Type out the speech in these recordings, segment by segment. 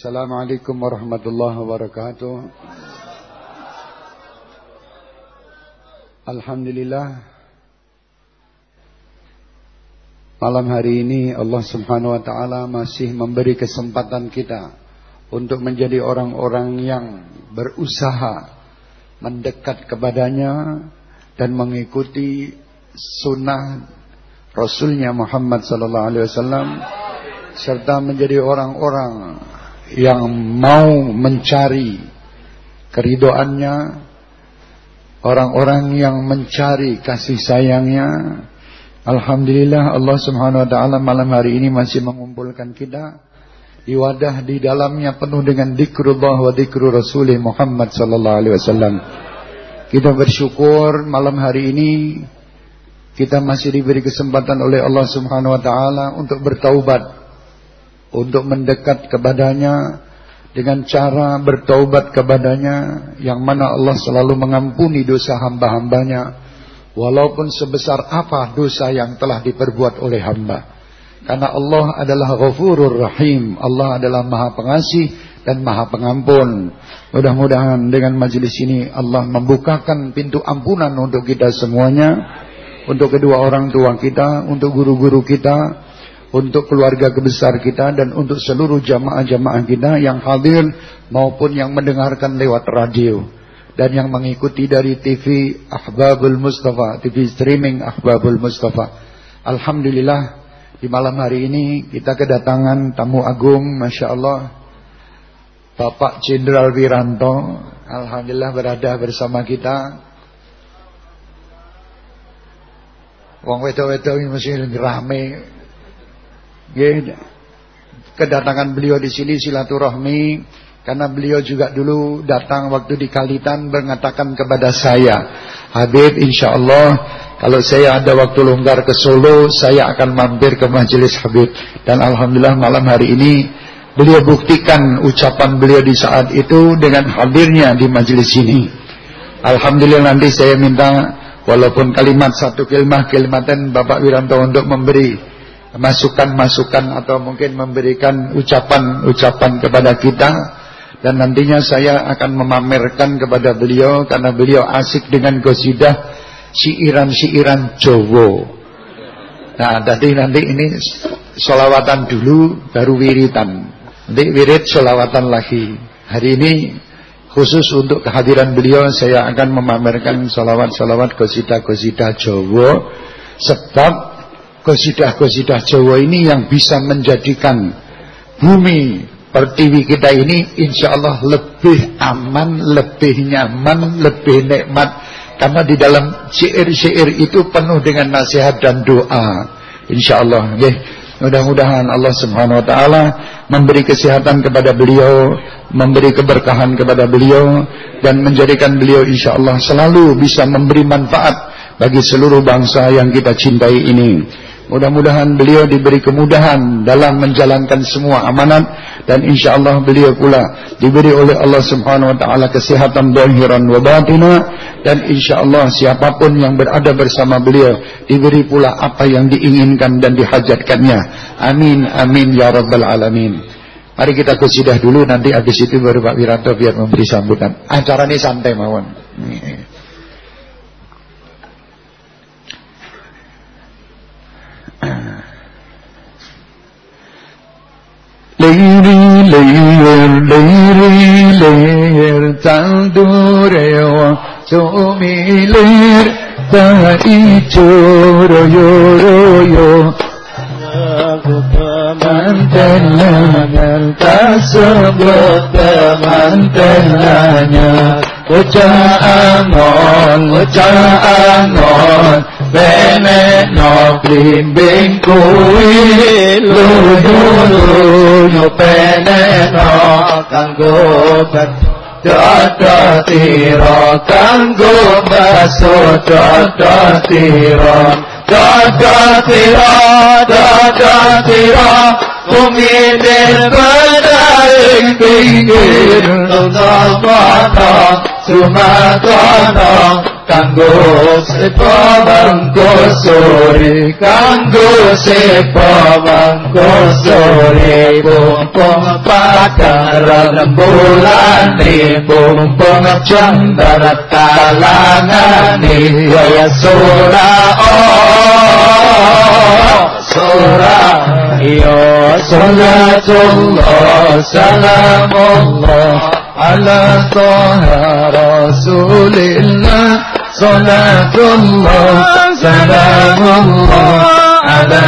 Assalamualaikum warahmatullahi wabarakatuh. Alhamdulillah Malam hari ini Allah subhanahu wa ta'ala masih memberi kesempatan kita Untuk menjadi orang-orang yang berusaha Mendekat kepadanya Dan mengikuti sunnah Rasulnya Muhammad sallallahu alaihi wasallam serta menjadi orang-orang yang mau mencari keridoannya orang-orang yang mencari kasih sayangnya. Alhamdulillah Allah subhanahu wa ta'ala malam hari ini masih mengumpulkan kita. Di wadah di dalamnya penuh dengan dikrullah wa dikru rasulih Muhammad sallallahu alaihi wasallam. Kita bersyukur malam hari ini kita masih diberi kesempatan oleh Allah Subhanahu wa taala untuk bertaubat, untuk mendekat kepadanya dengan cara bertaubat kepadanya yang mana Allah selalu mengampuni dosa hamba-hambanya walaupun sebesar apa dosa yang telah diperbuat oleh hamba. Karena Allah adalah Ghafurur Rahim, Allah adalah Maha Pengasih dan Maha Pengampun. Mudah-mudahan dengan majelis ini Allah membukakan pintu ampunan untuk kita semuanya untuk kedua orang tua kita, untuk guru-guru kita, untuk keluarga besar kita dan untuk seluruh jamaah-jamaah kita yang hadir maupun yang mendengarkan lewat radio dan yang mengikuti dari TV Ahbabul Mustafa, TV streaming Ahbabul Mustafa. Alhamdulillah di malam hari ini kita kedatangan tamu agung, masya Allah, Bapak Jenderal Wiranto. Alhamdulillah berada bersama kita. Wong wedok-wedok ini mesti rame. Kedatangan beliau di sini silaturahmi karena beliau juga dulu datang waktu di Kalitan mengatakan kepada saya, Habib insyaallah kalau saya ada waktu longgar ke Solo, saya akan mampir ke majelis Habib. Dan alhamdulillah malam hari ini beliau buktikan ucapan beliau di saat itu dengan hadirnya di majelis ini. Alhamdulillah nanti saya minta Walaupun kalimat satu kalimat kalimatan Bapak Wiranto untuk memberi masukan-masukan atau mungkin memberikan ucapan-ucapan kepada kita dan nantinya saya akan memamerkan kepada beliau karena beliau asik dengan gosidah siiran-siiran Jowo. Nah, tadi nanti ini solawatan dulu baru wiritan. Nanti wirid solawatan lagi. Hari ini Khusus untuk kehadiran beliau saya akan memamerkan salawat-salawat kosida-kosida Jawa sebab kosidah-kosidah Jawa ini yang bisa menjadikan bumi pertiwi kita ini insya Allah lebih aman, lebih nyaman, lebih nikmat. Karena di dalam syair-syair itu penuh dengan nasihat dan doa. Insya Allah mudah-mudahan Allah subhanahu wa ta'ala memberi kesehatan kepada beliau memberi keberkahan kepada beliau dan menjadikan beliau insya Allah selalu bisa memberi manfaat bagi seluruh bangsa yang kita cintai ini. Mudah-mudahan beliau diberi kemudahan dalam menjalankan semua amanat dan insya Allah beliau pula diberi oleh Allah Subhanahu Wa Taala kesehatan zahiran wa batina dan insya Allah siapa pun yang berada bersama beliau diberi pula apa yang diinginkan dan dihajatkannya. Amin amin ya rabbal alamin. Mari kita kusidah dulu nanti habis itu baru Pak Wiranto biar memberi sambutan. Acara ini santai mawon. Leiri leir leiri leir tandureo somi leir tari choro yoro yo Mantenanya tasebut mantenanya Ucaan non, ucaan non bene no bim bim kui lu no bene no kanggo bet Dada tiro kanggo baso dada tiro Dada tiro, dada tiro Kumidin pada ing pinggir Tungtong mata sumatono kanggo sepo mengko sore kanggo sepo mengko sore. Pompong padang rembulan pompong jembar talangane ya sora oh sora. Ya salatullah salamullah ala taha rasulillah صلاة الله سلام الله على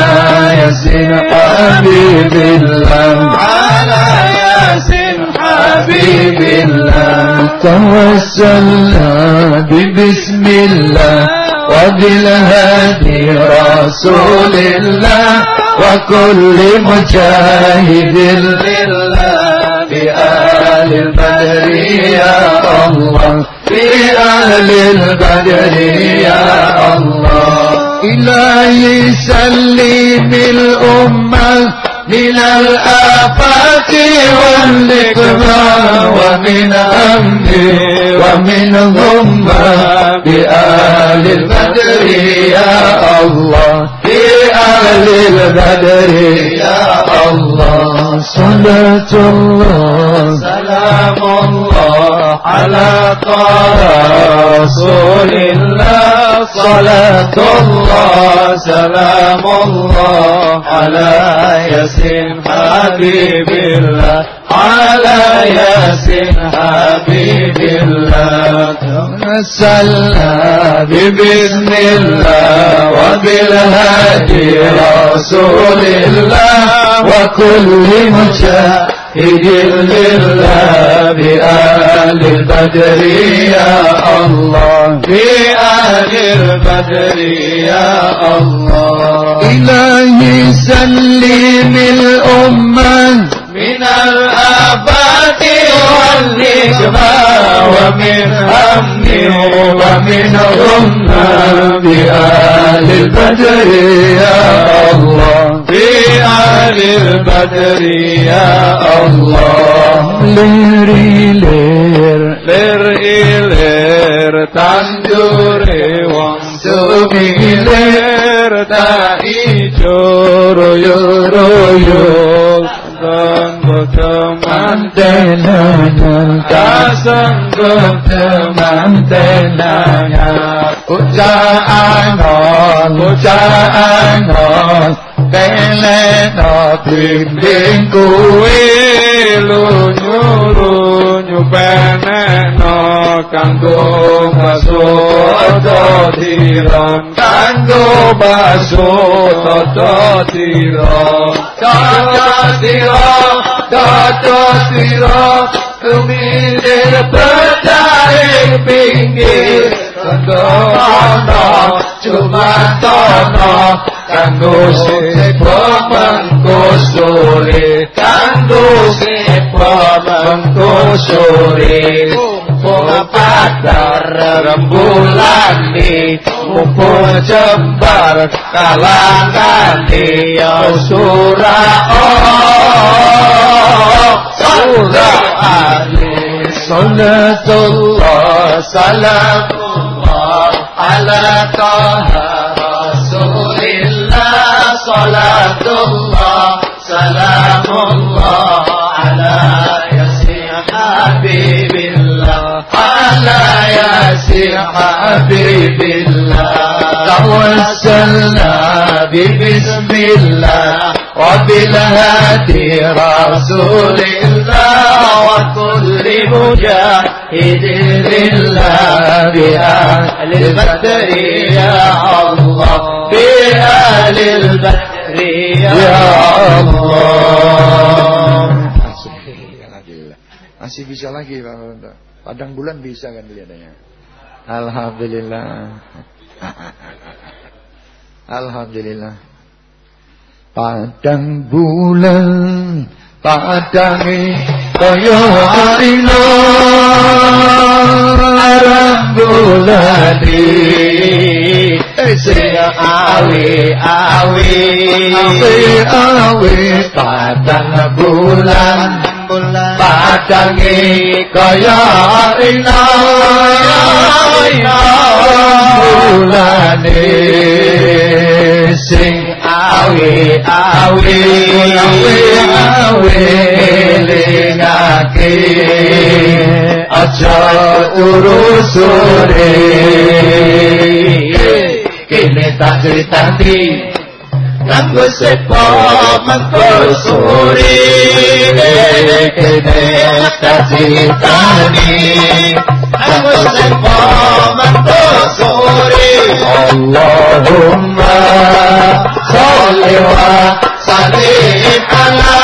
ياسين حبيب الله. على ياسين حبيب الله. توسلنا ببسم الله. وبالهادي رسول الله. وكل مجاهد لله. بآل البدر يا الله. في أهل البدر يا الله. إلهي سلم الأمة من الآفات والنقمة ومن أمن ومن غمة بآل البدر يا الله. بآل البدر. يا الله. صلاة الله. سلام الله على طه رسول الله. صلاة الله. سلام الله على ياسين حبيب الله. على ياسين حبيب الله. تمثلنا ببسم الله وبالهادي رسول الله وكل مجاهد لله بآل البدر يا الله. بآل البدر يا الله. إلهي سلم الأمة من الآفات والنجمة ومن هم ومن غمة بآل البدر يا الله بآل البدر يا الله ليري لير لير لير تنجوري وانسومي لير تائي جورو يورو يورو thơ man tê na nhà ca sang cơ thơ man nhà cô cha an hò cô cha an hò tê lê hò thuyền điện cuối lu nhu lu nhu bè nè nó càng đô mà số to thì ròn càng đô bà số to to thì ròn càng đô thì Toto siro Kemilir Berdaring pinggir Tondo tondo Cuma tondo Tandu si Pemengku suri Tandu si Pemengku suri oh. pada rembulan ni mumpu jembar kalangan ya sura oh surah sunnatullah salamullah ala taha rasulillah salatullah salamullah. Yasin Habibillah توسلنا ببسم الله وبالهادي رسول الله وكل مجاهد لله بأهل البدر يا الله بأهل البدر يا الله Masih bisa lagi Pak Padang bulan bisa kan kelihatannya. Alhamdulillah. Alhamdulillah. Padang bulan padangi kaya arina rambulani Sing awi awi awi awi padang bulan padangi kaya ina mulane sing awe awe awe awe lingake aja urusure. Kene tak critani Kanggo sepo mengko sore kene tak critani Kanggo sepo mengko sore Allahumma sholli wa sallim ala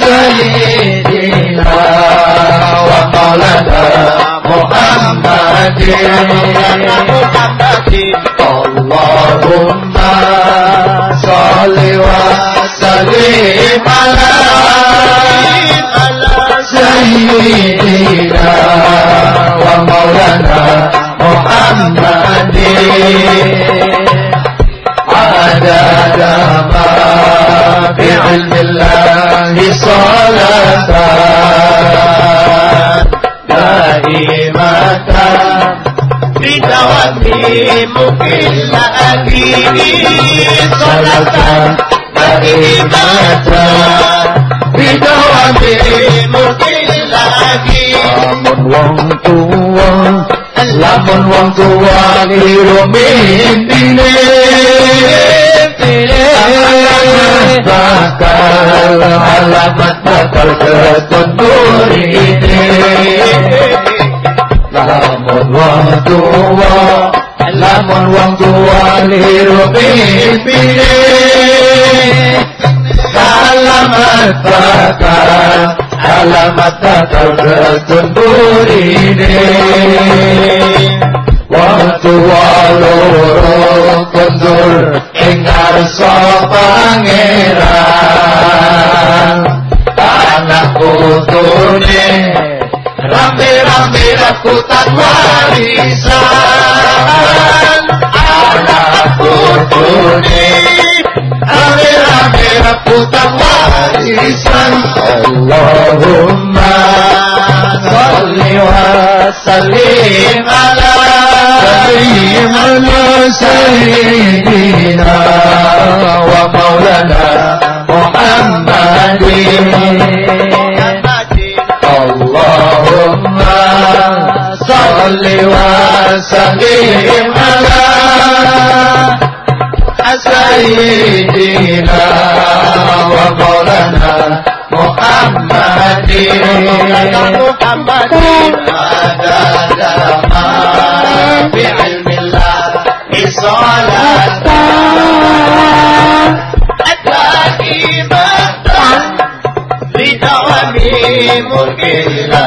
sayyidina wa maulana Allahumma sholli wa sallim ala sayyidina wa maulana Muhammadin عدد ما بعلم الله صلاة دائمة بدوام مكل أبيه صلاة دائمة بدوام مكل أبيه wong tuwa lamun wong tuwa liru mimpine bakal alamat bakal ketun ini lamun wong tuwa lamun wong tuwa liru mimpine alamat bakal halamat tatang turine waktu waloro kondur ingar so pangeran anakku turine Rame-rame rebutan warisan Anak putune Rame-rame rebutan warisan Allahumma Salli wa sallim ala Sallim ala Sayyidina Wa maulana Muhammadin Salli wa sallim ala Sayyidina Wa maulana Muhammadin Muhammadin ada ma bi ilmillah timur kita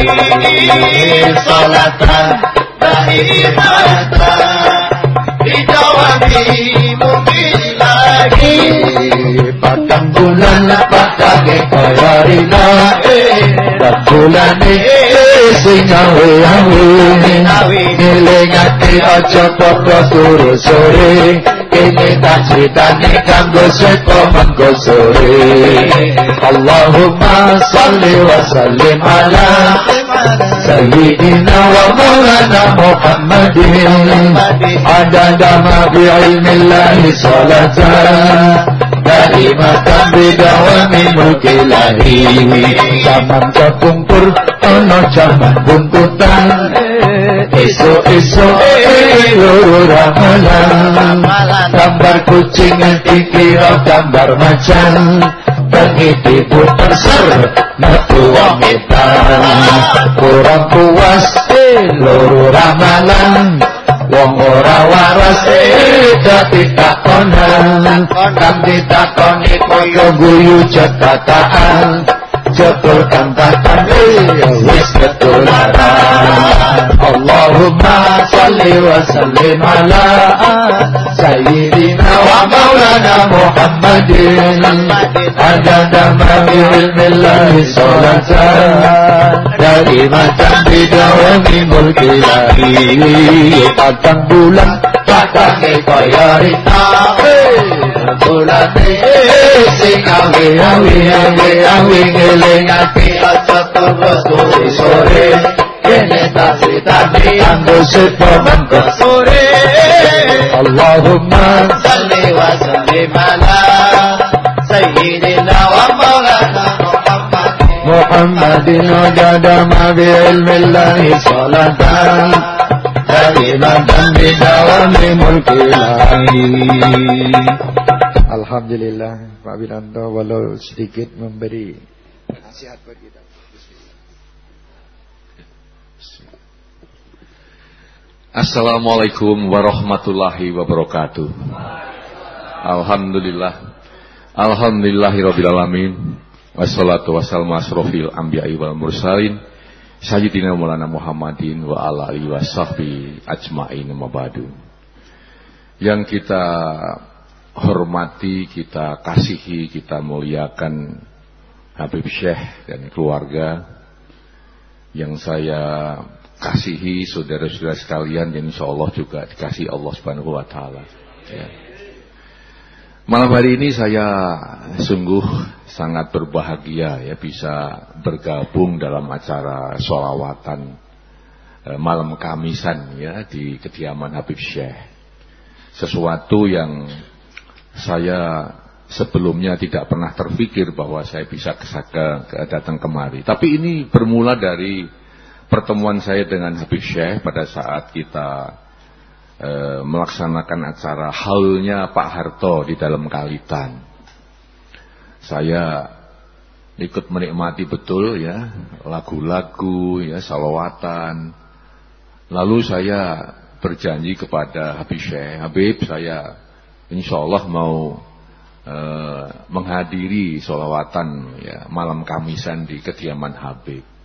ini salatan di Jawa timur kita patang bulan patang kayari na patang bulan sing awe awe ngawi ngelingati aja papa suru sore ceritani kanggo seko manggo sore Allahumma salli wa sallim ala Sayyidina wa maulana Muhammadin. Adada ma bi ilmillahi salatan Kalimatan bidawami mulki lahi Zaman kekumpul ono zaman buntutan Esok-esok loro ramalan Gambar kucing dikira gambar macan Bengi diputer ser metu wong edan Kurang puas loro ramalan Wong ora waras eh dadi takonan Kang ditakoni kaya guyu cekataan Jebul kang takane wis ketularan Allahumma salli wa sallim ala Sayyidina wa maulana Muhammadin. Adada ma bi ilmillahi salatan Dari macam bidawami mulki lahi Padang bulan datangi kaya rita Bulane sing awi awi awi awi ngelingake aja terus sore Kene tasi tadi anggo sepo mangko sore Allahumma salli wa sallim ala sayyidina wa maulana Muhammad Muhammadin wajada ma bi ilmi Allah salatan Alhamdulillah Pak Wiranto walau sedikit memberi nasihat buat kita Assalamualaikum warahmatullahi wabarakatuh. Alhamdulillah. Alhamdulillahirrabbilalamin. Wassalatu wassalamu asrofil anbiya'i wal mursalin. Sayyidina Maulana Muhammadin wa ala alihi wa ajma'in mabadu. Yang kita hormati, kita kasihi, kita muliakan Habib Syekh dan keluarga yang saya kasihi saudara-saudara sekalian yang insya juga dikasih Allah Subhanahu Wa Taala. Ya. Malam hari ini saya sungguh sangat berbahagia ya bisa bergabung dalam acara sholawatan eh, malam Kamisan ya di kediaman Habib Syekh. Sesuatu yang saya sebelumnya tidak pernah terpikir bahwa saya bisa ke, ke, datang kemari. Tapi ini bermula dari pertemuan saya dengan Habib Syekh pada saat kita e, melaksanakan acara haulnya Pak Harto di dalam Kalitan. Saya ikut menikmati betul ya lagu-lagu ya salawatan. Lalu saya berjanji kepada Habib Syekh, Habib saya insya Allah mau e, menghadiri solawatan ya malam Kamisan di kediaman Habib.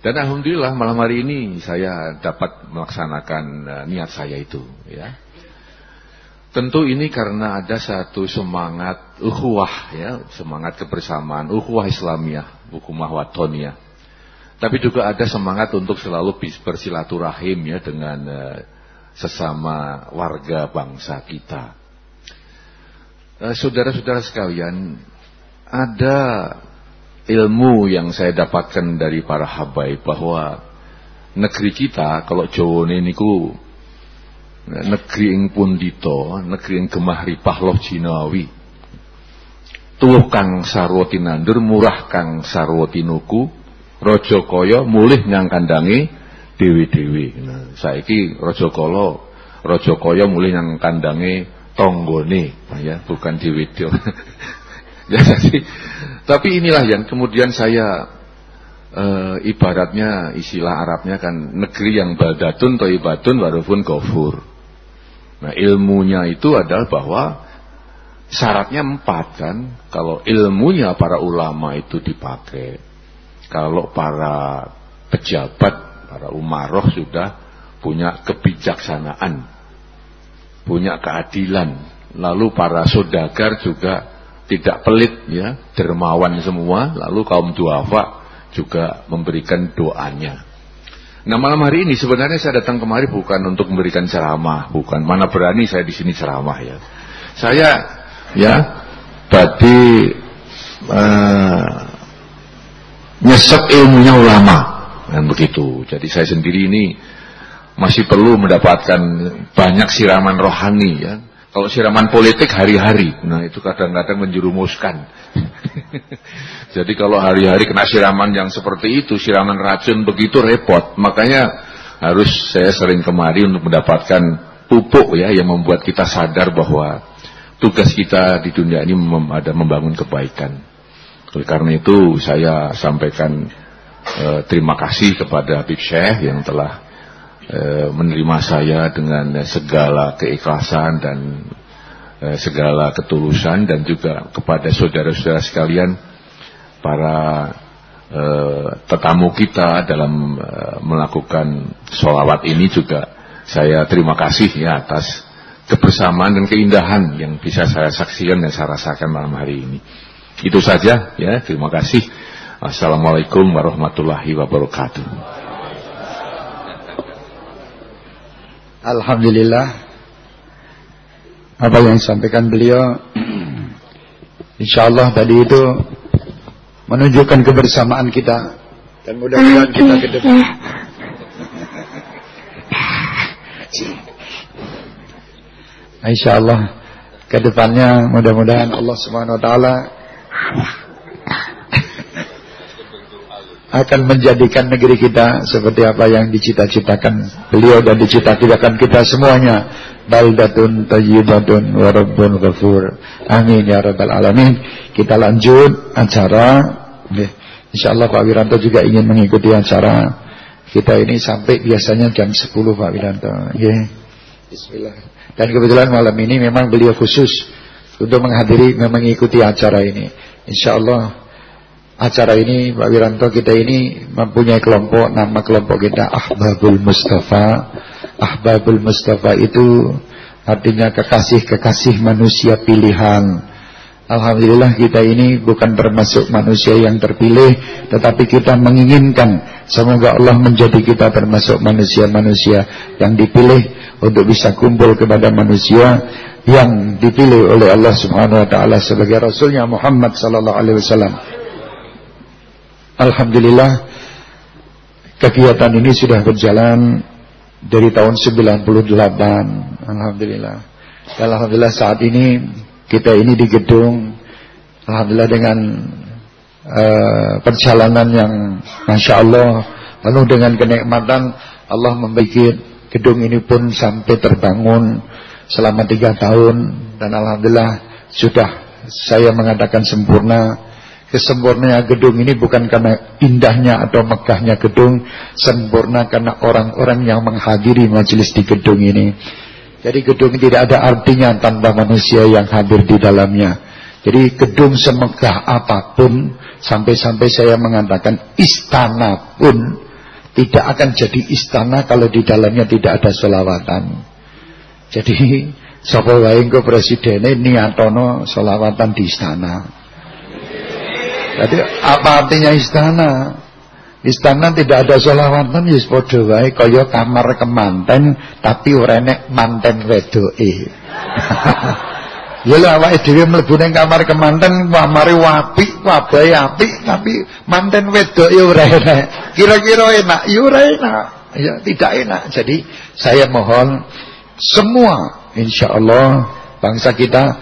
Dan alhamdulillah malam hari ini saya dapat melaksanakan uh, niat saya itu ya. Tentu ini karena ada satu semangat ukhuwah ya, semangat kebersamaan, ukhuwah Islamiyah, hukumah watoniyah. Tapi juga ada semangat untuk selalu bersilaturahim ya dengan uh, sesama warga bangsa kita. Eh, saudara-saudara sekalian, ada ilmu yang saya dapatkan dari para habaib bahwa negeri kita kalau Jawa ini ku negeri yang pundito, negeri yang gemah ripah loh Jinawi. Tuh kang sarwati nandur, murah kang sarwati nuku, rojo koyo mulih nyang kandangi dewi-dewi. Nah, saiki rojo kolo, rojo koyo mulih nyang kandangi tonggone, ya, bukan dewi-dewi. ya, jadi tapi inilah yang kemudian saya e, ibaratnya istilah Arabnya kan negeri yang baldatun toibatun warufun gofur. Nah ilmunya itu adalah bahwa syaratnya empat kan. Kalau ilmunya para ulama itu dipakai. Kalau para pejabat, para umaroh sudah punya kebijaksanaan. Punya keadilan. Lalu para sodagar juga tidak pelit ya, dermawan semua, lalu kaum duafa juga memberikan doanya. Nah malam hari ini sebenarnya saya datang kemari bukan untuk memberikan ceramah, bukan mana berani saya di sini ceramah ya. Saya ya tadi uh, nyesek ilmunya ulama dan begitu. Jadi saya sendiri ini masih perlu mendapatkan banyak siraman rohani ya kalau siraman politik hari-hari, nah itu kadang-kadang menjerumuskan. Jadi kalau hari-hari kena siraman yang seperti itu, siraman racun begitu repot. Makanya harus saya sering kemari untuk mendapatkan pupuk ya yang membuat kita sadar bahwa tugas kita di dunia ini ada membangun kebaikan. Oleh karena itu saya sampaikan eh, terima kasih kepada Habib Syekh yang telah menerima saya dengan segala keikhlasan dan eh, segala ketulusan dan juga kepada saudara-saudara sekalian para eh, tetamu kita dalam melakukan sholawat ini juga saya terima kasih ya atas kebersamaan dan keindahan yang bisa saya saksikan dan saya rasakan malam hari ini. Itu saja ya, terima kasih. Assalamualaikum warahmatullahi wabarakatuh. Alhamdulillah. Apa yang disampaikan beliau insyaallah tadi itu menunjukkan kebersamaan kita. Dan mudah-mudahan kita ke depan. Insyaallah ke depannya mudah-mudahan Allah Subhanahu wa taala akan menjadikan negeri kita seperti apa yang dicita-citakan beliau dan dicita-citakan kita semuanya. Baldatun tayyibatun wa rabbun ghafur. Amin ya rabbal alamin. Kita lanjut acara. Insyaallah Pak Wiranto juga ingin mengikuti acara kita ini sampai biasanya jam 10 Pak Wiranto. Yeah. bismillah. Dan kebetulan malam ini memang beliau khusus untuk menghadiri mengikuti acara ini. Insyaallah acara ini Pak Wiranto kita ini mempunyai kelompok nama kelompok kita Ahbabul Mustafa. Ahbabul Mustafa itu artinya kekasih-kekasih manusia pilihan. Alhamdulillah kita ini bukan termasuk manusia yang terpilih Tetapi kita menginginkan Semoga Allah menjadi kita termasuk manusia-manusia yang dipilih Untuk bisa kumpul kepada manusia Yang dipilih oleh Allah subhanahu wa ta'ala Sebagai Rasulnya Muhammad sallallahu alaihi wasallam Alhamdulillah kegiatan ini sudah berjalan dari tahun 98 Alhamdulillah Dan Alhamdulillah. Saat ini kita ini di gedung Alhamdulillah dengan uh, perjalanan yang Masya Allah Lalu dengan kenikmatan Allah membuat gedung ini pun sampai terbangun selama tiga tahun. Dan Alhamdulillah sudah saya mengatakan sempurna Kesempurnaan gedung ini bukan karena indahnya atau megahnya gedung, sempurna karena orang-orang yang menghadiri majelis di gedung ini. Jadi gedung tidak ada artinya tanpa manusia yang hadir di dalamnya. Jadi gedung semegah apa pun, sampai-sampai saya mengatakan istana pun tidak akan jadi istana kalau di dalamnya tidak ada solawatan. Jadi sapa wae presiden ini niatono solawatan di istana. Jadi apa artinya istana? Istana tidak ada solawatan ya padha wae kaya kamar kemanten tapi ora enek manten wedoke. ya lho awake dhewe mlebu ning kamar kemanten kamare apik, wabahe apik tapi manten wedoke ora enek. Kira-kira enak ya ora enak. Ya tidak enak. Jadi saya mohon semua insyaallah bangsa kita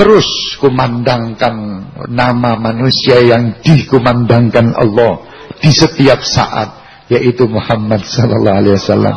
terus kumandangkan nama manusia yang dikumandangkan Allah di setiap saat yaitu Muhammad sallallahu alaihi wasallam.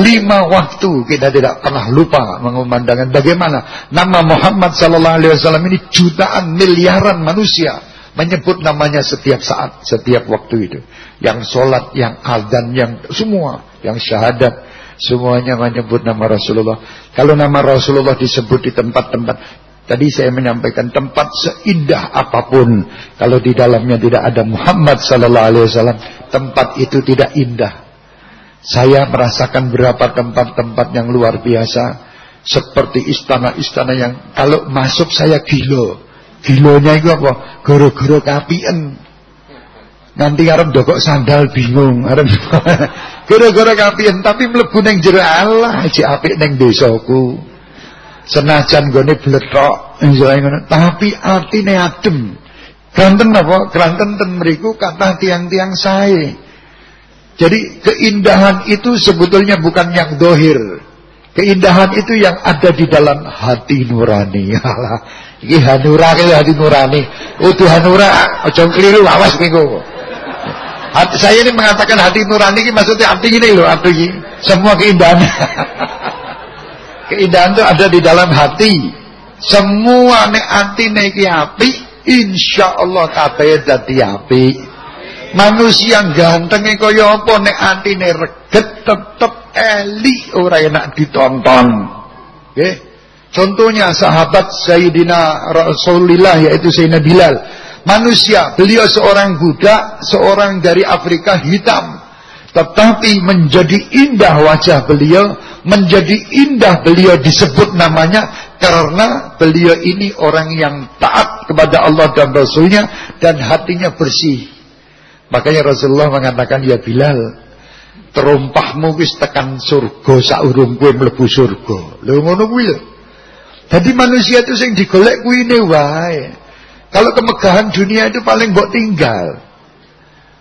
Lima waktu kita tidak pernah lupa mengumandangkan bagaimana nama Muhammad sallallahu alaihi wasallam ini jutaan miliaran manusia menyebut namanya setiap saat, setiap waktu itu. Yang sholat, yang azan, yang semua, yang syahadat, semuanya menyebut nama Rasulullah. Kalau nama Rasulullah disebut di tempat-tempat Tadi saya menyampaikan tempat seindah apa pun kalau di dalamnya tidak ada Muhammad sallallahu alaihi wasallam, tempat itu tidak indah. Saya merasakan berapa tempat-tempat yang luar biasa seperti istana-istana yang kalau masuk saya gilo. Gilonya itu apa? Goro-goro kapien. Nanti arep dokok sandal bingung, arep goro-goro kapien tapi mlebu ning jero Allah, apik ning desaku. Senajan gone blethok ngono, tapi atine adem. Granten apa? Granten ten mriku kata tiang-tiang sae. Jadi keindahan itu sebetulnya bukan yang dohir. Keindahan itu yang ada di dalam hati nurani. Iki hanura ke hati nurani. Utuh hanura aja keliru awas minggu. Hati, saya ini mengatakan hati nurani ini maksudnya arti ini loh, arti ini. Semua keindahan. Keindahan itu ada di dalam hati. Semua nek hati neki api, insya Allah kabeh dadi api. Manusia ganteng kaya apa nek atine reget tetep eli ora enak ditonton. Nggih. Contohnya sahabat Sayyidina Rasulullah yaitu Sayyidina Bilal. Manusia, beliau seorang budak, seorang dari Afrika hitam. Tetapi menjadi indah wajah beliau menjadi indah beliau disebut namanya karena beliau ini orang yang taat kepada Allah dan Rasulnya dan hatinya bersih. Makanya Rasulullah mengatakan ya Bilal, terumpahmu wis tekan surga saurung kowe mlebu surga. Lho ngono kuwi. Jadi manusia itu sing digolek wae. Kalau kemegahan dunia itu paling mbok tinggal.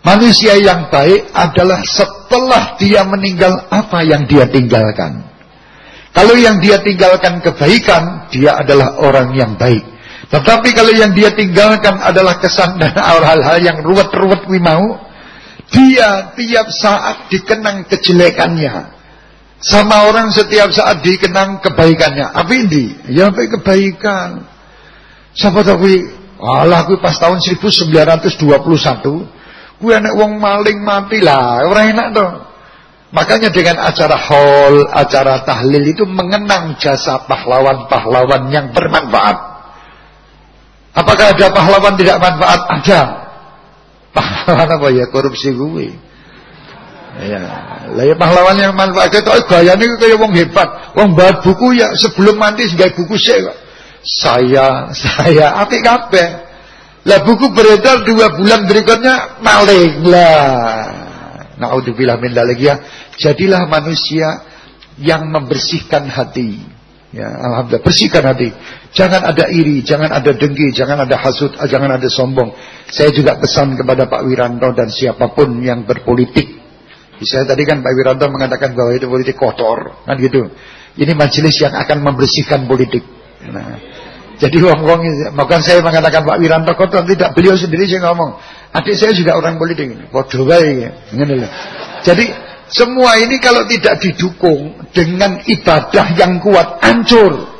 Manusia yang baik adalah setelah dia meninggal apa yang dia tinggalkan. Kalau yang dia tinggalkan kebaikan, dia adalah orang yang baik. Tetapi kalau yang dia tinggalkan adalah kesan dan hal-hal yang ruwet-ruwet mau, dia tiap saat dikenang kejelekannya. Sama orang setiap saat dikenang kebaikannya. Apa ini? Ya apa kebaikan. Siapa tahu Allah aku pas tahun 1921 Gue anak wong maling mati lah, orang enak tuh. Makanya dengan acara hall, acara tahlil itu mengenang jasa pahlawan-pahlawan yang bermanfaat. Apakah ada pahlawan tidak manfaat? Ada. Pahlawan apa ya? Korupsi gue. Ya, lah ya pahlawan yang manfaat itu gayane kayak wong hebat. Wong buat buku ya sebelum mati sebagai buku saya. Saya, saya apik kabeh. Lah buku beredar dua bulan berikutnya maling lah. Naudzubillah min lagi ya. Jadilah manusia yang membersihkan hati. Ya, alhamdulillah bersihkan hati. Jangan ada iri, jangan ada dengki, jangan ada hasut, jangan ada sombong. Saya juga pesan kepada Pak Wiranto dan siapa pun yang berpolitik. Saya tadi kan Pak Wiranto mengatakan bahwa itu politik kotor, kan gitu. Ini majelis yang akan membersihkan politik. Nah, jadi wong-wong bukan saya mengatakan Pak Wiranto kotor tidak beliau sendiri yang ngomong. Adik saya juga orang politik. Wae ngene Jadi semua ini kalau tidak didukung dengan ibadah yang kuat hancur.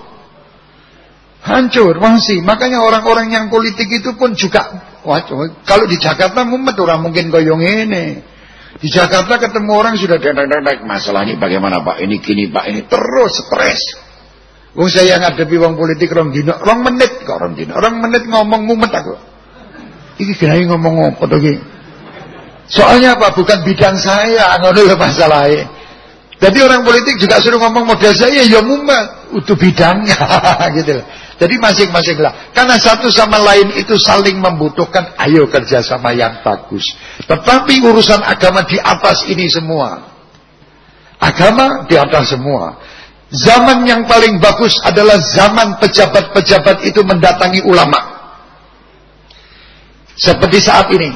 Hancur masih. Makanya orang-orang yang politik itu pun juga wah, kalau di Jakarta mumet orang mungkin koyong ini. Di Jakarta ketemu orang sudah datang-datang masalah ini bagaimana Pak ini gini Pak ini terus stres. Wong saya ngadepi wong politik rong dino, rong menit kok rong dino. Rong menit ngomong mumet aku. Iki kira ngomong apa to? Soalnya apa? Bukan bidang saya, ngono lho masalahe. Jadi orang politik juga suruh ngomong model saya ya mumet, utuh bidangnya gitu loh. Jadi masing-masing lah. Karena satu sama lain itu saling membutuhkan. Ayo kerjasama yang bagus. Tetapi urusan agama di atas ini semua. Agama di atas semua. Zaman yang paling bagus adalah zaman pejabat-pejabat itu mendatangi ulama. Seperti saat ini.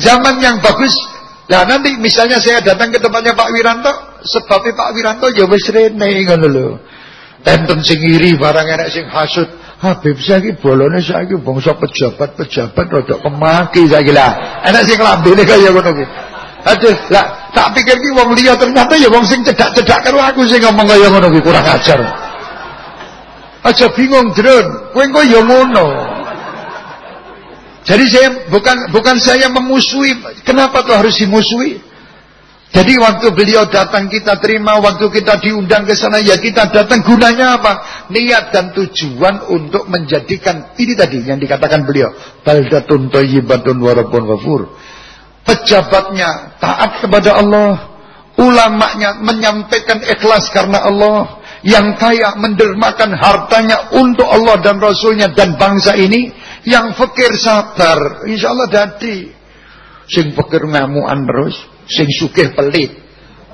Zaman yang bagus, nah nanti misalnya saya datang ke tempatnya Pak Wiranto, sebabnya Pak Wiranto ya wis rene ngono lho. Enten sing iri barang enek sing hasud. Habib saiki bolone saiki bangsa pejabat-pejabat rada kemaki saiki lah. Enek sing lambene kaya ngono kuwi. Aduh, lah tak pikir ki wong liya ternyata ya wong sing cedak-cedak karo aku sing ngomong kaya ngono ki kurang ajar. Aja bingung, Drun. Kowe kok ya ngono. Jadi saya bukan bukan saya memusuhi. Kenapa tuh harus dimusuhi? Jadi waktu beliau datang kita terima, waktu kita diundang ke sana ya kita datang gunanya apa? Niat dan tujuan untuk menjadikan ini tadi yang dikatakan beliau, baldatun thayyibatun warabun ghafur pejabatnya taat kepada Allah, ulamanya menyampaikan ikhlas karena Allah, yang kaya mendermakan hartanya untuk Allah dan Rasulnya dan bangsa ini, yang fakir sabar, insya Allah dadi. Sing fakir ngamuan terus, sing sugih pelit.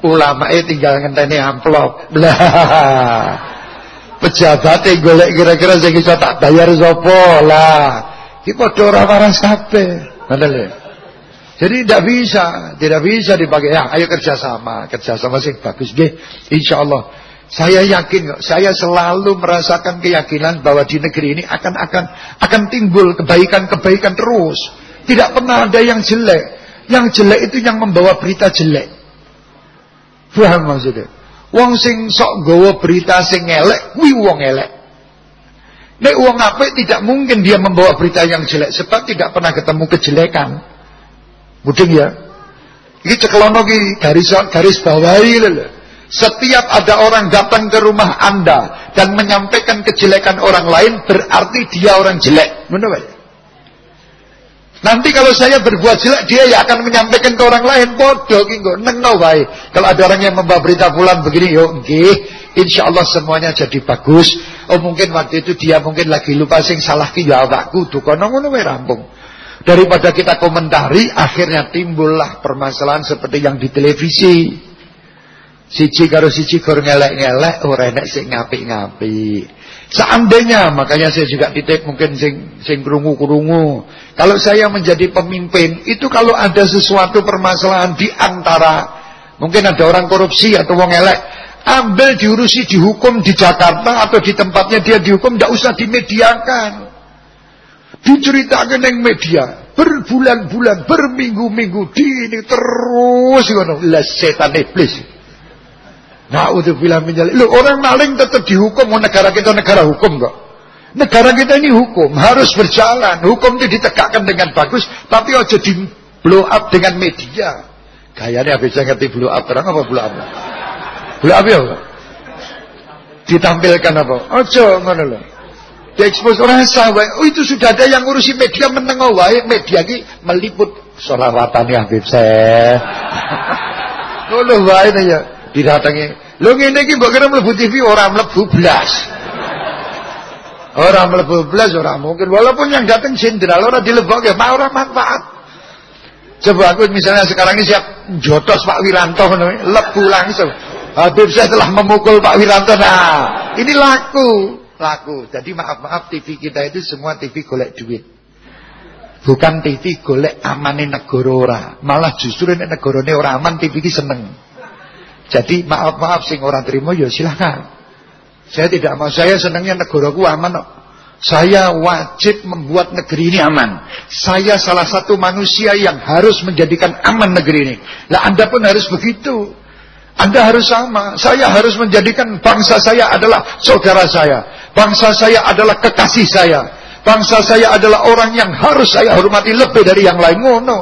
Ulamanya tinggal ngenteni amplop. Lah. Pejabatnya golek kira-kira sing iso tak bayar sapa lah. Ki padha ora waras kabeh. Jadi tidak bisa, tidak bisa dipakai. Ya, ayo kerjasama, kerjasama sih bagus. Gih, insya Allah. Saya yakin saya selalu merasakan keyakinan bahwa di negeri ini akan akan akan timbul kebaikan-kebaikan terus. Tidak pernah ada yang jelek. Yang jelek itu yang membawa berita jelek. Paham maksudnya? Wong sing sok gawa berita sing elek, kuwi wong elek. Nek wong apik tidak mungkin dia membawa berita yang jelek sebab tidak pernah ketemu kejelekan. Mudeng ya. Ini cekelono garis garis bawahi. Setiap ada orang datang ke rumah Anda dan menyampaikan kejelekan orang lain berarti dia orang jelek. Benar Nanti kalau saya berbuat jelek dia ya akan menyampaikan ke orang lain. Bodoh ki nggak nengno wae. Kalau ada orang yang membawa berita bulan begini, yo nggih, insyaallah semuanya jadi bagus. Oh mungkin waktu itu dia mungkin lagi lupa sing salah ki ya awakku dukono ngono wae rampung. Daripada kita komentari, akhirnya timbullah permasalahan seperti yang di televisi. Siji karo siji gor ngelek-ngelek ora enek sing ngapi-ngapi. Seandainya makanya saya juga titip mungkin sing sing krungu-krungu. Kalau saya menjadi pemimpin, itu kalau ada sesuatu permasalahan di antara mungkin ada orang korupsi atau wong elek, ambil diurusi dihukum di Jakarta atau di tempatnya dia dihukum tidak usah dimediakan. Diceritakan yang media berbulan-bulan, berminggu-minggu di ini terus ngono. Lah setan iblis. Min dzalik. Loh, orang maling tetap dihukum, oh, negara kita negara hukum kok. Negara kita ini hukum, harus berjalan. Hukum itu ditegakkan dengan bagus, tapi aja di blow up dengan media. Kayaknya habis saya ngerti blow up, terang apa blow up? Blow up ya? Ditampilkan apa? Aja ngono loh. Diekspos orang sahabat. Oh itu sudah ada yang ngurusi media menengah. Wae media ini meliput. Solawatan ya Habib saya. Ngono wae ya. Didatangi. Lo ngene iki mbok kira mlebu TV ora mlebu blas. Ora mlebu blas ora mungkin. Walaupun yang datang jenderal ora dilebokke mau ora manfaat. Coba aku misalnya sekarang ini siap jotos Pak Wiranto lebu langsung. Habib saya telah memukul Pak Wiranto. Nah ini laku laku jadi maaf-maaf TV kita itu semua TV golek duit bukan TV golek amane negara malah justru nek negarane ora aman TV ini seneng jadi maaf-maaf sing orang terima ya silahkan. Saya tidak mau. Saya senangnya negaraku aman kok. Saya wajib membuat negeri ini aman. Saya salah satu manusia yang harus menjadikan aman negeri ini. Lah Anda pun harus begitu. Anda harus sama. Saya harus menjadikan bangsa saya adalah saudara saya. Bangsa saya adalah kekasih saya. Bangsa saya adalah orang yang harus saya hormati lebih dari yang lain. Ngono.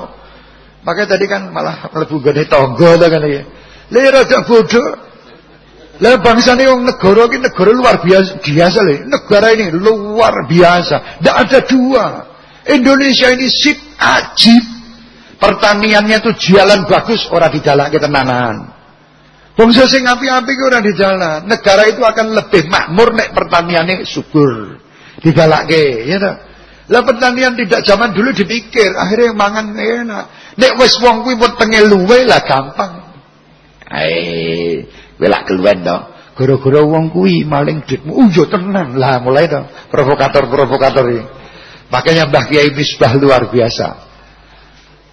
Makanya tadi kan malah lebih gede tonggo kan ya. Lha rada bodoh. Lah bangsa ini wong negara ini negara luar biasa biasa lho. Negara ini luar biasa. Tidak ada dua. Indonesia ini sip ajib. Pertaniannya tuh jalan bagus orang di jalan kita tenanan. Bangsa sing api-api ku ora di jalan. Negara itu akan lebih makmur nek pertaniannya subur. Digalake, ya ta. Lah pertanian tidak zaman dulu dipikir, akhirnya mangan enak. Nek wis wong kuwi pengen luwe lah gampang. Eh, welak keluwen dong. Gara-gara wong kuwi maling duitmu. Oh yo tenang. Lah mulai dong provokator-provokator ini. Makanya Mbah Kiai Misbah luar biasa.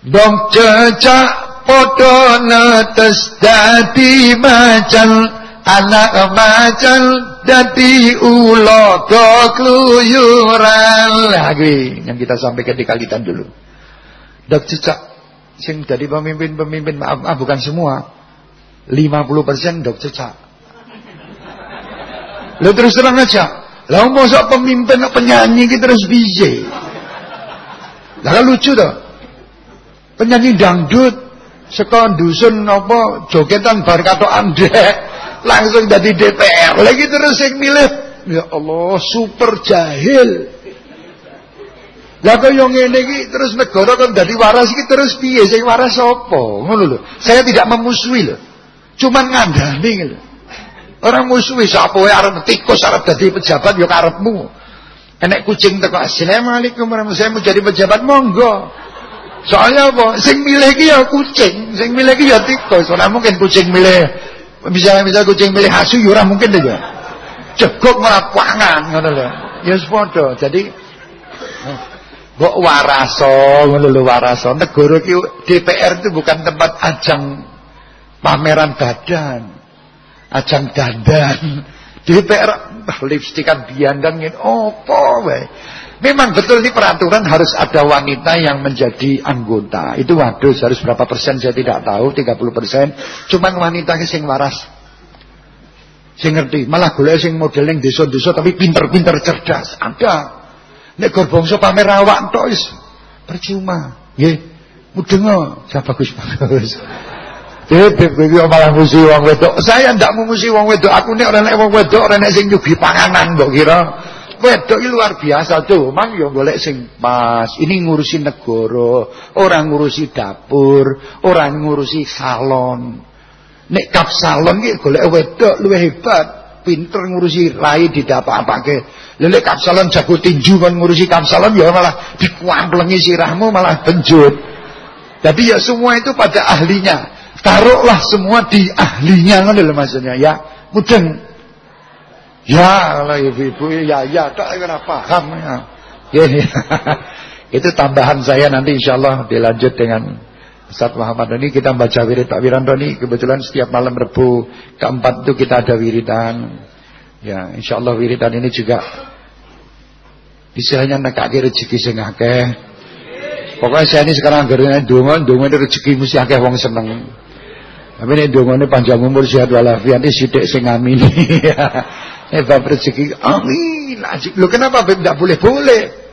Dong cecak podo netes dadi macan anak macan dadi do kluyuran. Lah yang kita sampaikan di kalitan dulu. Dok cecak sing jadi pemimpin-pemimpin maaf, maaf bukan semua 50% dok cecak. Lo terus terang aja. Lah masa pemimpin penyanyi kita terus bisa. Lah kan lucu tuh. Penyanyi dangdut sekon dusun apa jogetan bar kato andek langsung jadi DPR. Lagi terus yang milih ya Allah super jahil. Lah kok yang iki terus negara kan dadi waras iki terus piye sing waras sapa? Ngono lho. Saya tidak memusuhi loh. Cuman ngandani gitu. Orang musuhi sapa wae arep tikus arep dadi pejabat ya karepmu. Enek kucing teko Assalamualaikum warahmatullahi wabarakatuh. jadi pejabat monggo. Soalnya apa? Sing milih iki ya kucing, sing milih iki ya tikus. Ora mungkin kucing milih bisa bisa kucing milih asu ya ora mungkin deh. Cegok malah pangan ngono lho. Ya padha. Jadi Mbok waraso ngono lho waraso. Negara iki DPR itu bukan tempat ajang pameran badan, ajang dandan, DPR lipstikan biandang ini opo wae. Memang betul ini peraturan harus ada wanita yang menjadi anggota. Itu waduh harus berapa persen saya tidak tahu, 30 persen. Cuman wanita sing waras. Sing ngerti, malah boleh sing modeling desa-desa tapi pinter-pinter cerdas. Ada. Nek gorbongso pamer awak entok percuma. Nggih. Mudengo, siapa bagus-bagus. Bebek kowe malah musuh wong wedok. Saya ndak memusuhi wong wedok. Aku nek ora nek wedok ora nek sing nyugi panganan mbok. Wedok iki luar biasa tuh. Mang yo golek sing pas. Ini ngurusi negara, orang ngurusi dapur, orang ngurusi salon. Nek kap salon iki golek wedok luwih hebat. Pinter ngurusi rai didapak-apake. Lele kap salon jago tinju kan ngurusi kap salon ya malah dikuamplengi sirahmu malah benjut. Jadi ya semua itu pada ahlinya. taruhlah semua di ahlinya kan maksudnya ya mudeng ya kalau ibu-ibu ya ya tak kena paham ya. Ini itu tambahan saya nanti insya Allah dilanjut dengan Ustaz Muhammad ini kita baca wirid Pak Wiranto ini. Kebetulan setiap malam Rebu keempat itu kita ada wiridan. Ya insya Allah wiridan ini juga istilahnya nekake rezeki sing akeh. Pokoknya saya ini sekarang agarnya donga donga ini rezeki mesti akeh wong seneng. Tapi ini ini panjang umur sehat walafiat ini sidik sing amin. Eh bab rezeki amin. Lo kenapa beb tidak boleh-boleh?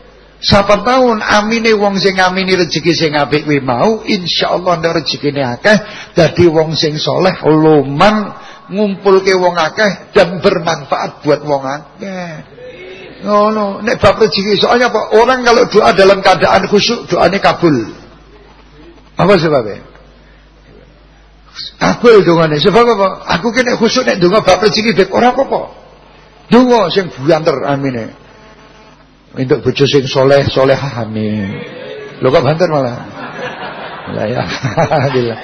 Siapa tahun amine wong sing ngamini rezeki sing apik kuwi mau insyaallah ndak rezekine akeh dadi wong sing soleh luman ngumpulke wong akeh dan bermanfaat buat wong akeh. Ngono, nek bab rezeki soalnya apa? Orang kalau doa dalam keadaan khusyuk doanya kabul. Apa sebabnya? Kabul dongane. Sebab apa? Aku kene khusuk nek donga bab rezeki beb ora apa-apa. Donga sing banter amine. Untuk bojo sing soleh solehah amin. Lho kok banter malah. Lah ya. Alhamdulillah.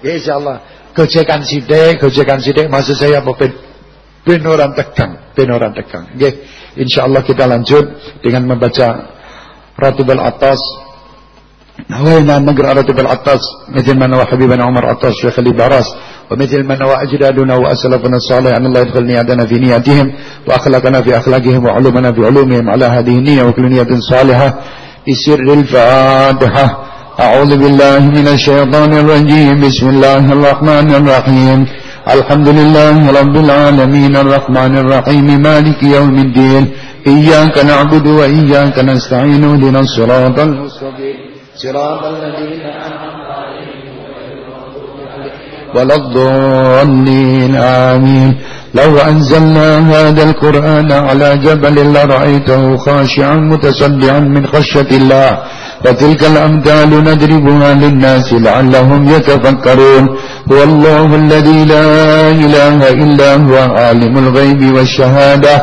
Ya insyaallah gojekan sithik, gojekan sithik maksud saya apa ben ben orang tegang, ben orang tegang. Nggih. Insyaallah kita lanjut dengan membaca Ratibul Atas نوينا نقرأ رتب العطاس مثل ما نوى حبيبنا عمر عطاس شيخ الإبراس ومثل ما نوى أجدادنا وأسلفنا الصالح أن الله يدخل نيادنا في نياتهم وأخلاقنا في أخلاقهم وعلومنا في علومهم على هذه النية وكل نية صالحة بسر الفاتحة. أعوذ بالله من الشيطان الرجيم. بسم الله الرحمن الرحيم. الحمد لله رب العالمين. الرحمن الرحيم. مالك يوم الدين. إياك نعبد وإياك نستعين. اهدنا الصراط المستقيم. صراط الذين أنعمت عليهم. ولا الضالين آمين. لو أنزلنا هذا القرآن على جبل لرأيته خاشعا متصدعا من خشية الله. وتلك الأمثال نضربها للناس لعلهم يتفكرون. هو الله الذي لا إله إلا هو عالم الغيب والشهادة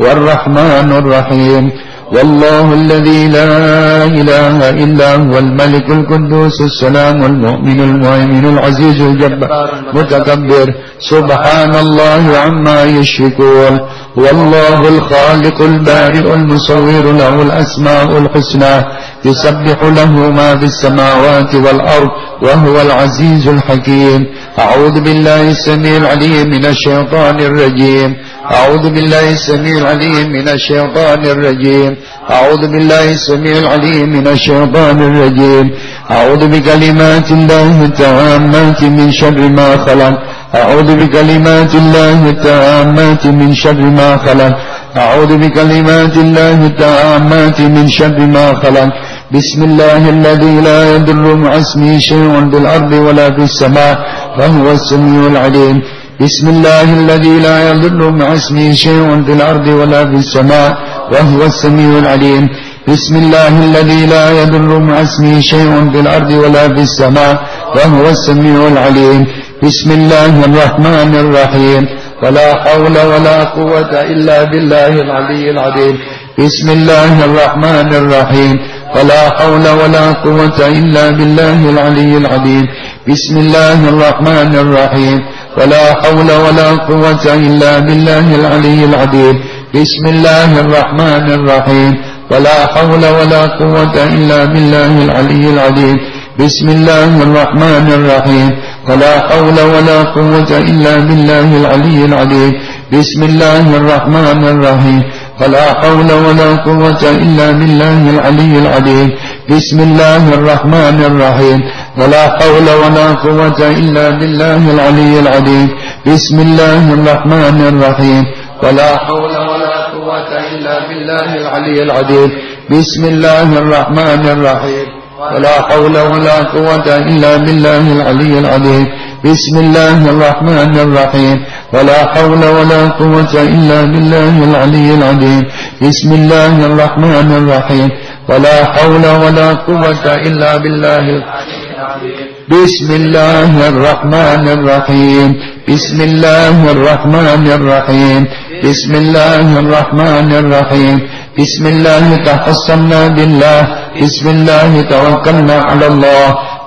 والرحمن الرحيم. والله الذي لا إله إلا هو الملك القدوس السلام المؤمن المؤمن العزيز الجبار متكبر سبحان الله عما يشركون. والله الخالق البارئ المصور له الأسماء الحسنى. يسبح له ما في السماوات والأرض وهو العزيز الحكيم. أعوذ بالله السميع العليم من الشيطان الرجيم. أعوذ بالله السميع العليم من الشيطان الرجيم. أعوذ بالله السميع العليم من الشيطان الرجيم. أعوذ بكلمات الله التامات من شر ما خلق. أعوذ بكلمات الله التامات من شر ما خلق. أعوذ بكلمات الله التامات من شر ما خلق. بسم الله الذي لا يضر مع اسمه شيء بالأرض ولا في السماء. فهو السميع العليم. بسم الله الذي لا يضر مع اسمه شيء في الأرض ولا في السماء وهو السميع العليم. بسم الله الذي لا يضر مع اسمه شيء في الأرض ولا في السماء وهو السميع العليم. بسم الله الرحمن الرحيم. ولا حول ولا قوة إلا بالله العلي العظيم. بسم الله الرحمن الرحيم. ولا حول ولا قوة إلا بالله العلي العظيم. بسم الله الرحمن الرحيم. ولا حول ولا قوة إلا بالله العلي العظيم. بسم الله الرحمن الرحيم. ولا حول ولا قوة إلا بالله العلي العظيم. بسم الله الرحمن الرحيم. ولا حول ولا قوة إلا بالله العلي العظيم. بسم الله الرحمن الرحيم. ولا حول ولا قوة إلا بالله العلي العظيم. بسم الله الرحمن الرحيم. ولا حول ولا قوة إلا بالله العلي العظيم. بسم الله الرحمن الرحيم. ولا حول ولا قوة إلا بالله العلي العظيم. بسم الله الرحمن الرحيم. ولا حول ولا قوة إلا بالله العلي العظيم. بسم الله الرحمن الرحيم. ولا حول ولا قوة إلا بالله العلي العظيم. بسم الله الرحمن الرحيم. ولا حول ولا قوة إلا بالله العلي بسم الله الرحمن الرحيم. بسم الله الرحمن الرحيم. بسم الله الرحمن الرحيم. بسم الله تحصنا بالله. بسم الله توكلنا على الله.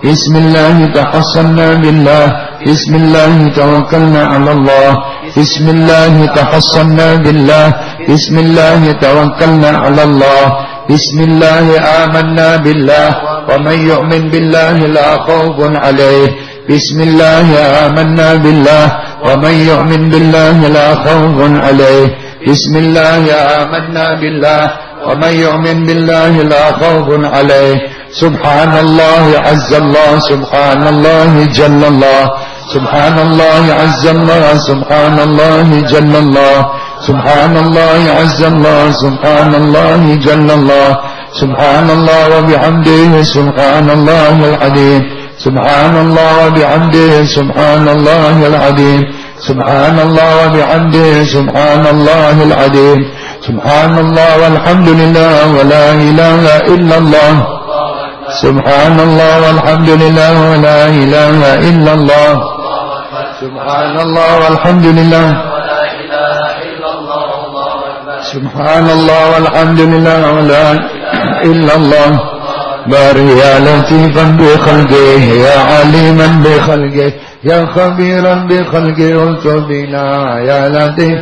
بسم الله تحصنا بالله. بسم الله توكلنا على الله. بسم الله تحصنا بالله. بسم الله توكلنا على الله. بسم الله آمنا بالله ومن يؤمن بالله لا خوف عليه. بسم الله آمنا بالله ومن يؤمن بالله لا خوف عليه. بسم الله آمنا بالله ومن يؤمن بالله لا خوف عليه. سبحان الله عز الله سبحان الله جل الله سبحان الله عز الله سبحان الله جل الله. سبحان الله عز الله سبحان الله جل الله سبحان الله وبحمده سبحان الله العظيم سبحان الله وبحمده سبحان الله العظيم سبحان الله وبحمده سبحان الله العظيم سبحان الله والحمد لله ولا إله إلا الله سبحان الله والحمد لله ولا إله إلا الله سبحان الله والحمد لله سبحان الله والحمد لله ولا إلا الله باري يا لطيفا بخلقه يا عليما بخلقه يا خبيرا بخلقه قلت بنا يا لطيف.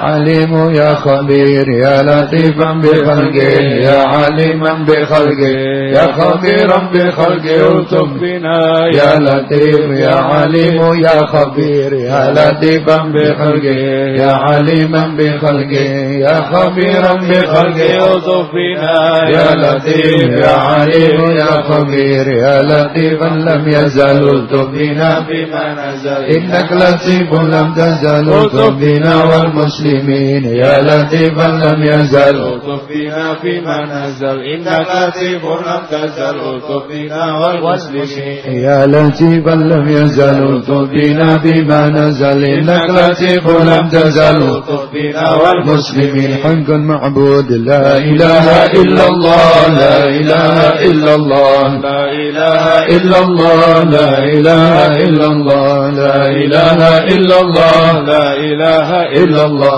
عليم يا خبير يا لطيفا بخلقه يا عليما بخلقه يا خبيرا بخلقه الطف بنا يا لطيف يا عليم يا خبير يا لطيفا بخلقه يا عليما بخلقه يا خبيرا بخلقه الطف بنا يا لطيف يا عليم يا خبير يا لطيفا لم يزل الطف بنا بما نزل إنك لطيف لم تزل الطف بنا والمسلمين المسلمين يا لطيفا لم يزل. الطف بنا فيما نزل إنك لطيف لم تزل. الطف بنا والمسلمين. يا لطيفا لم يزل. الطف بنا فيما نزل إنك لطيف لم تزل. الطف بنا والمسلمين. حق معبود. لا إله إلا الله. لا إله إلا الله. لا إله إلا الله. لا إله إلا الله. لا إله إلا الله. لا إله إلا الله.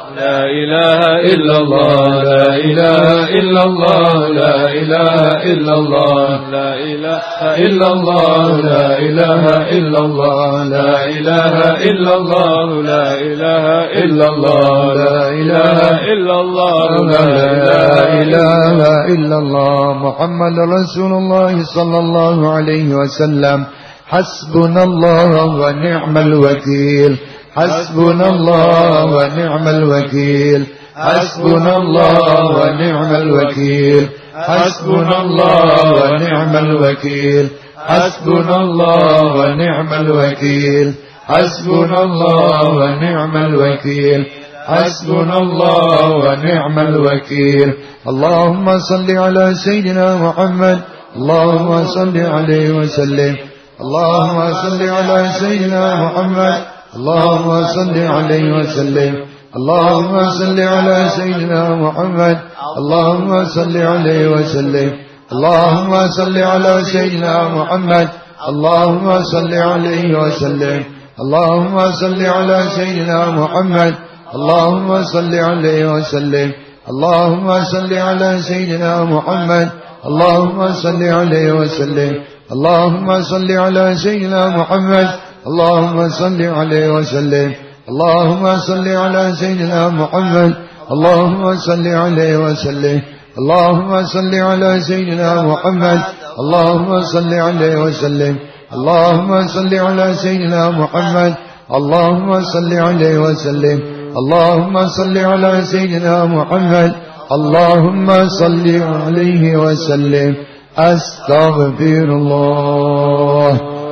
لا إله إلا الله لا إله إلا الله لا إله إلا الله لا إله إلا الله لا إله إلا الله لا إله إلا الله لا إله إلا الله لا إله إلا الله لا إله إلا الله محمد رسول الله صلى الله عليه وسلم حسبنا الله ونعم الوكيل حسبنا الله ونعم الوكيل. حسبنا الله ونعم الوكيل. حسبنا الله ونعم الوكيل. حسبنا الله ونعم الوكيل. حسبنا الله ونعم الوكيل. حسبنا الله ونعم الوكيل. اللهم صل على سيدنا محمد. اللهم صل عليه وسلم. اللهم صل على سيدنا محمد. اللهم صل عليه وسلم اللهم صل على سيدنا محمد اللهم صل عليه وسلم اللهم صل على سيدنا محمد اللهم صل عليه وسلم اللهم صل على سيدنا محمد اللهم صل عليه وسلم اللهم صل على سيدنا محمد اللهم صل عليه وسلم اللهم صل على سيدنا محمد اللهم صل عليه وسلم. اللهم صل على سيدنا محمد. اللهم صل عليه وسلم. اللهم صل على سيدنا محمد. اللهم صل عليه وسلم. اللهم صل على سيدنا محمد. اللهم صل عليه وسلم. اللهم صل على سيدنا محمد. اللهم صل عليه وسلم. أستغفر الله.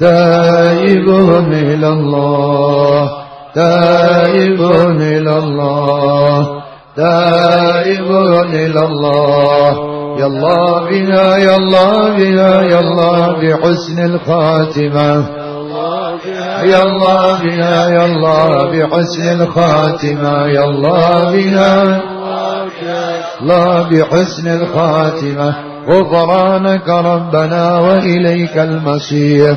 تائب إلى الله تائب إلى الله تائب إلى الله. يا الله بنا يا الله بنا يا الله بحسن الخاتمة. يا الله بنا يا الله بحسن الخاتمة. يا الله بنا الله بحسن الخاتمة. غفرانك ربنا وإليك المصير.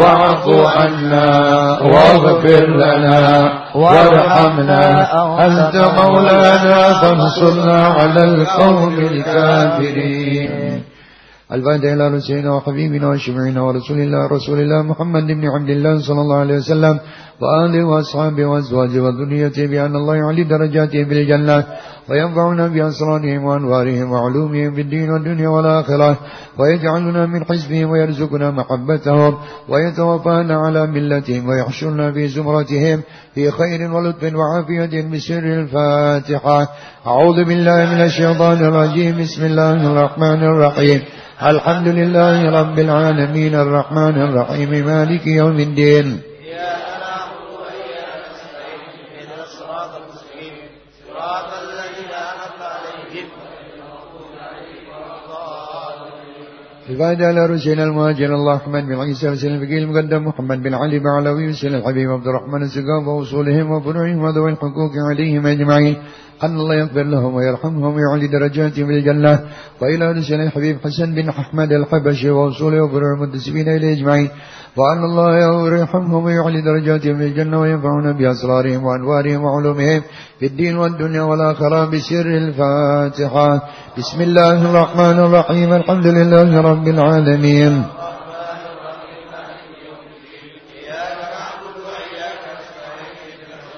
واعف عنا واغفر لنا وارحمنا. أنت مولانا فانصرنا على القوم الكافرين. الفاتحة إلى رسولنا وحبيبنا وشفيعنا ورسول الله رسول الله محمد بن عبد الله صلى الله عليه وسلم وآله وأصحابه وأزواجه وذريته بأن الله يعلي درجاته بالجنة وينفعنا بأسرارهم وأنوارهم وعلومهم في الدين والدنيا والآخرة ويجعلنا من حزبهم ويرزقنا محبتهم ويتوفانا على ملتهم ويحشرنا في زمرتهم في خير ولطف وعافية بسر الفاتحة. أعوذ بالله من الشيطان الرجيم. بسم الله الرحمن الرحيم. الحمد لله رب العالمين الرحمن الرحيم. مالك يوم الدين. الفائدة على رسول المهاجر. الله أحمد بن عيسى رسول الفقيه المقدم محمد بن علي بعلوي رسول الحبيب عبد الرحمن السقاف وأصولهم وفروعهم وذوي الحقوق عليهم أجمعين. أن الله يغفر لهم ويرحمهم ويعلي درجاتهم في الجنة. وإلى رسول الحبيب حسن بن أحمد الحبشي وأصوله وفروع المنتسبين إليه أجمعين. وأن الله يرحمهم ويعلي درجاتهم في الجنة وينفعنا بأسرارهم وأنوارهم وعلومهم في الدين والدنيا والآخرة بسر الفاتحة. بسم الله الرحمن الرحيم. الحمد لله رب العالمين.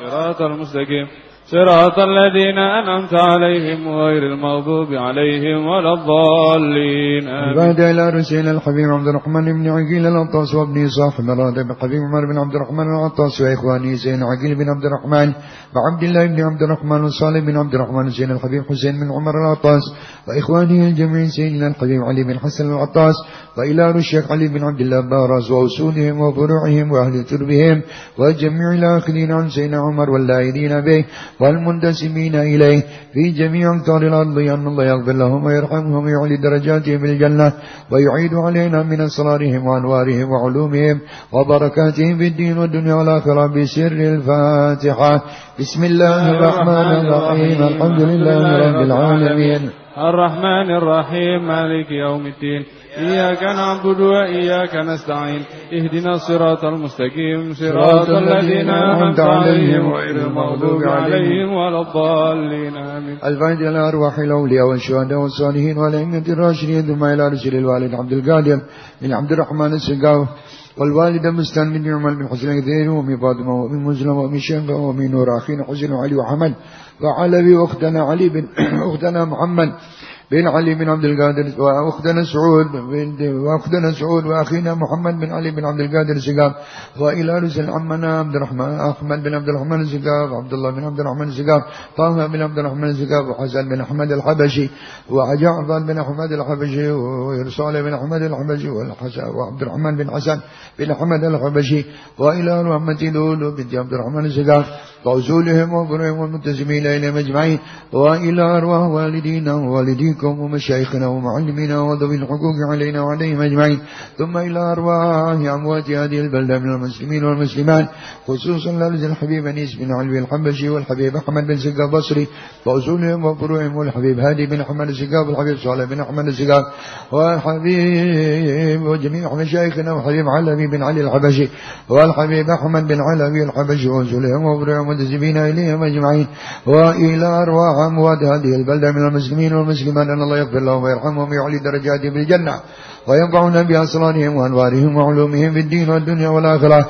صراط المستقيم. صراط الذين أنعمت عليهم غير المغضوب عليهم ولا الضالين. بعد إلى رسول الحبيب عبد الرحمن بن عقيل العطاس وابن مراد بن حبيب عمر بن عبد الرحمن العطاس وإخواني زين عقيل بن عبد الرحمن وعبد الله بن عبد الرحمن وصالح بن عبد الرحمن زين الحبيب حسين بن عمر العطاس وإخوانه الجميع سيدنا الحبيب علي بن حسن العطاس وإلى الشيخ علي بن عبد الله باراز وأصولهم وفروعهم وأهل تربهم وجميع الآخرين عن سيدنا عمر واللايدين به والمنتسبين إليه في جميع أقطار الأرض أن الله يغفر لهم ويرحمهم ويعلي درجاتهم في الجنة ويعيد علينا من أسرارهم وأنوارهم وعلومهم وبركاتهم في الدين والدنيا والآخرة بسر الفاتحة. بسم الله الرحمن الرحيم. الحمد لله رب العالمين. الرحمن الرحيم. مالك يوم الدين. إياك نعبد وإياك نستعين اهدنا الصراط المستقيم صراط الذين أنعمت عليهم غير المغضوب عليهم ولا الضالين آمين. الفائدة إلى أرواح الأولياء والشهداء والصالحين والأئمة الراشدين ثم إلى رسول الوالد عبد القادر بن عبد الرحمن السقاف والوالدة مستن بن عمر بن حسين كثير وأم فاطمة وأم مسلم وأم شنفة وأم نور أخينا حسين وعلي وحمد وعلوي وأختنا علي بن أختنا محمد بن علي بن عبد القادر وأختنا سعود وأختنا سعود وأخينا محمد بن علي بن عبد القادر السقاف وإلى رسل عمنا عبد الرحمن أحمد بن عبد الرحمن السقاف عبد الله بن عبد الرحمن السقاف طه بن عبد الرحمن السقاف وحسن بن أحمد الحبشي وجعفر بن أحمد الحبشي وإرسال بن أحمد الحبشي وعبد الرحمن بن حسن بن أحمد الحبشي وإلى رحمة لولو بنت عبد الرحمن السقاف وأصولهم وفروعهم والمنتسبين إليهم أجمعين وإلى أرواح والدينا ووالديكم ومشايخنا ومعلمينا وذوي الحقوق علينا وعليهم أجمعين. ثم إلى أرواح أموات هذه البلدة من المسلمين والمسلمات خصوصا لرز الحبيب أنيس بن علوي الحبشي والحبيب أحمد بن سقا البصري وأصولهم وفروعهم والحبيب هادي بن أحمد السقاف والحبيب صالح بن أحمد السقاف والحبيب وجميع مشايخنا وحبيب علوي بن علي الحبشي والحبيب أحمد بن علوي الحبشي. وأصولهم وفروعهم منتسبين إليهم أجمعين. وإلى أرواح أموات هذه البلدة من المسلمين والمسلمات أن الله يغفر لهم ويرحمهم ويعلي درجاتهم في الجنة. وينفعنا بأسرارهم وأنوارهم وعلومهم في الدين والدنيا والآخرة.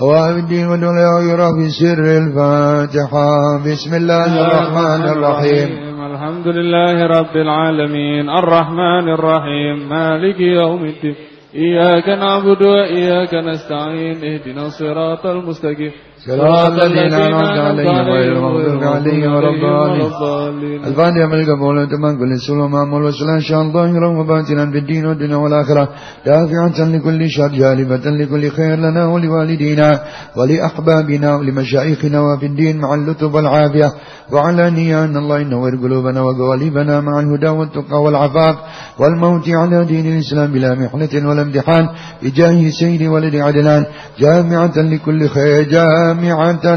وفي الدين والدنيا والآخرة في سر الفاتحة. بسم الله الرحمن الرحيم. الحمد لله رب العالمين. الرحمن الرحيم. مالك يوم الدين. إياك نعبد وإياك نستعين. اهدنا الصراط المستقيم. صراط الذين أنعمت عليهم غير المغضوب عليهم ولا الضالين. الفاتحة ملك مولا تمام كل السلام معمول والسلام شان ظاهرا وباطنا في الدين والدنيا والآخرة. دافعة لكل شر جالبة لكل خير لنا ولوالدينا ولأحبابنا ولمشايخنا وفي الدين مع اللطف والعافية. وعلى نية أن الله ينور قلوبنا وقوالبنا مع الهدى والتقى والعفاف. والموت على دين الإسلام بلا محنة ولا امتحان. بجاه سيد ولد عدنان جامعة لكل خير جامعة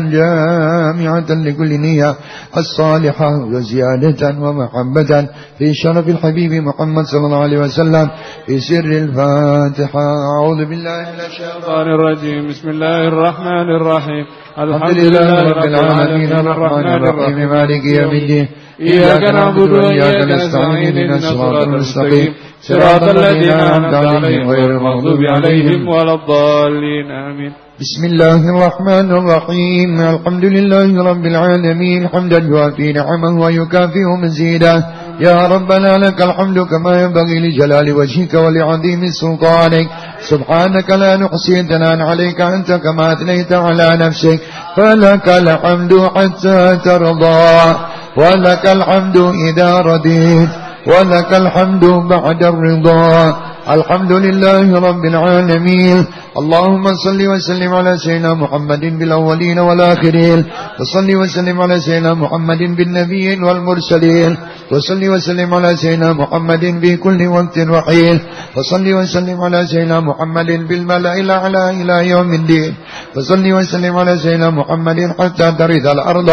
جامعة لكل نية الصالحة وزيادة ومحبة. في شرف الحبيب محمد صلى الله عليه وسلم في سر الفاتحة. أعوذ بالله من الشيطان الرجيم. بسم الله الرحمن الرحيم. الحمد لله رب العالمين. الرحمن الرحيم. مالك يوم الدين. إياك نعبد وإياك نستعين. إهدنا الصراط المستقيم. صراط الذين أنعمت عليهم غير المغضوب عليهم ولا الضالين. آمين. بسم الله الرحمن الرحيم الحمد لله رب العالمين حمدا يوافي نعمه ويكافئ مزيدا يا ربنا لك الحمد كما ينبغي لجلال وجهك ولعظيم سلطانك سبحانك لا نحصي ثناء عليك أنت كما أثنيت على نفسك فلك الحمد حتى ترضى ولك الحمد إذا رضيت ولك الحمد بعد الرضا الحمد لله رب العالمين. اللهم صل وسلم على سيدنا محمد بالأولين والآخرين. وصل وسلم على سيدنا محمد بالنبيين والمرسلين. وصل وسلم على سيدنا محمد في كل وقت وحين. وصل وسلم على سيدنا محمد بالملأ الأعلى إلى يوم الدين. وصل وسلم على سيدنا محمد حتى ترث الأرض.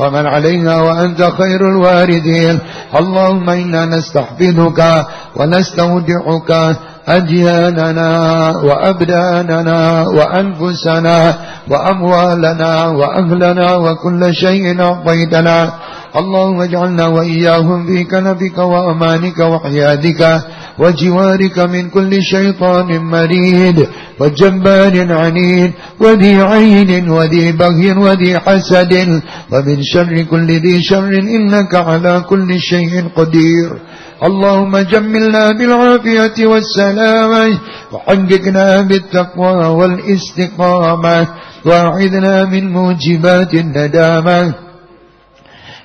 ومن عليها وأنت خير الواردين. اللهم إنا نستحفظك ونستودعك أدياننا وأبداننا وأنفسنا وأموالنا وأهلنا وكل شيء أعطيتنا. اللهم اجعلنا وإياهم في كنفك وأمانك وحيادك وجوارك من كل شيطان مريد وجبار عنيد وذي عين وذي بغي وذي حسد ومن شر كل ذي شر إنك على كل شيء قدير. اللهم جملنا بالعافية والسلامة وحققنا بالتقوى والاستقامة وأعذنا من موجبات الندامة.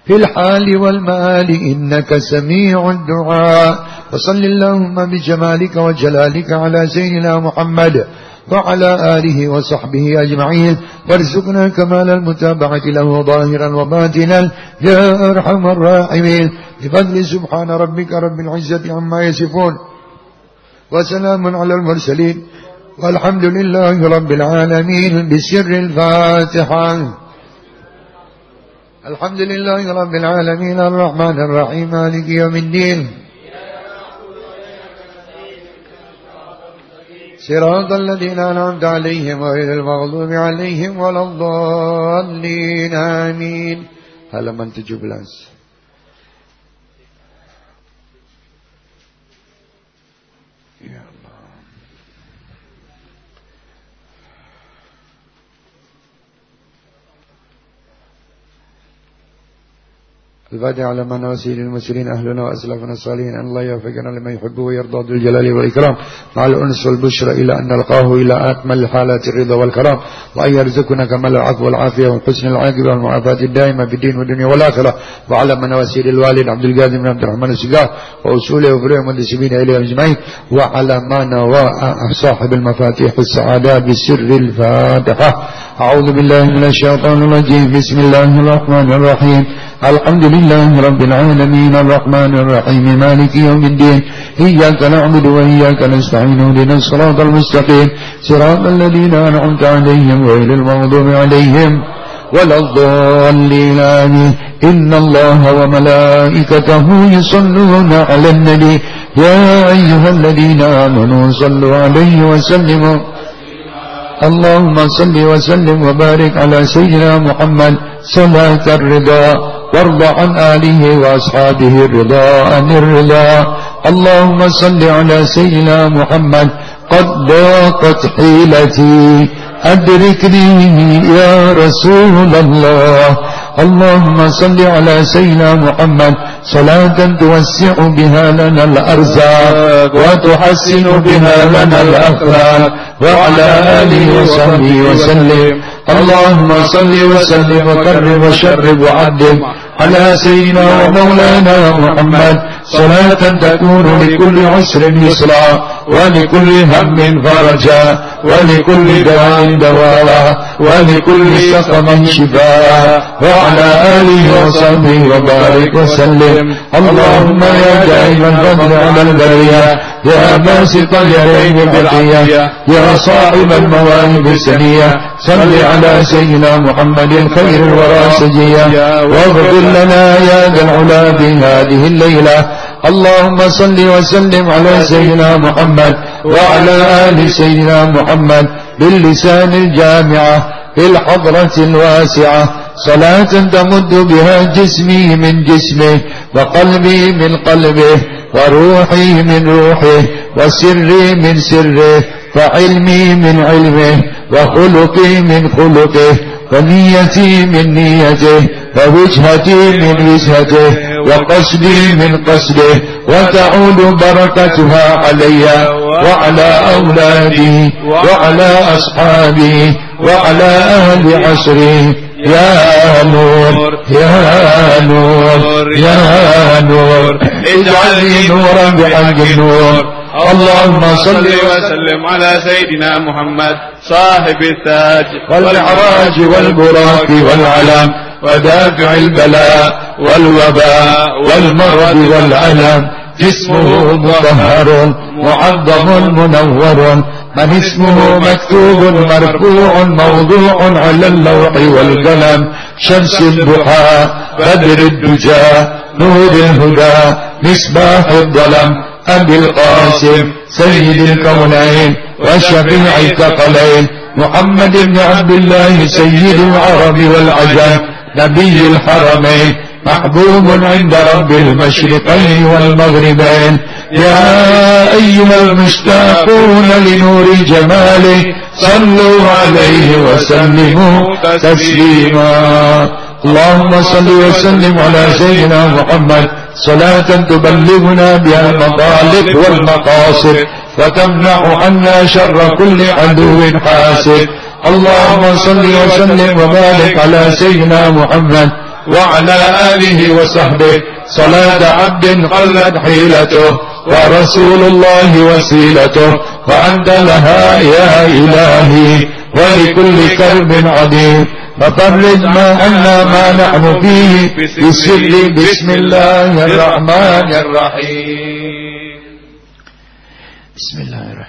في الحال والمال إنك سميع الدعاء. وصل اللهم بجمالك وجلالك على سيدنا محمد وعلى آله وصحبه أجمعين. وارزقنا كمال المتابعة له ظاهرا وباطنا. يا أرحم الراحمين. بفضل سبحان ربك رب العزة عما يصفون. وسلام على المرسلين. والحمد لله رب العالمين. بسر الفاتحة. الحمد لله رب العالمين. الرحمن الرحيم. مالك يوم الدين. صراط الذين أنعمت عليهم غير المغضوب عليهم ولا الضالين. آمين. halaman 17 Ya الفاتحة على من وسيل المسلمين أهلنا وأسلافنا الصالحين أن الله يوفقنا لما يحب ويرضى ذو الجلال والإكرام مع الأنس والبشرى إلى أن نلقاه إلى أكمل حالات الرضا والكرام وأن يرزقنا كمال العفو والعافية والحسن العاقبة والمعافاة الدائمة في الدين والدنيا والآخرة وعلى من وسيل الوالد عبد القادر بن عبد الرحمن السقاف وأصوله وفروعه المنتسبين إليه أجمعين وعلى من صاحب المفاتيح السعادة بسر الفاتحة أعوذ بالله من الشيطان الرجيم بسم الله الرحمن الرحيم الحمد لله رب العالمين الرحمن الرحيم مالك يوم الدين إياك نعبد وإياك نستعين اهدنا الصراط المستقيم صراط الذين أنعمت عليهم غير المغضوب عليهم ولا الضالين آمين إن الله وملائكته يصلون على النبي يا أيها الذين آمنوا صلوا عليه وسلموا اللهم صل وسلم وبارك على سيدنا محمد صلاة الرضا. وارض عن آله وأصحابه الرضا عن الرضا. اللهم صل على سيدنا محمد. قد ضاقت حيلتي. أدركني يا رسول الله. اللهم صل على سيدنا محمد. صلاة توسع بها لنا الأرزاق وتحسن بها لنا الأخلاق. وعلى آله وصحبه وسلم. اللهم صل وسلم وكرم وشرب وعدم على سيدنا ومولانا محمد. صلاة تكون لكل عسر يسرا. ولكل هم فرجا ولكل داء دواء ولكل سقم شفاء. وعلى آله وصحبه وبارك وسلم. اللهم يا دائم الفضل على البرية يا باسط اليدين بالعافية يا صاحب المواهب السنية. صل على سيدنا محمد خير الورى سجيا واغفر لنا يا ذا العلا بهذه الليلة. اللهم صل وسلم على سيدنا محمد وعلى آل سيدنا محمد باللسان الجامعة في الحضرة الواسعة. صلاة تمد بها جسمي من جسمه وقلبي من قلبه وروحي من روحه وسري من سره وعلمي من علمه وخلقي من خلقه ونيتي من نيته ووجهتي من وجهته وقصدي من قصده وتعود بركتها علي وعلى أولادي وعلى أصحابي وعلى أهل عصري. يا نور يا نور يا نور. اجعلني نورا بحق النور. اللهم صل وسلم على سيدنا محمد صاحب التاج والعراج والبراق والعلم ودافع البلاء والوباء والمرض والألم. جسمه مطهر معظم منور. من اسمه مكتوب مرفوع موضوع على اللوح والقلم. شمس الضحى بدر الدجى نور الهدى مصباح الظلم. أبي القاسم سيد الكونين وشفيع الثقلين. محمد بن عبد الله سيد العرب والعجم. نبي الحرمين محبوب عند رب المشرقين والمغربين. يا أيها المشتاقون لنور جماله صلوا عليه وسلموا تسليما. اللهم صل وسلم على سيدنا محمد. صلاة تبلغنا بها المطالب والمقاصد وتمنع عنا شر كل عدو حاسد. اللهم صل وسلم وبارك على سيدنا محمد وعلى آله وصحبه. صلاة عبد قلت حيلته ورسول الله وسيلته وأنت لها يا إلهي ولكل كرب عظيم. ففرج ما أنا ما نحن فيه بسر بسم الله الرحمن الرحيم. بسم الله الرحمن الرحيم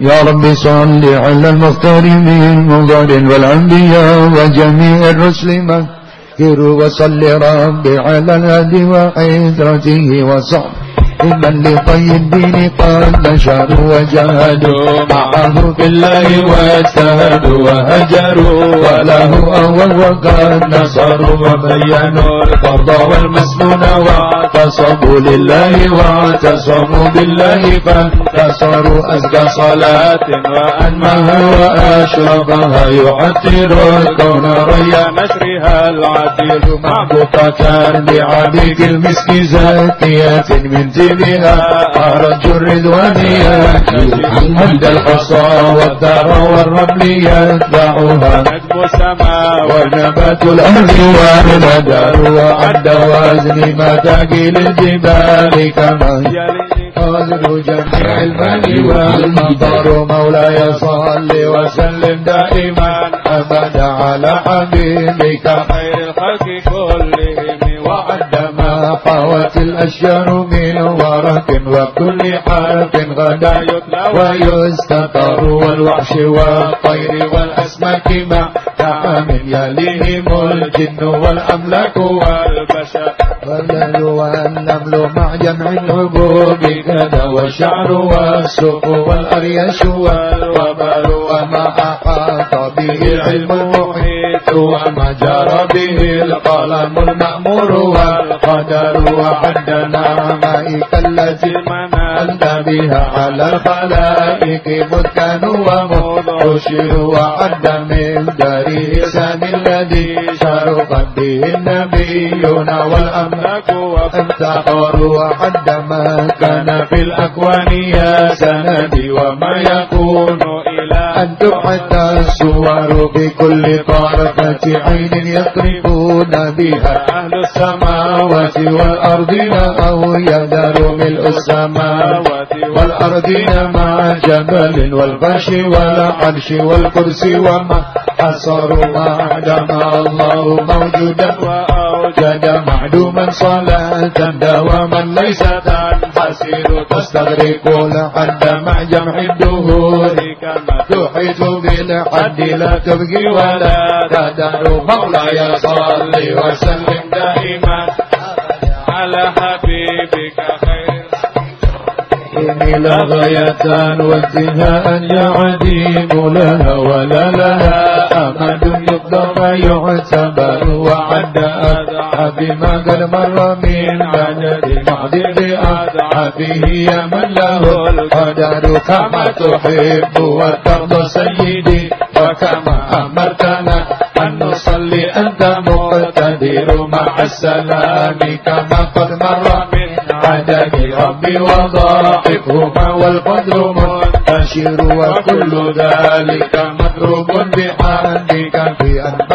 يا رب صل على المختار من مضر والأنبياء وجميع الرسل مكر وصل رب على الهدي وحيدرته وصحبه إمن لطي الدين قد نشروا وجاهدوا. معه بالله واجتهدوا وهجروا. وله أول وقد نصروا وبينوا. الفرض والمسنون واعتصموا لله واعتصموا بالله فانتصروا. أزكى صلاة وأنمها وأشرفها. يعطر الكون ريا نشرها العديل. معبوقة بعبيد المسك زاكية من جبها أرج الرضوانية مد الحصى والدار والرمل يتبعها نجم السماء ونبات الأرض والمدار وعد وزن متاقيل الجبال كما قادر جميع المال والمطر مولاي صل وسلم دائما أبدا على حبيبك. خير الخلق كلهم وعد حوت الأشجار من ورق وكل حرف غدا. يتلى ويستطر والوحش والطير والأسماك مع نعم يليهم الجن والأملاك والبشر والليل والنمل مع جمع الحبوب كذا والشعر والسوق والأريش والوبل وما أحاط به العلم المحيط وما جرى به القلم المأمور والقدر وعدنا نعمائك التي مننت بها على الخلائق مذ كانوا ومذ أشروا وعد دريسان الذي شرقت به النبيون والأملاك وافتخروا وعد ما كان في الأكوان يا سندي وما يكون إلى أن تحدى الصور بكل طرفة عين يقربون بها أهل السماوات والأرضين أو يدر ملء السماوات والأرضين مع جبل والفرش والعرش والكرسي وما حصروا ما دام الله موجودا وأوجد معدوما صلاة دواما ليس تنحسر تستغرق لحد مع جمع الدهور كما تحيط بالحد لا تبقي ولا تدر مولاي صل وسلم دائما إني لغاية وانتهاء يا عديم لها ولا لها أمد يقدر يعتبر وعد أضعف ما قد مر من عدد معدد أضعفه يا من له القدر كما تحب وترضى سيدي وكما أمرتنا مقتدر مع السلام كما قد مر من عدد ربي وضاعفهما والقدر منتشر وكل ذلك مضروب بحمدك في أنفاس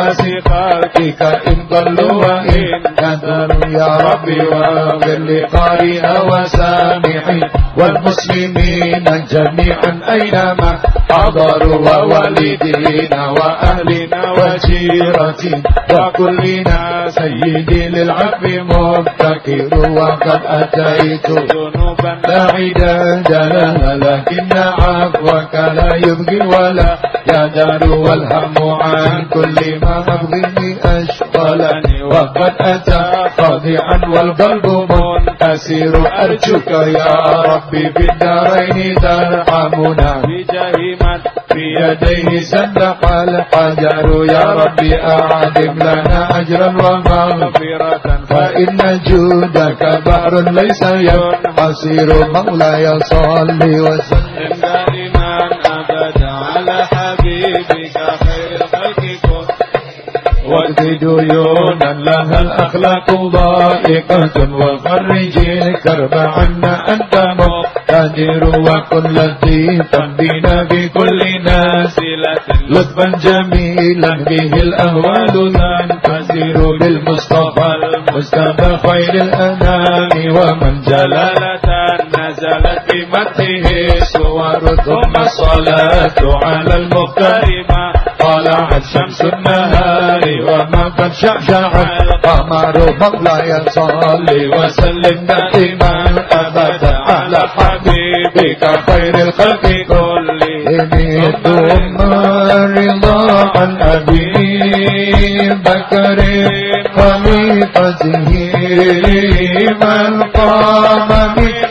خلقك إن ضلوا وإن كثروا يا ربي وأغفر لقارئ وسامعين والمسلمين جميعا أينما حضروا ووالدينا وأهلنا وجيرتنا وكلنا سيدي للعفو مفتكر وقد أتيت ذنوبا لا عداد لها لكن عفوك لا يبقي ولا يدار والهم عن كل ما مبغي أشغلني وقد أتى خاضعا والقلب منكسر. أرجوك يا ربي في الدارين ترحمنا. بجاه من بيديه سندق الحجر. يا ربي أعدم لنا أجرا ومغفرة. فإن جودك بحر ليس ينحصر. مولاي صل وسلم. دائما أبدا على حبيبك واقضي ديونا لها الأخلاق ضائقة وفرج الكرب عنا أنت مقتدر وكل لطيفا بنا بكل نازلة لطفا جميلا به الأهوال تنكسر بالمصطفى المصطفى خير الأنام ومن جلالة نزلت بمته صور ثم الصلاة على المختار ما طلعت شمس النهار وما قد شعشع القمر مولاي صل وسلم دائما. أبدا على حبيبك خير الخلق كلهم. ثم رضا عن أبي بكر خليفته من قام من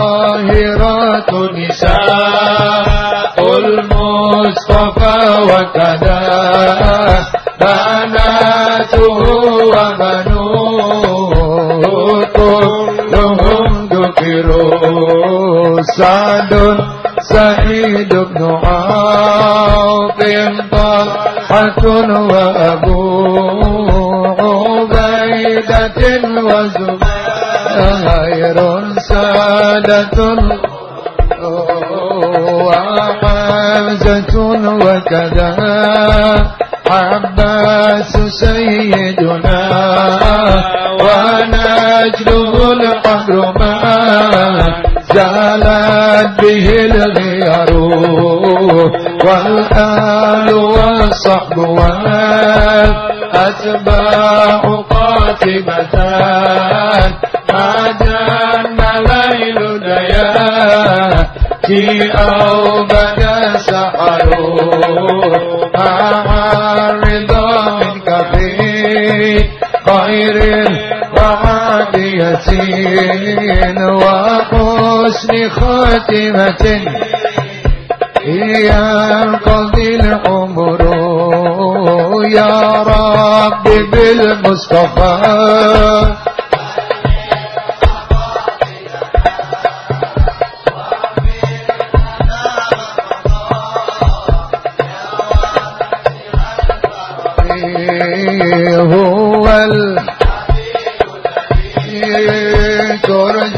والطاهرات نساء المصطفى وكذا بناته وبنوه كلهم ذكروا سعد سعيد بن عوف طلحة وأبو وحمزة وكذا عباس سيدنا ونجله القدر ما زالت به الغيار والآل والصحب والأتباع قاتبتان ما جن في أوبك سحروا أعرضا منك في خير وعاد يسين وحسن خاتمة. ينقضي العمر يا رب بالمصطفى. هو الذي ترجى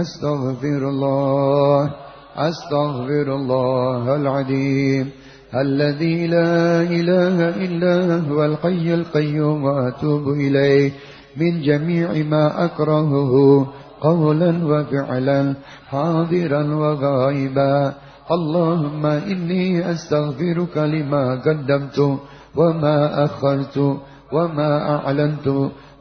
أستغفر الله أستغفر الله العظيم. الذي لا إله إلا هو الحي القيوم وأتوب إليه. من جميع ما أكرهه قولا وفعلا حاضرا وغائبا. اللهم إني أستغفرك لما قدمت وما أخرت وما أعلنت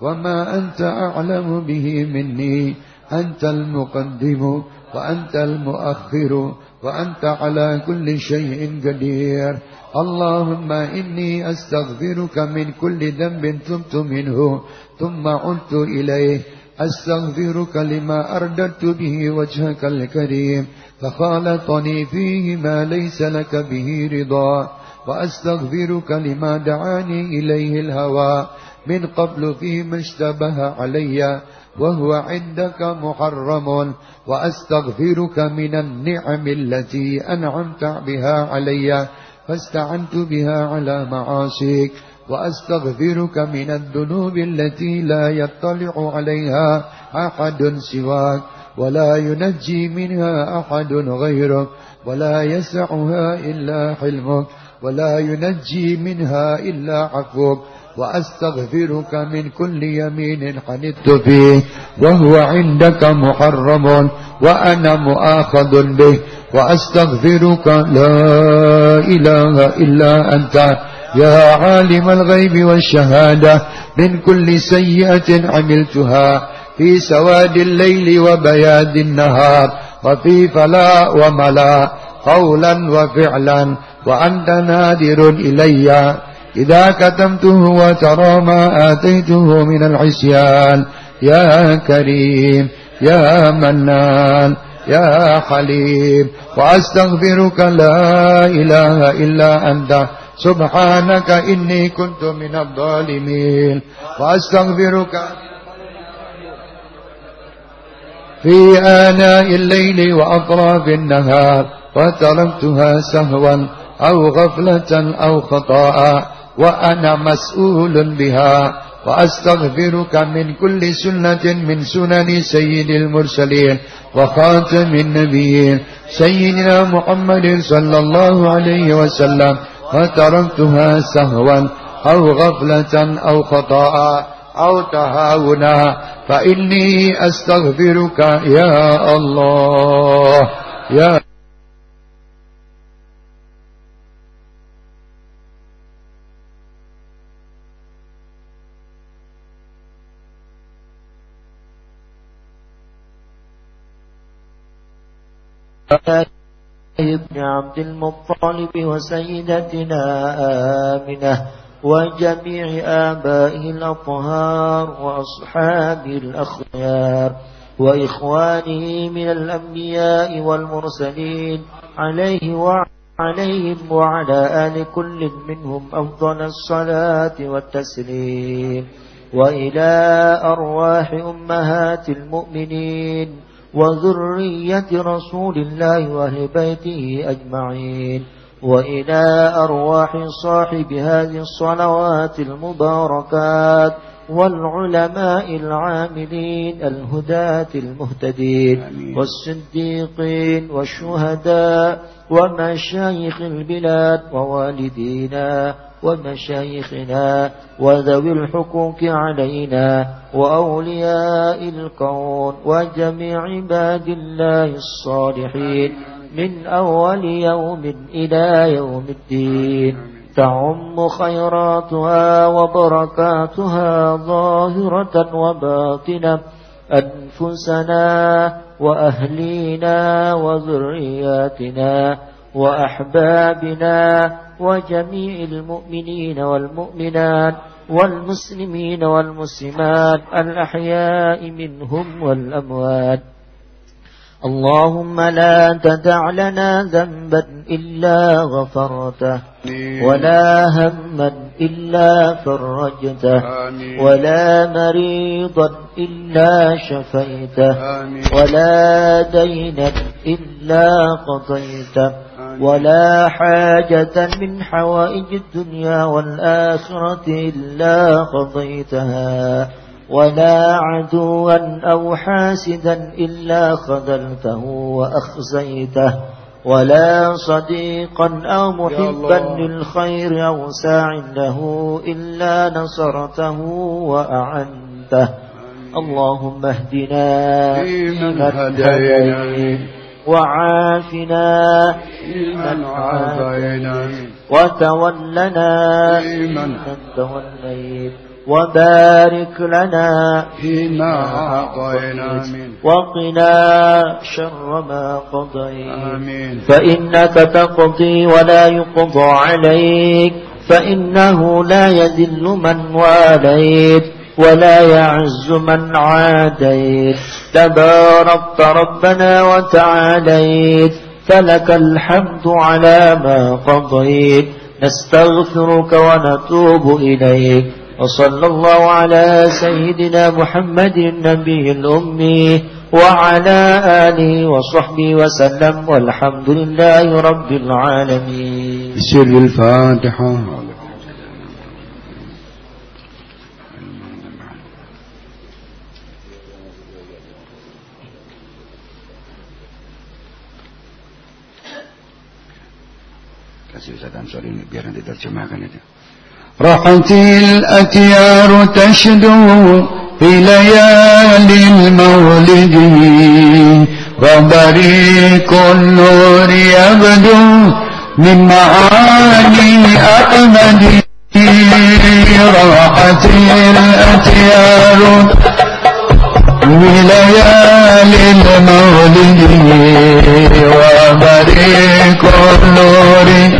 وما أنت أعلم به مني. أنت المقدم وأنت المؤخر وأنت على كل شيء قدير. اللهم إني أستغفرك من كل ذنب تبت منه ثم عدت إليه. أستغفرك لما أرددت به وجهك الكريم فخالطني فيه ما ليس لك به رضا. وأستغفرك لما دعاني إليه الهوى من قبل فيما اشتبه علي. وهو عندك محرم وأستغفرك من النعم التي أنعمت بها علي فاستعنت بها على معاصيك وأستغفرك من الذنوب التي لا يطلع عليها أحد سواك ولا ينجي منها أحد غيرك ولا يسعها إلا حلمك ولا ينجي منها إلا عفوك وأستغفرك من كل يمين حنت فيه وهو عندك محرم وأنا مؤاخذ به وأستغفرك لا إله إلا أنت. يا عالم الغيب والشهادة من كل سيئة عملتها في سواد الليل وبياد النهار وفي فلا وملا قولا وفعلا وأنت نادر إلي. إذا كتمته وترى ما آتيته من العصيان يا كريم يا منان يا حليم وأستغفرك لا إله إلا أنت سبحانك إني كنت من الظالمين وأستغفرك في آناء الليل وأطراف النهار وتركتها سهوا أو غفلة أو خطاء وأنا مسؤول بها وأستغفرك من كل سنة من سنن سيد المرسلين وخاتم النبيين سيدنا محمد صلى الله عليه وسلم وتركتها سهوا أو غفلة أو خطاء أو تهاونا فإني أستغفرك يا الله يا ابن عبد المطلب وسيدتنا آمنة وجميع آبائه الأطهار وأصحابه الأخيار وإخوانه من الأنبياء والمرسلين عليه وعليهم وعلى آل كل منهم أفضل الصلاة والتسليم وإلى أرواح أمهات المؤمنين وذرية رسول الله وأهل بيته أجمعين. وإلى أرواح صاحب هذه الصلوات المباركات والعلماء العاملين الهداة المهتدين والصديقين والشهداء ومشايخ البلاد ووالدينا ومشايخنا وذوي الحقوق علينا وأولياء الكون وجميع عباد الله الصالحين من أول يوم إلى يوم الدين. تعم خيراتها وبركاتها ظاهرة وباطنة. أنفسنا وأهلينا وذرياتنا وأحبابنا وجميع المؤمنين والمؤمنات والمسلمين والمسلمات الأحياء منهم والأموات. اللهم لا تدع لنا ذنبا إلا غفرته ولا هما إلا فرجته ولا مريضا إلا شفيته ولا دينا إلا قضيته. ولا حاجة من حوائج الدنيا والآخرة إلا قضيتها. ولا عدوا أو حاسدا إلا خذلته وأخزيته. ولا صديقا أو محبا للخير أو ساع له إلا نصرته وأعنته. اللهم اهدنا فيمن هديت. وعافنا. فيمن عافينا وتولنا. فيمن توليت وبارك لنا. فيما أعطينا. وقنا شر ما قضيت. فإنك تقضي ولا يقضى عليك. فإنه لا يذل من واليت. ولا يعز من عاديت. تباركت ربنا وتعاليت. فلك الحمد على ما قضيت. نستغفرك ونتوب إليك. وصلى الله على سيدنا محمد النبي الأمي وعلى آله وصحبه وسلم. والحمد لله رب العالمين. بسر الفاتحة. زدم سالی بیارن در چه مغنه رحت الأتيار تشدو في ليالي المولد وبريق النور يبدو من معاني أحمد راحت الأتيار في ليالي المولد وبريق النور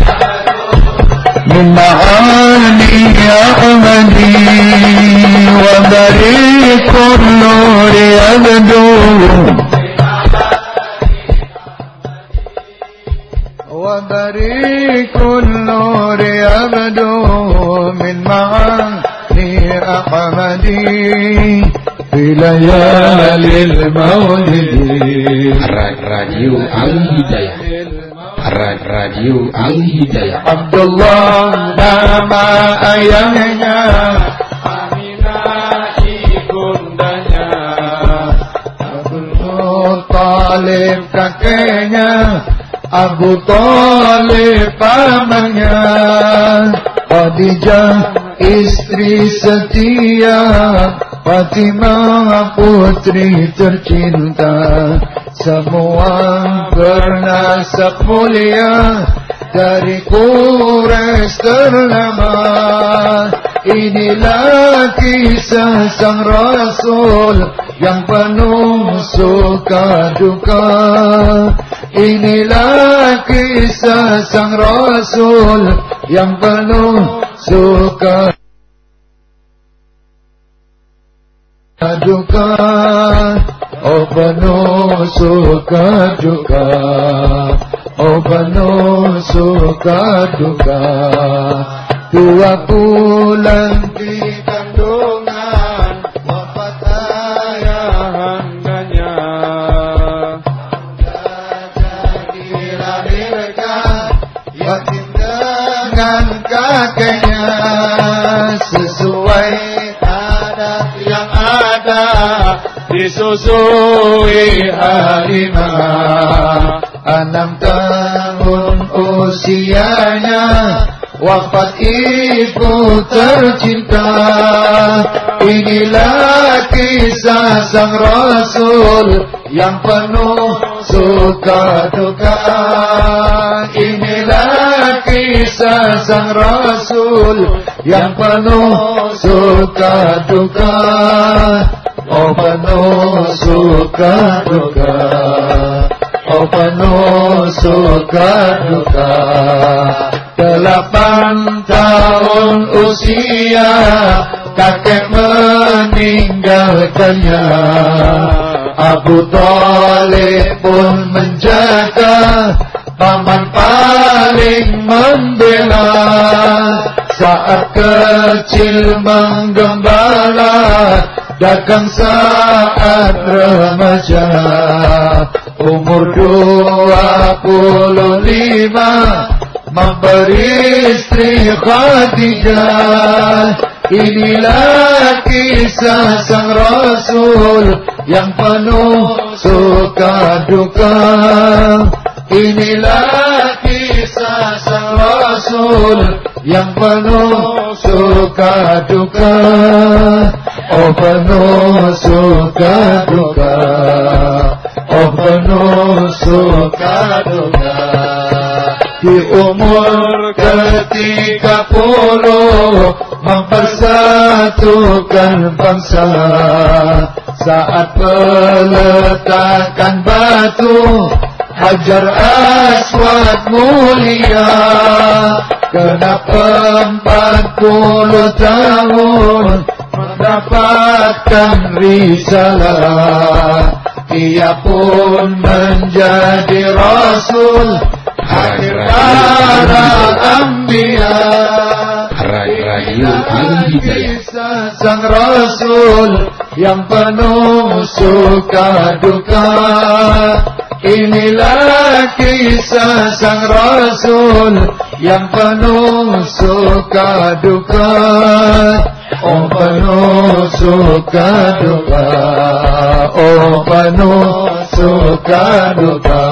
من معاني أحمدي وبريق النور يبدو. وبريق النور يبدو من معاني أحمدي في ليالي المولد. راديو الهداية Radio Al Hidayah. Abdullah nama ayahnya, Aminah ibundanya, Abdul Talib kakeknya, Abu Talib pamannya, Khadijah istri setia, Fatimah putri tercinta. Semua bernasab mulia Dari Quraisy ternama. Inilah kisah sang Rasul Yang penuh suka duka Inilah kisah sang Rasul Yang penuh suka. Duka Oh penuh suka duka Oh penuh suka duka Dua bulan di kandungan kakeknya Sesuai disusui harimau enam tahun usianya wafat ibu tercinta. Inilah kisah sang rasul yang penuh suka duka. Inilah kisah sang rasul yang penuh suka duka. Oh penuh suka duka. Oh penuh suka duka. Delapan tahun usia Kakek meninggalkannya. Abu Talib pun menjaga Paman paling membela. Saat kecil menggembala Dagang saat remaja. Umur dua puluh lima Memberi istri Khadijah. Inilah kisah sang Rasul Yang penuh suka duka Inilah kisah sang Rasul Yang penuh suka duka. Oh penuh suka duka. Oh penuh suka duka. Di umur ketiga puluh Mempersatukan bangsa. Saat peletakan batu Hajar Aswad mulia Kenapa empat puluh tahun mendapatkan risalah. Ia pun menjadi Rasul Akhir para Ambiya Sang Rasul yang penuh suka duka Inilah kisah sang Rasul yang penuh suka duka. Oh penuh suka duka. Oh penuh suka duka.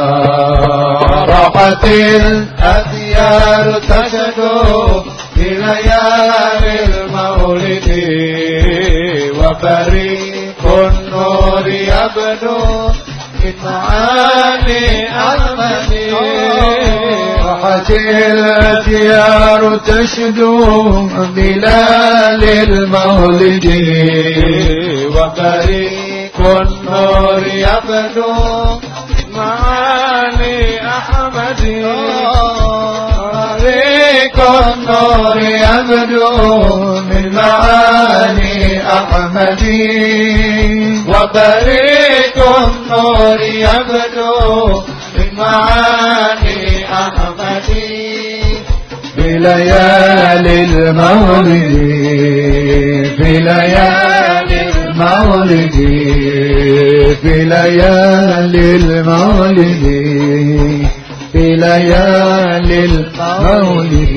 Rapatil asyar tasadu Bilayalil maulidi. Wa wabari nuri abdu. معاني أحمد. وحتي الأديار تشدو بلال المولد. وبريق النور يبدو معاني أحمد. بريق النور يبدو من معاني أحمد. وبريق النور يبدو من معاني أحمد بليالي المولد بليالي المولد في ليالي المولد في ليالي المولد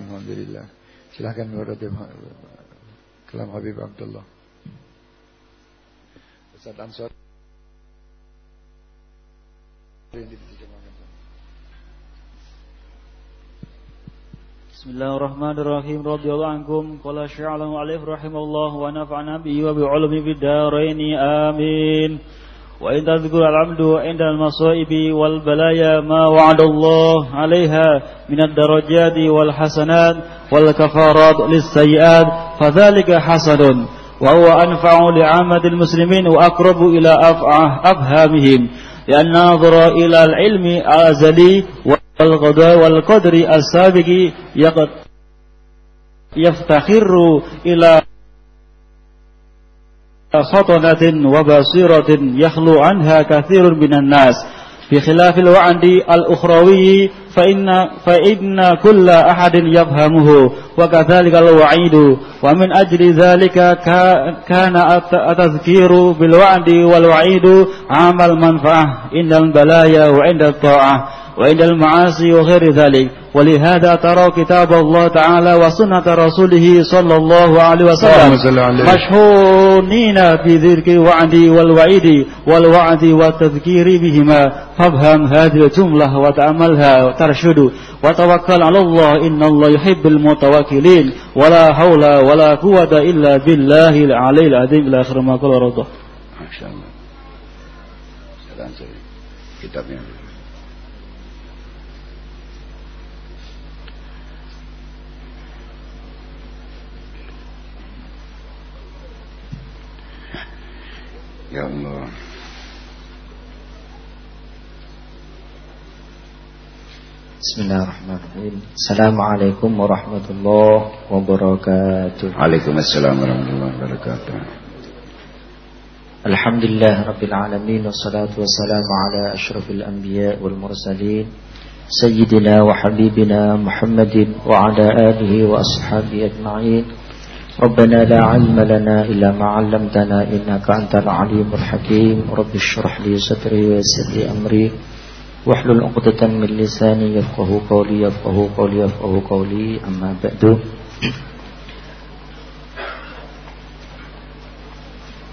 الحمد لله silahkan menurut kalam Habib Abdullah Ustaz Ansor Bismillahirrahmanirrahim. Radhiyallahu ankum. Qala sya'alahu alaihi rahimahullah wa nafa'ana bihi wa bi'ulumi fid dharain. Amin. Wa in tadhkur al-'abdu 'inda al-masa'ibi wal balaya ma wa'ada Allah 'alaiha min ad-darajati wal hasanat wal kafarat lis-sayyi'at fadhalika hasanun وهو أنفع لعامة المسلمين وأقرب إلى أفهامهم. لأن نظر إلى العلم الأزلي والغداء والقدر السابق يفتخر إلى خطنة وبصيرة يخلو عنها كثير من الناس. بخلاف الوعد الأخروي فإن, فإن كل أحد يفهمه وكذلك الوعيد. ومن أجل ذلك كان التذكير بالوعد والوعيد عام المنفعة. عند البلايا وعند الطاعة. وعند المعاصي وغير ذلك. ولهذا ترى كتاب الله تعالى وسنة رسوله صلى الله عليه وسلم مشهورين بذكر الوعد والوعيد والوعد والتذكير بهما. فافهم هذه الجملة وتأملها ترشد وتوكل على الله إن الله يحب المتوكلين. ولا حول ولا قوة إلا بالله العلي العظيم. إلى آخر ما قال رضا. ما شاء الله. Kitabnya Ya Allah Bismillahirrahmanirrahim Assalamualaikum warahmatullahi wabarakatuh Waalaikumsalam warahmatullahi wabarakatuh Alhamdulillah Rabbil Alamin Wassalatu wassalamu ala ashrafil anbiya wal mursalin Sayyidina wa habibina Muhammadin Wa ala alihi wa ashabi ajma'in ربنا لا علم لنا إلا ما علمتنا إنك أنت العليم الحكيم. رب اشرح لي صدري ويسر لي أمري. واحلل عقدة من لساني يفقه قولي يفقه قولي يفقه قولي. أما بعد.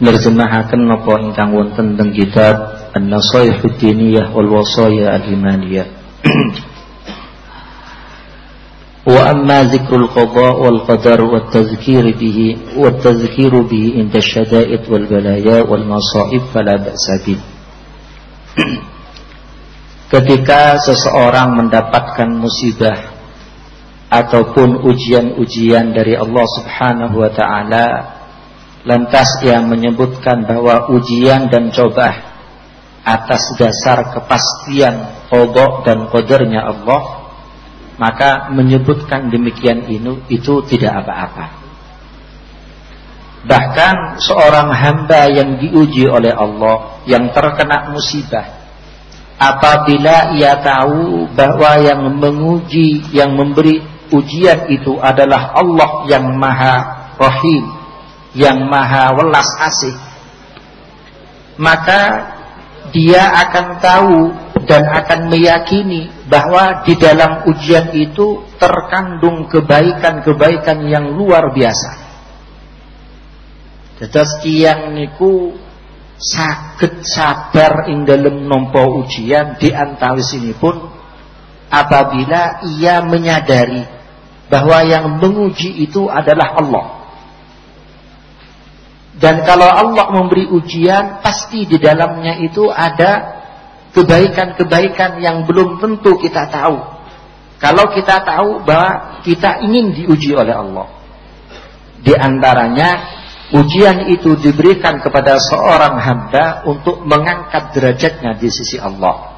Nerjemahaken napa ingkang wonten teng kitab An-Nasaihud Diniyah wal Wasaya Al-Imaniyah وأما ذكر القضاء والقدر والتذكير به والتذكير به عند الشدائد والبلايا والمصائب فلا بأس به Ketika seseorang mendapatkan musibah ataupun ujian-ujian dari Allah Subhanahu wa taala lantas ia menyebutkan bahwa ujian dan coba atas dasar kepastian qada dan qadarnya Allah maka menyebutkan demikian itu itu tidak apa-apa. Bahkan seorang hamba yang diuji oleh Allah yang terkena musibah apabila ia tahu bahwa yang menguji yang memberi ujian itu adalah Allah yang Maha Rahim, yang Maha welas asih, maka dia akan tahu dan akan meyakini bahwa di dalam ujian itu terkandung kebaikan-kebaikan yang luar biasa. Tetes tiyang niku sakit sabar ing dalam nompo ujian di ini pun apabila ia menyadari bahwa yang menguji itu adalah Allah. Dan kalau Allah memberi ujian, pasti di dalamnya itu ada kebaikan-kebaikan yang belum tentu kita tahu. Kalau kita tahu bahwa kita ingin diuji oleh Allah. Di antaranya, ujian itu diberikan kepada seorang hamba untuk mengangkat derajatnya di sisi Allah.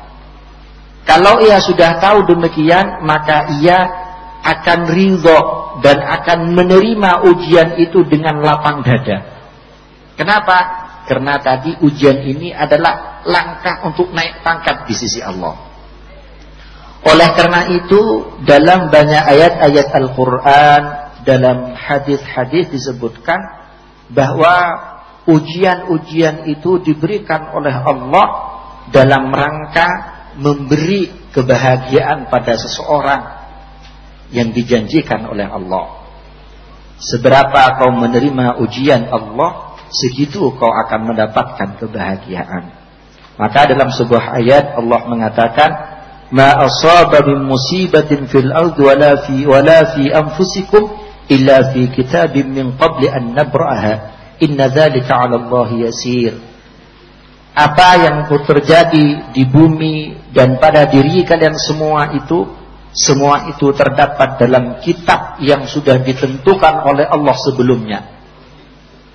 Kalau ia sudah tahu demikian, maka ia akan ridho dan akan menerima ujian itu dengan lapang dada. Kenapa? Karena tadi ujian ini adalah langkah untuk naik pangkat di sisi Allah. Oleh karena itu, dalam banyak ayat-ayat Al-Quran, dalam hadis-hadis disebutkan bahwa ujian-ujian itu diberikan oleh Allah dalam rangka memberi kebahagiaan pada seseorang yang dijanjikan oleh Allah. Seberapa kau menerima ujian Allah, segitu kau akan mendapatkan kebahagiaan. Maka dalam sebuah ayat Allah mengatakan, "Ma asaba min musibatin fil ardi wala fi wala fi anfusikum illa fi kitabim min qabli an nabraha. Inna dzalika 'ala Allah yasir." Apa yang terjadi di bumi dan pada diri kalian semua itu semua itu terdapat dalam kitab yang sudah ditentukan oleh Allah sebelumnya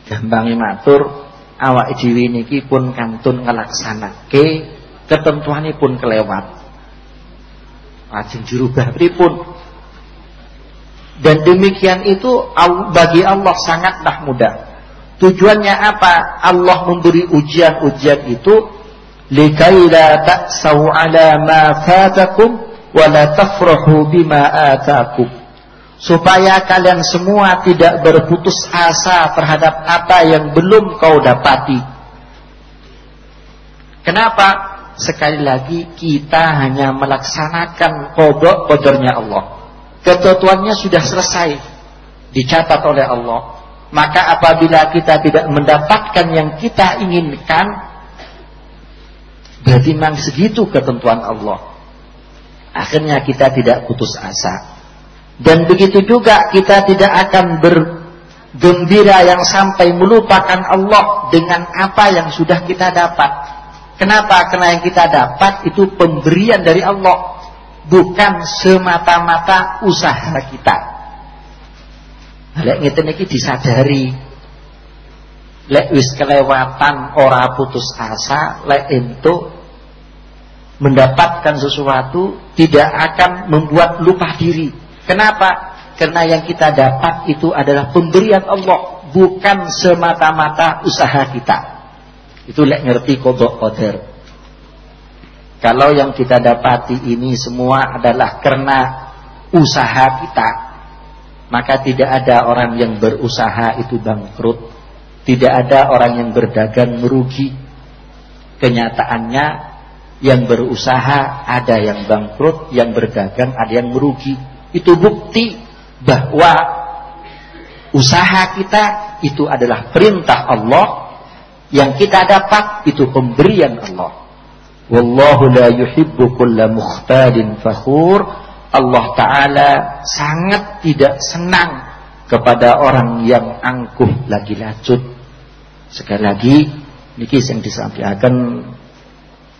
gampange matur awak dhewe niki pun kantun ngelaksanake ketentuanipun kelewat. Lajeng dirubah pripun dan demikian itu bagi Allah sangatlah mudah. Tujuannya apa? Allah memberi ujian-ujian itu likaila ta'sau ala ma fatakum wa la tafrahu bima atakum supaya kalian semua tidak berputus asa terhadap apa yang belum kau dapati. Kenapa? Sekali lagi kita hanya melaksanakan kodok kodornya Allah. Ketentuannya sudah selesai, dicatat oleh Allah. Maka apabila kita tidak mendapatkan yang kita inginkan, berarti memang segitu ketentuan Allah. Akhirnya kita tidak putus asa. Dan begitu juga kita tidak akan bergembira yang sampai melupakan Allah dengan apa yang sudah kita dapat. Kenapa? Karena yang kita dapat itu pemberian dari Allah, bukan semata-mata usaha kita. Lek ngeten iki disadari. Lek wis kelewatan ora putus asa, lek entuk mendapatkan sesuatu tidak akan membuat lupa diri Kenapa? Karena yang kita dapat itu adalah pemberian Allah, bukan semata-mata usaha kita. Itu lek ngerti kodok koder. Kalau yang kita dapati ini semua adalah karena usaha kita, maka tidak ada orang yang berusaha itu bangkrut. Tidak ada orang yang berdagang merugi. Kenyataannya yang berusaha ada yang bangkrut, yang berdagang ada yang merugi. Itu bukti bahwa usaha kita itu adalah perintah Allah yang kita dapat itu pemberian Allah. Wallahu la yuhibbu kulla mukhtalin fakhur. Allah taala sangat tidak senang kepada orang yang angkuh lagi lacut. Sekali lagi niki yang disampaikan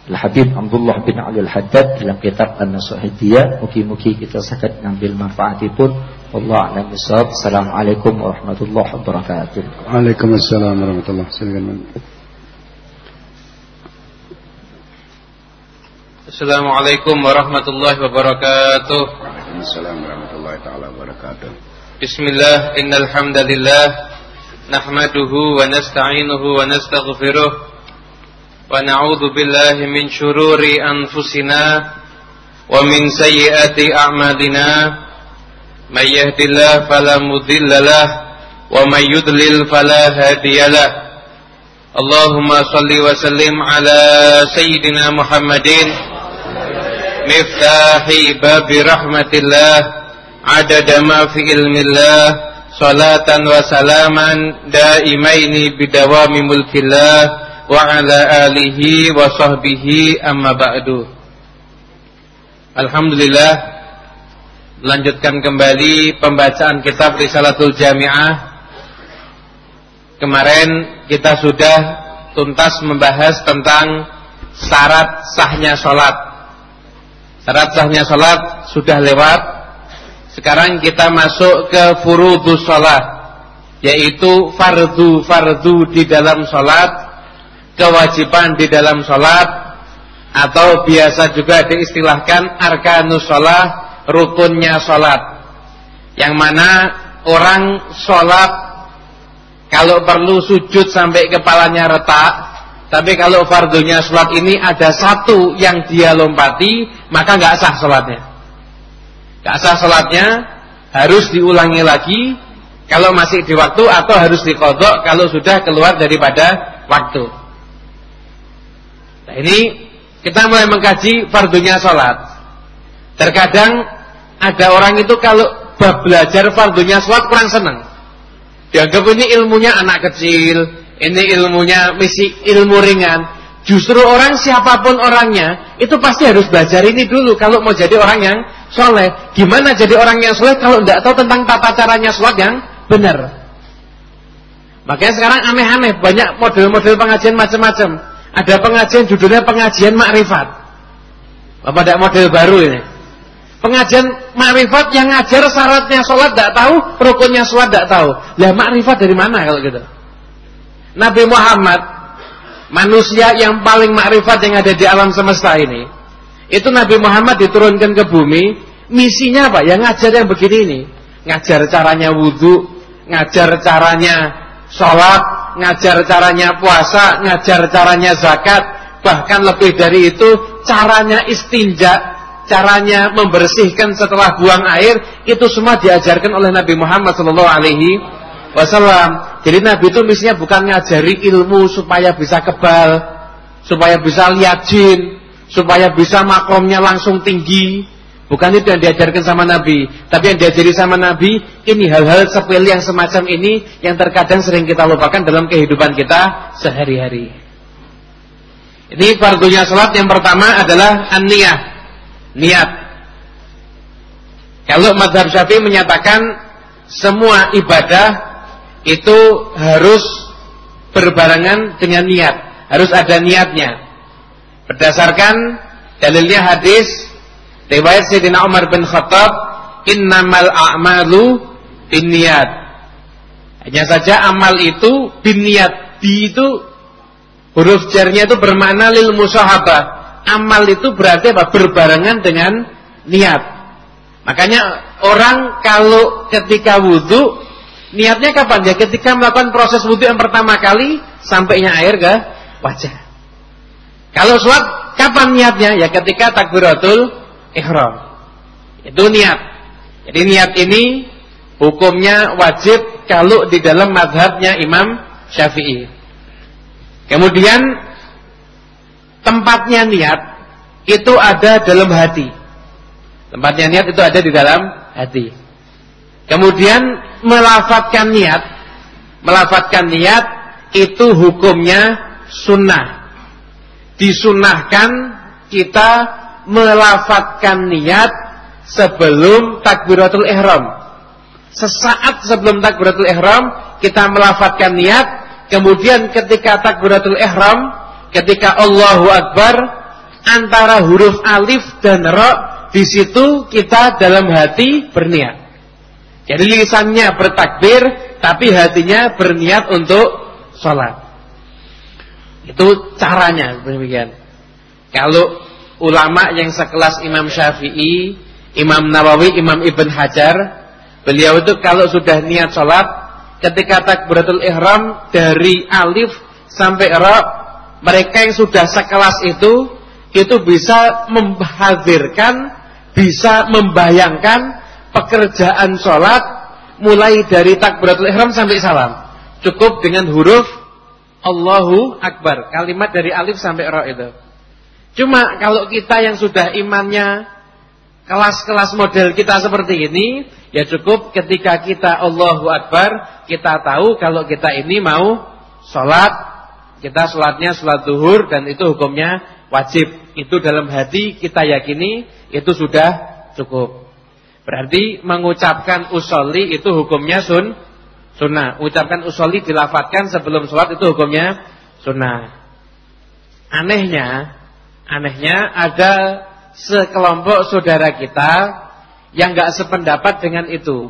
Al-Habib Abdullah bin Ali Al-Haddad dalam kitab An-Nasuhidiyah mugi-mugi kita sakit ngambil manfaatipun Allah a'lam bishawab. Assalamualaikum warahmatullahi wabarakatuh. Waalaikumsalam warahmatullahi wabarakatuh. Assalamualaikum warahmatullahi wabarakatuh. Waalaikumsalam warahmatullahi taala wabarakatuh. Bismillah innal hamdalillah nahmaduhu wa nasta'inuhu wa nastaghfiruh ونعوذ بالله من شرور أنفسنا ومن سيئات أعمالنا من يهد الله فلا مضل له ومن يضلل فلا هادي له اللهم صل وسلم على سيدنا محمد مفتاح باب رحمة الله عدد ما في علم الله صلاة وسلاما دائمين بدوام ملك الله wa ala alihi wa sahbihi amma ba'du Alhamdulillah lanjutkan kembali pembacaan kitab Risalatul Jami'ah kemarin kita sudah tuntas membahas tentang syarat sahnya sholat. Syarat sahnya sholat sudah lewat. Sekarang kita masuk ke furudus sholat. Yaitu fardu-fardu di dalam sholat. Kewajiban di dalam sholat. Atau biasa juga diistilahkan arkanus sholat. Rukunnya sholat. Yang mana orang sholat kalau perlu sujud sampai kepalanya retak tapi kalau fardunya sholat ini ada satu yang dia lompati maka nggak sah sholatnya nggak sah sholatnya harus diulangi lagi kalau masih di waktu atau harus dikodok kalau sudah keluar daripada waktu nah ini kita mulai mengkaji fardunya sholat terkadang ada orang itu kalau belajar fardunya sholat kurang senang Dianggap ini ilmunya anak kecil, ini ilmunya misi ilmu ringan. Justru orang siapa pun orangnya itu pasti harus belajar ini dulu kalau mau jadi orang yang soleh. Gimana jadi orang yang soleh kalau tidak tahu tentang tata caranya sholat yang benar? Makanya sekarang aneh-aneh banyak model-model pengajian macam-macam. Ada pengajian judulnya pengajian makrifat. Apa ada model baru ini? Pengajian makrifat yang ngajar syaratnya sholat tidak tahu, rukunnya sholat tidak tahu. Lah makrifat dari mana kalau gitu? Nabi Muhammad, manusia yang paling makrifat yang ada di alam semesta ini, itu Nabi Muhammad diturunkan ke bumi, misinya apa? Yang ngajar yang begini ini, ngajar caranya wudhu, ngajar caranya sholat, ngajar caranya puasa, ngajar caranya zakat, bahkan lebih dari itu caranya istinja, caranya membersihkan setelah buang air itu semua diajarkan oleh Nabi Muhammad Shallallahu Alaihi Wasallam. Jadi Nabi itu misinya bukan ngajari ilmu supaya bisa kebal, supaya bisa lihat jin, supaya bisa makomnya langsung tinggi. Bukan itu yang diajarkan sama Nabi. Tapi yang diajari sama Nabi, ini hal-hal sepele yang semacam ini yang terkadang sering kita lupakan dalam kehidupan kita sehari-hari. Ini fardunya salat yang pertama adalah an-niyah niat. Kalau madhab syafi'i menyatakan semua ibadah itu harus berbarengan dengan niat, harus ada niatnya. Berdasarkan dalilnya hadis riwayat Sayyidina Umar bin Khattab, "Innamal a'malu binniyat." Hanya saja amal itu biniat. Bi itu huruf jarnya itu bermakna lil musahabah amal itu berarti apa? Berbarengan dengan niat. Makanya orang kalau ketika wudhu niatnya kapan ya? Ketika melakukan proses wudhu yang pertama kali sampainya air ke wajah. Kalau sholat kapan niatnya? Ya ketika takbiratul ihram. Itu niat. Jadi niat ini hukumnya wajib kalau di dalam madhabnya Imam Syafi'i. Kemudian tempatnya niat itu ada dalam hati. Tempatnya niat itu ada di dalam hati. Kemudian melafatkan niat, melafatkan niat itu hukumnya sunnah. Disunahkan kita melafatkan niat sebelum takbiratul ihram. Sesaat sebelum takbiratul ihram kita melafatkan niat, kemudian ketika takbiratul ihram ketika Allahu Akbar antara huruf alif dan ra di situ kita dalam hati berniat. Jadi lisannya bertakbir tapi hatinya berniat untuk sholat. Itu caranya demikian. Kalau ulama yang sekelas Imam Syafi'i, Imam Nawawi, Imam Ibn Hajar, beliau itu kalau sudah niat sholat, ketika takbiratul ihram dari alif sampai ra mereka yang sudah sekelas itu itu bisa menghadirkan, bisa membayangkan pekerjaan sholat mulai dari takbiratul ihram sampai salam. Cukup dengan huruf Allahu Akbar, kalimat dari alif sampai ra itu. Cuma kalau kita yang sudah imannya kelas-kelas model kita seperti ini, ya cukup ketika kita Allahu Akbar, kita tahu kalau kita ini mau sholat kita sholatnya sholat duhur dan itu hukumnya wajib. Itu dalam hati kita yakini itu sudah cukup. Berarti mengucapkan usolli itu hukumnya sun sunnah. Ucapkan usolli dilafatkan sebelum sholat itu hukumnya sunnah. Anehnya, anehnya ada sekelompok saudara kita yang gak sependapat dengan itu.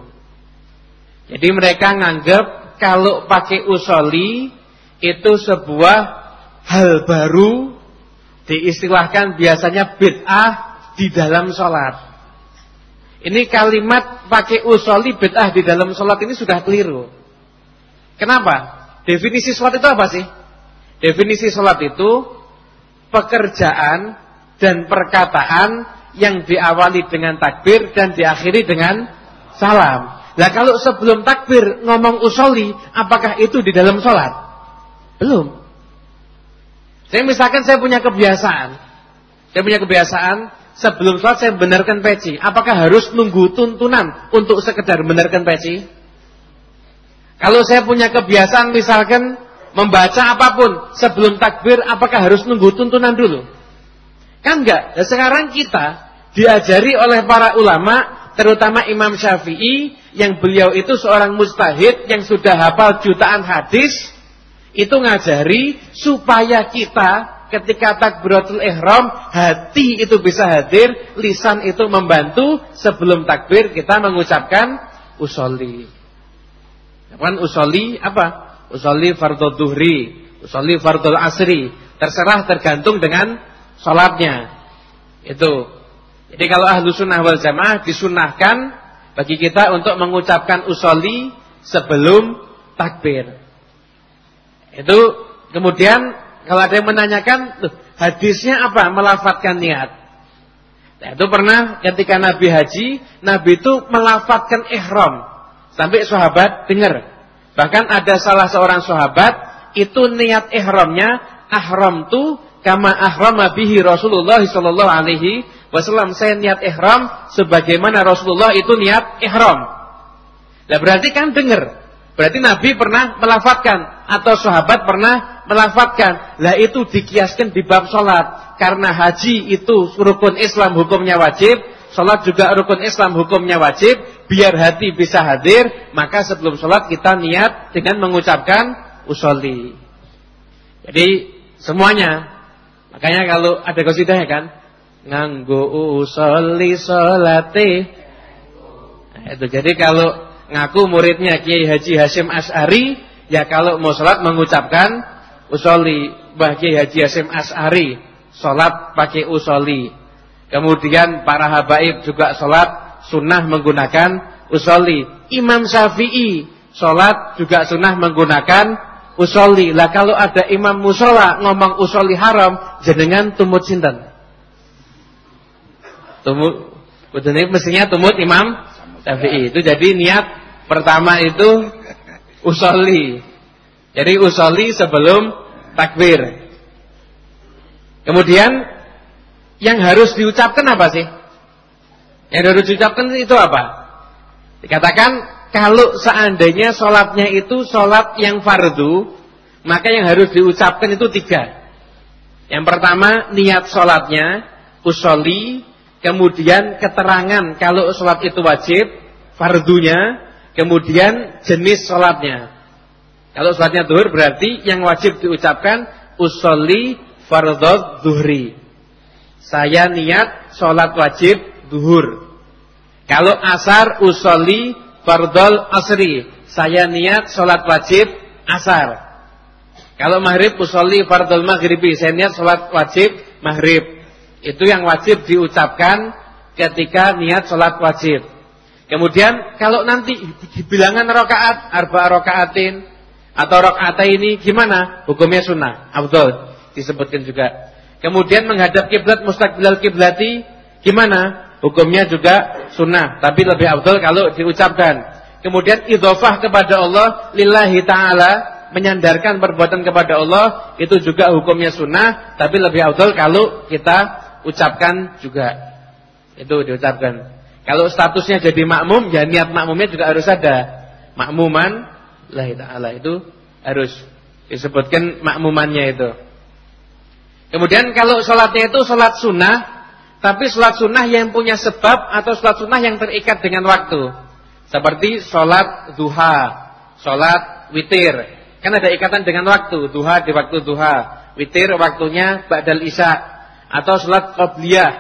Jadi mereka nganggap kalau pakai usolli itu sebuah hal baru diistilahkan biasanya bid'ah di dalam sholat. Ini kalimat pakai usolli bid'ah di dalam sholat ini sudah keliru. Kenapa? Definisi sholat itu apa sih? Definisi sholat itu pekerjaan dan perkataan yang diawali dengan takbir dan diakhiri dengan salam. Nah kalau sebelum takbir ngomong usolli, apakah itu di dalam sholat? Belum. Saya misalkan saya punya kebiasaan, saya punya kebiasaan sebelum sholat saya benarkan peci. Apakah harus nunggu tuntunan untuk sekedar benarkan peci? Kalau saya punya kebiasaan misalkan membaca apa pun sebelum takbir, apakah harus nunggu tuntunan dulu? Kan enggak. Dan sekarang kita diajari oleh para ulama, terutama Imam Syafi'i, yang beliau itu seorang mustahid yang sudah hafal jutaan hadis, itu ngajari supaya kita ketika takbiratul ihram hati itu bisa hadir, lisan itu membantu sebelum takbir kita mengucapkan usolli. Kan usolli apa? Usolli fardhu duhri, usolli fardhu asri. Terserah tergantung dengan sholatnya. Itu. Jadi kalau ahlu sunnah wal jamaah disunahkan bagi kita untuk mengucapkan usolli sebelum takbir. Itu kemudian kalau ada yang menanyakan, hadisnya apa? Melafatkan niat. Nah, itu pernah ketika Nabi haji, Nabi itu melafatkan ihram. Sampai sahabat dengar. Bahkan ada salah seorang sahabat itu niat ihramnya ahram tu kama ahram bihi Rasulullah sallallahu alaihi wasallam. Saya niat ihram sebagaimana Rasulullah itu niat ihram. Nah, berarti kan dengar. Berarti Nabi pernah melafatkan atau sahabat pernah melafatkan. Lah itu dikiaskan di bab salat. Karena haji itu rukun Islam hukumnya wajib, salat juga rukun Islam hukumnya wajib, biar hati bisa hadir, maka sebelum sholat kita niat dengan mengucapkan usolli. Jadi semuanya. Makanya kalau ada ya kan, nganggo usolli sholate. Nah, itu jadi kalau ngaku muridnya Kiai Haji Hashim As'ari, ya kalau mau sholat mengucapkan usolli. Kiai Haji Hashim As'ari, sholat pakai usolli. Kemudian para habaib juga sholat sunnah menggunakan usolli. Imam Syafi'i sholat juga sunnah menggunakan usolli. Lah kalau ada imam musola ngomong usolli haram, jenengan tumut sinten? Tumut, ini mestinya tumut Imam Syafi'i. Itu jadi niat pertama itu usolli. Jadi usolli sebelum takbir. Kemudian yang harus diucapkan apa sih? Yang harus diucapkan itu apa? Dikatakan kalau seandainya sholatnya itu sholat yang fardu, maka yang harus diucapkan itu tiga. Yang pertama niat sholatnya, usolli, kemudian keterangan kalau sholat itu wajib, fardunya, kemudian jenis sholatnya. Kalau sholatnya duhur berarti yang wajib diucapkan usolli fardhu duhri. Saya niat sholat wajib duhur. Kalau asar usolli fardol asri. Saya niat sholat wajib asar. Kalau maghrib usolli fardol maghribi. Saya niat sholat wajib maghrib. Itu yang wajib diucapkan ketika niat sholat wajib. Kemudian kalau nanti bilangan rokaat, arba rokaatin atau rokaat ini gimana? Hukumnya sunnah. Abdul disebutkan juga. Kemudian menghadap kiblat mustaqbilal kiblati gimana? Hukumnya juga sunnah, tapi lebih abdul kalau diucapkan. Kemudian idhofah kepada Allah lillahi ta'ala, menyandarkan perbuatan kepada Allah, itu juga hukumnya sunnah, tapi lebih abdul kalau kita ucapkan juga. Itu diucapkan. Kalau statusnya jadi makmum, ya niat makmumnya juga harus ada. Makmuman, lillahi ta'ala itu harus disebutkan makmumannya itu. Kemudian kalau sholatnya itu sholat sunnah, tapi sholat sunnah yang punya sebab atau sholat sunnah yang terikat dengan waktu. Seperti sholat duha, sholat witir. Kan ada ikatan dengan waktu, duha di waktu duha, witir waktunya ba'dal isya atau sholat qobliyah.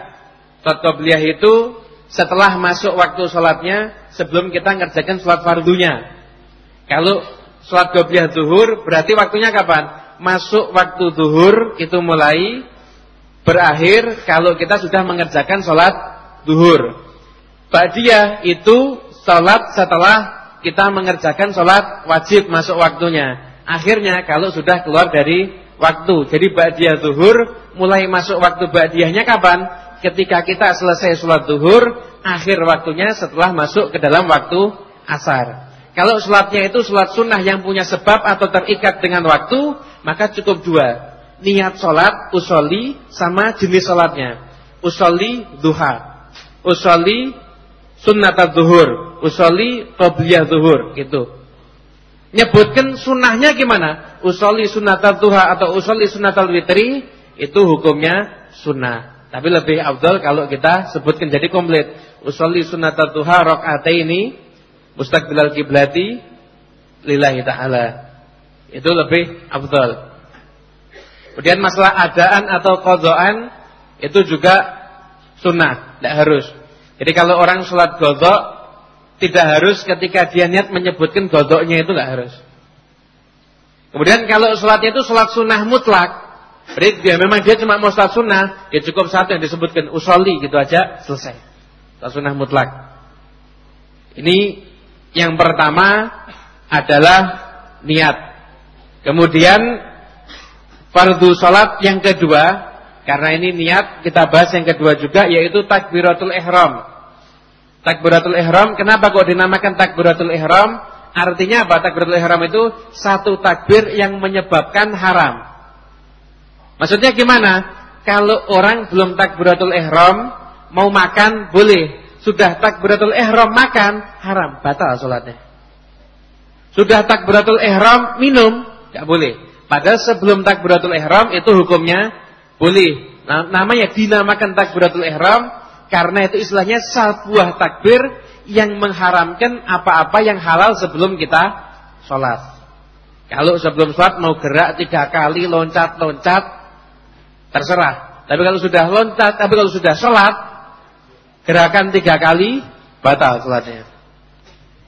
Sholat qobliyah itu setelah masuk waktu sholatnya sebelum kita ngerjakan sholat fardunya. Kalau sholat qobliyah zuhur berarti waktunya kapan? Masuk waktu zuhur itu mulai berakhir kalau kita sudah mengerjakan sholat zuhur. Ba'diyah itu sholat setelah kita mengerjakan sholat wajib masuk waktunya. Akhirnya kalau sudah keluar dari waktu. Jadi ba'diyah zuhur mulai masuk waktu ba'diyahnya kapan? Ketika kita selesai sholat zuhur, akhir waktunya setelah masuk ke dalam waktu asar. Kalau sholatnya itu sholat sunnah yang punya sebab atau terikat dengan waktu, maka cukup dua. Niat sholat, usoli, sama jenis sholatnya. Usoli duha. Usoli sunnat zuhur. Usoli qobliyah zuhur. Gitu. Nyebutkan sunnahnya gimana? Usoli sunnatal duha atau usoli sunnatal witri itu hukumnya sunnah. Tapi lebih afdal kalau kita sebutkan jadi komplit. Usoli sunnatal duha ini mustaqbilal kiblati lillahi taala. Itu lebih afdal. Kemudian masalah adaan atau kodoan itu juga sunnah, tidak harus. Jadi kalau orang sholat godok tidak harus ketika dia niat menyebutkan godoknya itu nggak harus. Kemudian kalau sholatnya itu sholat sunnah mutlak, berarti dia memang dia cuma mau sholat sunnah, ya cukup satu yang disebutkan usoli gitu aja selesai. Sholat sunnah mutlak. Ini yang pertama adalah niat. Kemudian fardu sholat yang kedua, karena ini niat kita bahas yang kedua juga yaitu takbiratul ihram. Takbiratul ihram, kenapa kok dinamakan takbiratul ihram? Artinya apa? Takbiratul ihram itu satu takbir yang menyebabkan haram. Maksudnya gimana? Kalau orang belum takbiratul ihram, mau makan boleh. Sudah takbiratul ihram makan, haram, batal sholatnya. Sudah takbiratul ihram minum, tidak boleh. Padahal sebelum takbiratul ihram itu hukumnya boleh. Nah, namanya dinamakan takbiratul ihram karena itu istilahnya sebuah takbir yang mengharamkan apa-apa yang halal sebelum kita sholat. Kalau sebelum sholat mau gerak tiga kali loncat-loncat, terserah. Tapi kalau sudah loncat, tapi kalau sudah sholat, gerakan tiga kali, batal sholatnya.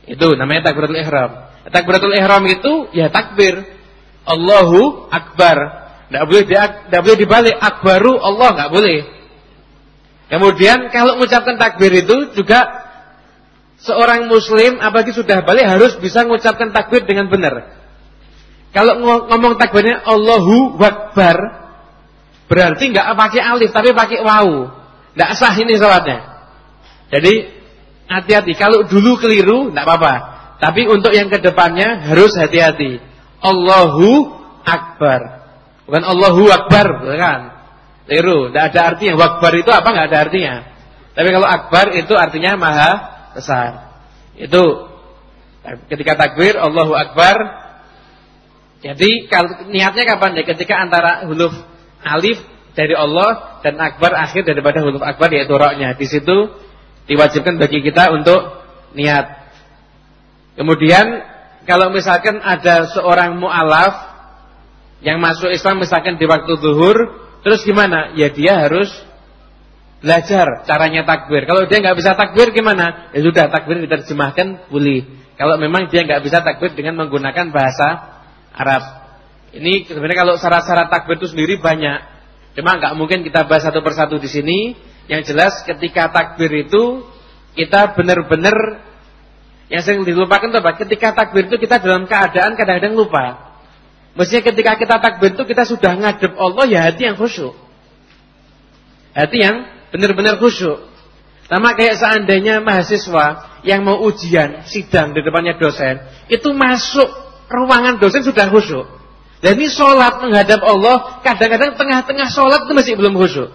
Itu namanya takbiratul ihram. Takbiratul ihram itu ya takbir. Allahu Akbar. Tidak boleh, tidak boleh dibalik. Akbaru Allah nggak boleh. Kemudian kalau mengucapkan takbir itu juga seorang muslim apalagi sudah balik harus bisa mengucapkan takbir dengan benar. Kalau ngomong takbirnya Allahu Akbar berarti nggak pakai alif tapi pakai wawu. Enggak sah ini salatnya. Jadi hati-hati kalau dulu keliru enggak apa-apa. Tapi untuk yang ke depannya harus hati-hati. Allahu Akbar. Bukan Allahu Akbar, kan? Keliru, tidak ada artinya. Wakbar itu apa? Nggak ada artinya. Tapi kalau akbar itu artinya maha besar. Itu ketika takbir Allahu Akbar. Jadi niatnya kapan ya? Ketika antara huruf alif dari Allah dan akbar akhir daripada huruf akbar yaitu roknya. Di situ diwajibkan bagi kita untuk niat. Kemudian kalau misalkan ada seorang mu'alaf yang masuk Islam misalkan di waktu zuhur Terus gimana? Ya dia harus belajar caranya takbir. Kalau dia nggak bisa takbir gimana? Ya sudah takbir diterjemahkan boleh. Kalau memang dia nggak bisa takbir dengan menggunakan bahasa Arab. Ini sebenarnya kalau syarat-syarat takbir itu sendiri banyak. Cuma nggak mungkin kita bahas satu persatu di sini. Yang jelas ketika takbir itu kita benar-benar yang sering dilupakan itu apa? Ketika takbir itu kita dalam keadaan kadang-kadang lupa. Mestinya ketika kita takbir itu kita sudah ngadep Allah ya hati yang khusyuk. Hati yang benar-benar khusyuk. Sama kayak seandainya mahasiswa yang mau ujian, sidang di depannya dosen, itu masuk ruangan dosen sudah khusyuk. Dan ini sholat menghadap Allah, kadang-kadang tengah-tengah sholat itu masih belum khusyuk.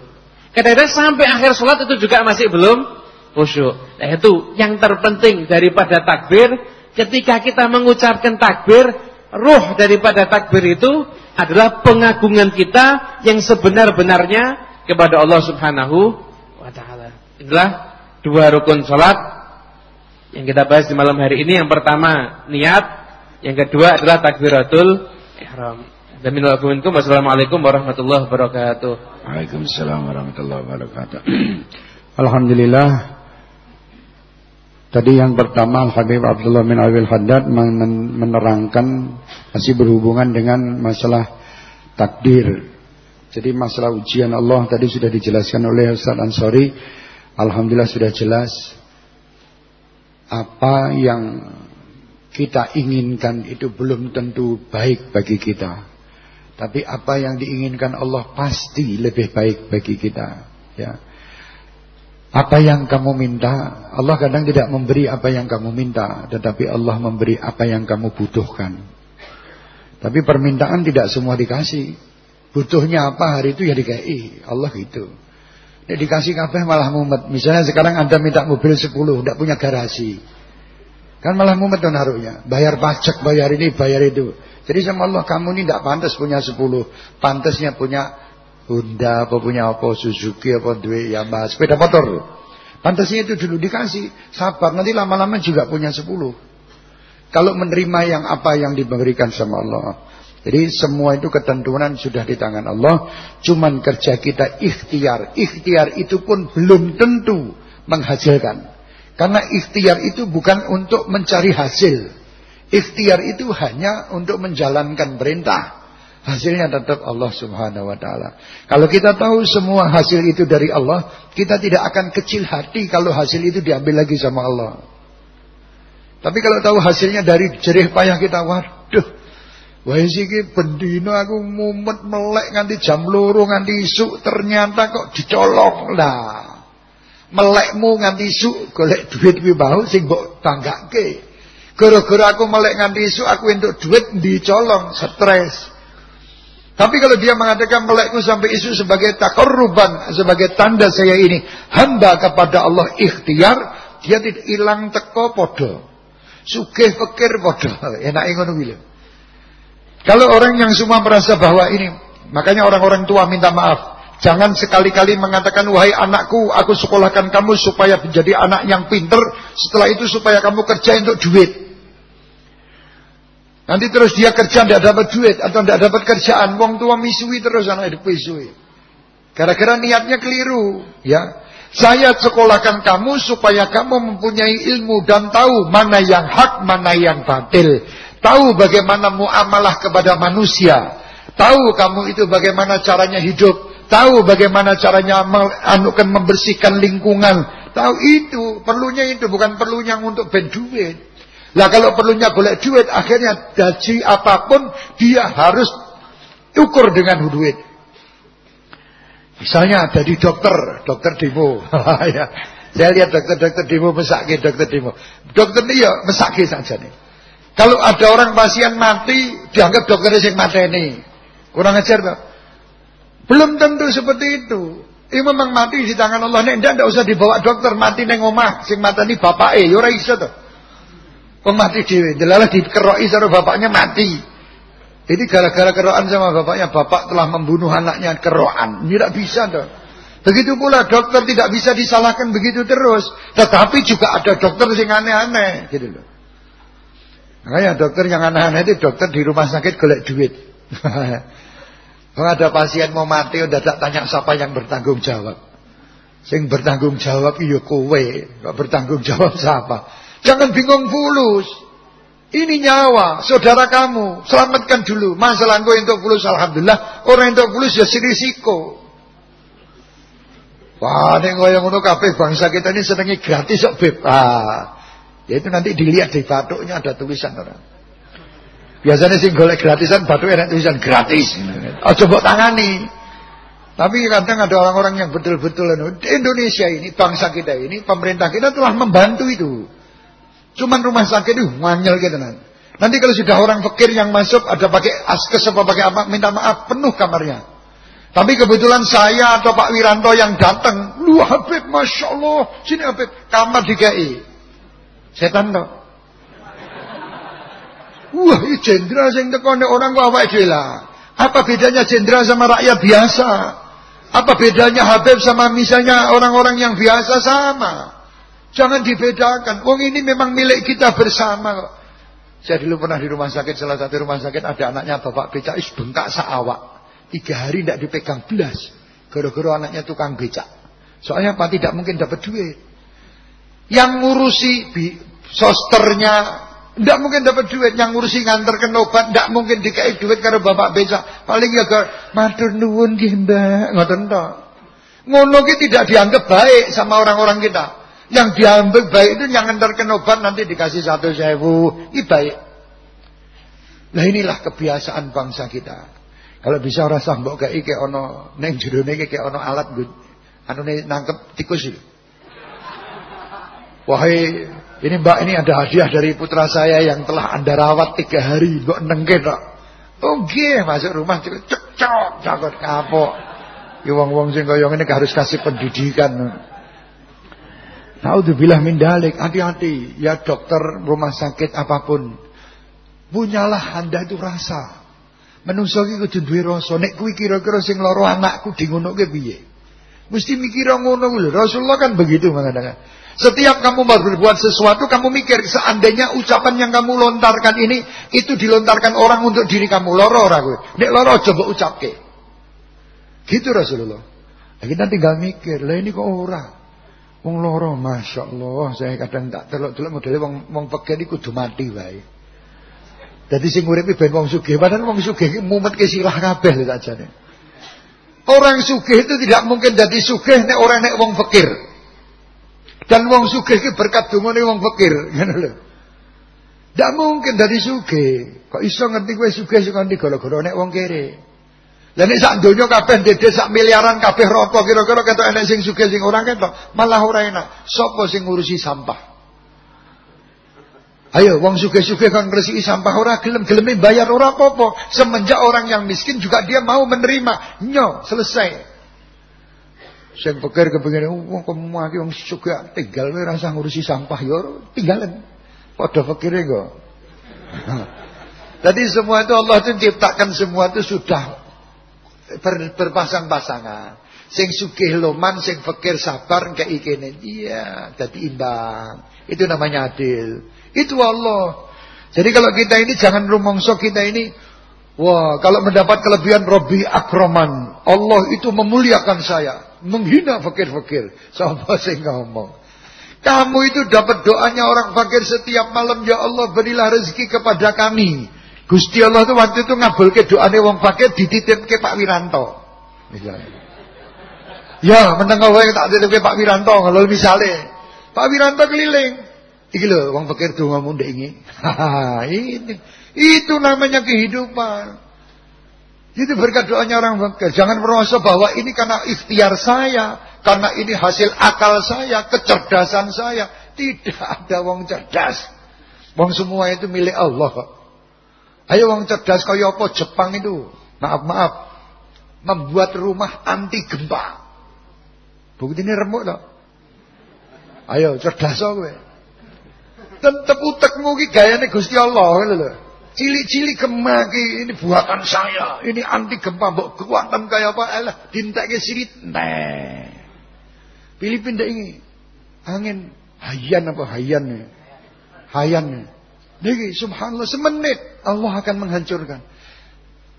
Kadang-kadang sampai akhir sholat itu juga masih belum khusyuk. Nah itu yang terpenting daripada takbir, ketika kita mengucapkan takbir, Ruh daripada takbir itu adalah pengagungan kita yang sebenar-benarnya kepada Allah Subhanahu wa taala. Inilah dua rukun salat yang kita bahas di malam hari ini. Yang pertama niat, Yang kedua adalah takbiratul ihram. Minal Wassalamualaikum warahmatullahi wabarakatuh. Waalaikumsalam warahmatullahi wabarakatuh. Alhamdulillah. Tadi yang pertama Al-Habib Abdullah bin Abil Haddad menerangkan masih berhubungan dengan masalah takdir. Jadi masalah ujian Allah tadi sudah dijelaskan oleh Ustaz Ansori. Alhamdulillah sudah jelas apa yang kita inginkan itu belum tentu baik bagi kita. Tapi apa yang diinginkan Allah pasti lebih baik bagi kita. Ya. Apa yang kamu minta, Allah kadang tidak memberi apa yang kamu minta, tetapi Allah memberi apa yang kamu butuhkan. Tapi permintaan tidak semua dikasih. Butuhnya apa hari itu ya dikai. Allah gitu. Ya, dikasih kabeh malah mumet. Misalnya sekarang Anda minta mobil 10, tidak punya garasi. Kan malah mumet tuh naruhnya. Bayar pajak, bayar ini, bayar itu. Jadi sama Allah, kamu ini tidak pantas punya 10. Pantasnya punya Honda, apa punya apa, Suzuki, apa duit, Yamaha, sepeda motor. Pantasnya itu dulu dikasih. Sabar, nanti lama-lama juga punya 10. Kalau menerima yang apa yang diberikan sama Allah. Jadi semua itu ketentuan sudah di tangan Allah. Cuman kerja kita ikhtiar. Ikhtiar itu pun belum tentu menghasilkan. Karena ikhtiar itu bukan untuk mencari hasil. Ikhtiar itu hanya untuk menjalankan perintah. Hasilnya tetap Allah subhanahu wa ta'ala. Kalau kita tahu semua hasil itu dari Allah. Kita tidak akan kecil hati kalau hasil itu diambil lagi sama Allah. Tapi kalau tahu hasilnya dari jerih payah kita. Waduh Wah iki bendino aku mumet melek nganti jam loro nganti isuk ternyata kok dicolong lah. Melekmu nganti isuk golek duit kuwi mau sing mbok banggake. Gara-gara aku melek nganti isuk aku entuk duit dicolong, stres. Tapi kalau dia mengatakan melekku sampai isu sebagai takorruban, sebagai tanda saya ini hamba kepada Allah ikhtiar, dia tidak hilang teko podo. Sugih pikir podo. Enak ngono kuwi kalau orang yang semua merasa bahwa ini, makanya orang-orang tua minta maaf. Jangan sekali-kali mengatakan, wahai anakku, aku sekolahkan kamu supaya menjadi anak yang pinter. Setelah itu supaya kamu kerja untuk duit. Nanti terus dia kerja tidak dapat duit atau tidak dapat kerjaan. Wong tua misui terus anak hidup misui. Gara-gara niatnya keliru. Ya, saya sekolahkan kamu supaya kamu mempunyai ilmu dan tahu mana yang hak, mana yang batil. Tahu bagaimana muamalah kepada manusia. Tahu kamu itu bagaimana caranya hidup. Tahu bagaimana caranya anukan membersihkan lingkungan. Tahu itu, perlunya itu bukan perlunya untuk ben duit. Lah kalau perlunya boleh duit, akhirnya gaji apa pun dia harus ukur dengan duit. Misalnya jadi dokter, dokter demo. ya. Saya lihat dokter-dokter demo mesake dokter demo. Dokter ini ya mesake saja nih. Kalau ada orang pasien mati, dianggap dokternya yang mati ini. Kurang ajar tak? Belum tentu seperti itu. Ini memang mati di tangan Allah. Nek tidak usah dibawa dokter mati neng omah. Mata ini bapak eh, yura iso tuh. Wong mati dewe, delalah dikeroi sama bapaknya mati. Jadi gara-gara keroan sama bapaknya, bapak telah membunuh anaknya keroan. Ini tidak bisa tuh. Begitu pula dokter tidak bisa disalahkan begitu terus. Tetapi juga ada dokter yang aneh-aneh, gitu loh. Makanya dokter yang aneh-aneh itu dokter di rumah sakit golek duit. Kalau ada pasien mau mati udah tak tanya siapa yang bertanggung jawab. Sing bertanggung jawab iya kowe, kok bertanggung jawab siapa? Jangan bingung fulus. Ini nyawa saudara kamu, selamatkan dulu. Masalah gue untuk fulus alhamdulillah, orang untuk fulus ya si risiko. Wah, nek yang ngono kabeh bangsa kita ini senengi gratis kok, Beb. Ah. Ya itu nanti dilihat di batuknya ada tulisan orang. Biasanya sih golek gratisan batuknya ada tulisan gratis. Oh coba tangani. Tapi kadang ada orang-orang yang betul-betul di Indonesia ini, bangsa kita ini, pemerintah kita telah membantu itu. Cuman rumah sakit itu nganyel gitu nanti. Nanti kalau sudah orang fakir yang masuk ada pakai askes apa pakai apa, minta maaf penuh kamarnya. Tapi kebetulan saya atau Pak Wiranto yang datang, lu Habib, masya Allah, sini Habib, kamar DKI. Setan to. Wah, ini jenderal sing teko nek orang kok awake dhewe. Apa bedanya jenderal sama rakyat biasa? Apa bedanya Habib sama misalnya orang-orang yang biasa sama? Jangan dibedakan. Wong ini memang milik kita bersama kok. Saya dulu pernah di rumah sakit, salah satu rumah sakit ada anaknya bapak becak, is bengkak seawak. Tiga hari tidak dipegang belas. Gara-gara anaknya tukang becak. Soalnya apa? Tidak mungkin dapat duit. Yang ngurusi bi, sosternya tidak mungkin dapat duit. Yang ngurusi nganterkan obat tidak mungkin dikai duit karena bapak becak. Paling ya ke matur nuwun tok. Ngono tidak dianggap baik sama orang-orang kita. Yang diambil baik itu yang ngantarkan obat nanti dikasih satu sewu. Ini baik. Nah inilah kebiasaan bangsa kita. Kalau bisa orang sambok kayak ike ono neng jerone kayak ono alat anu nangkep tikus itu. Wahai ini mbak ini ada hadiah dari putra saya yang telah anda rawat tiga hari mbok nengke tok. Oke masuk rumah cek cek jagot kapok. Iwang-wong sing kaya ini harus kasih pendidikan. Naudzubillah min dalik. Hati-hati ya dokter rumah sakit apa pun. Punyalah Anda itu rasa. Menungso iki kudu duwe rasa. Nek kuwi kira-kira sing lara anakku di ngono ke piye? Mesti mikir ngono lho. Rasulullah kan begitu mengatakan. Setiap kamu berbuat sesuatu, kamu mikir seandainya ucapan yang kamu lontarkan ini itu dilontarkan orang untuk diri kamu. Loro ora kowe. Nek loro coba ucapke. Gitu Rasulullah. Nah, kita tinggal mikir, lah ini kok ora. Wong loro Masya Allah Saya kadang tak telok-telok modelnya wong, wong pegel iku kudu mati wae Jadi sing uripi ben wong sugih Padahal wong sugih mumet ke sirah kabeh nih. Orang sugih itu tidak mungkin jadi sugih nek orang nek wong fakir. Dan wong sugih itu berkat dungane wong fakir, ngono lho. Tidak mungkin jadi sugih. Kok iso ngerti gue sugih sing ngerti gara-gara nek wong kere. Lah nek sak donya kabeh dede sak miliaran kabeh rata kira-kira ketok enek sing sugih sing ora ketok, malah ora enak. Sopo sing ngurusi sampah? Ayo wong sugih-sugih kan ngresiki sampah ora gelem-geleme bayar ora apa-apa. Semenjak orang yang miskin juga dia mau menerima. Nyo, selesai. Sing pikir kepengin wong kamu iki wong sugih tinggal wae rasa ngurusi sampah yo tinggalan. Padha pikire kok. Tadi semua itu Allah itu ciptakan semua itu sudah ber, berpasang-pasangan. Sing sugih loman, sing fakir sabar kayak kene. Iya, jadi imbang. Itu namanya adil. Itu Allah. Jadi kalau kita ini jangan rumongso kita ini wah, kalau mendapat kelebihan Robi Akroman, Allah itu memuliakan saya, menghina fakir-fakir. Siapa sing ngomong? Kamu itu dapat doanya orang fakir setiap malam, ya Allah berilah rezeki kepada kami. Gusti Allah itu waktu itu ngabulke doane wong fakir dititipke Pak Wiranto. Misalnya. Ya, meneng wae tak titipke Pak Wiranto kalau misale. Pak Wiranto keliling. Iki lho wong fakir dongamu ndek ini. ini. Itu namanya kehidupan. Itu berkat doanya orang fakir. Jangan merasa bahwa ini karena ikhtiar saya, karena ini hasil akal saya, kecerdasan saya. Tidak ada wong cerdas. Wong semua itu milik Allah. Ayo wong cerdas kaya apa Jepang itu. Maaf-maaf. Membuat rumah anti gempa. Bukti ini remuk loh. Ayo cerdas kowe. Tetep utekmu ki gayane Gusti Allah lho. Cilik-cilik gempa ini buatan saya. Ini anti gempa mbok kekuatan kaya apa? Alah dintekke sirit. Nah. Filipina ini angin hayan apa hayan Hayan. Niki subhanallah semenit Allah akan menghancurkan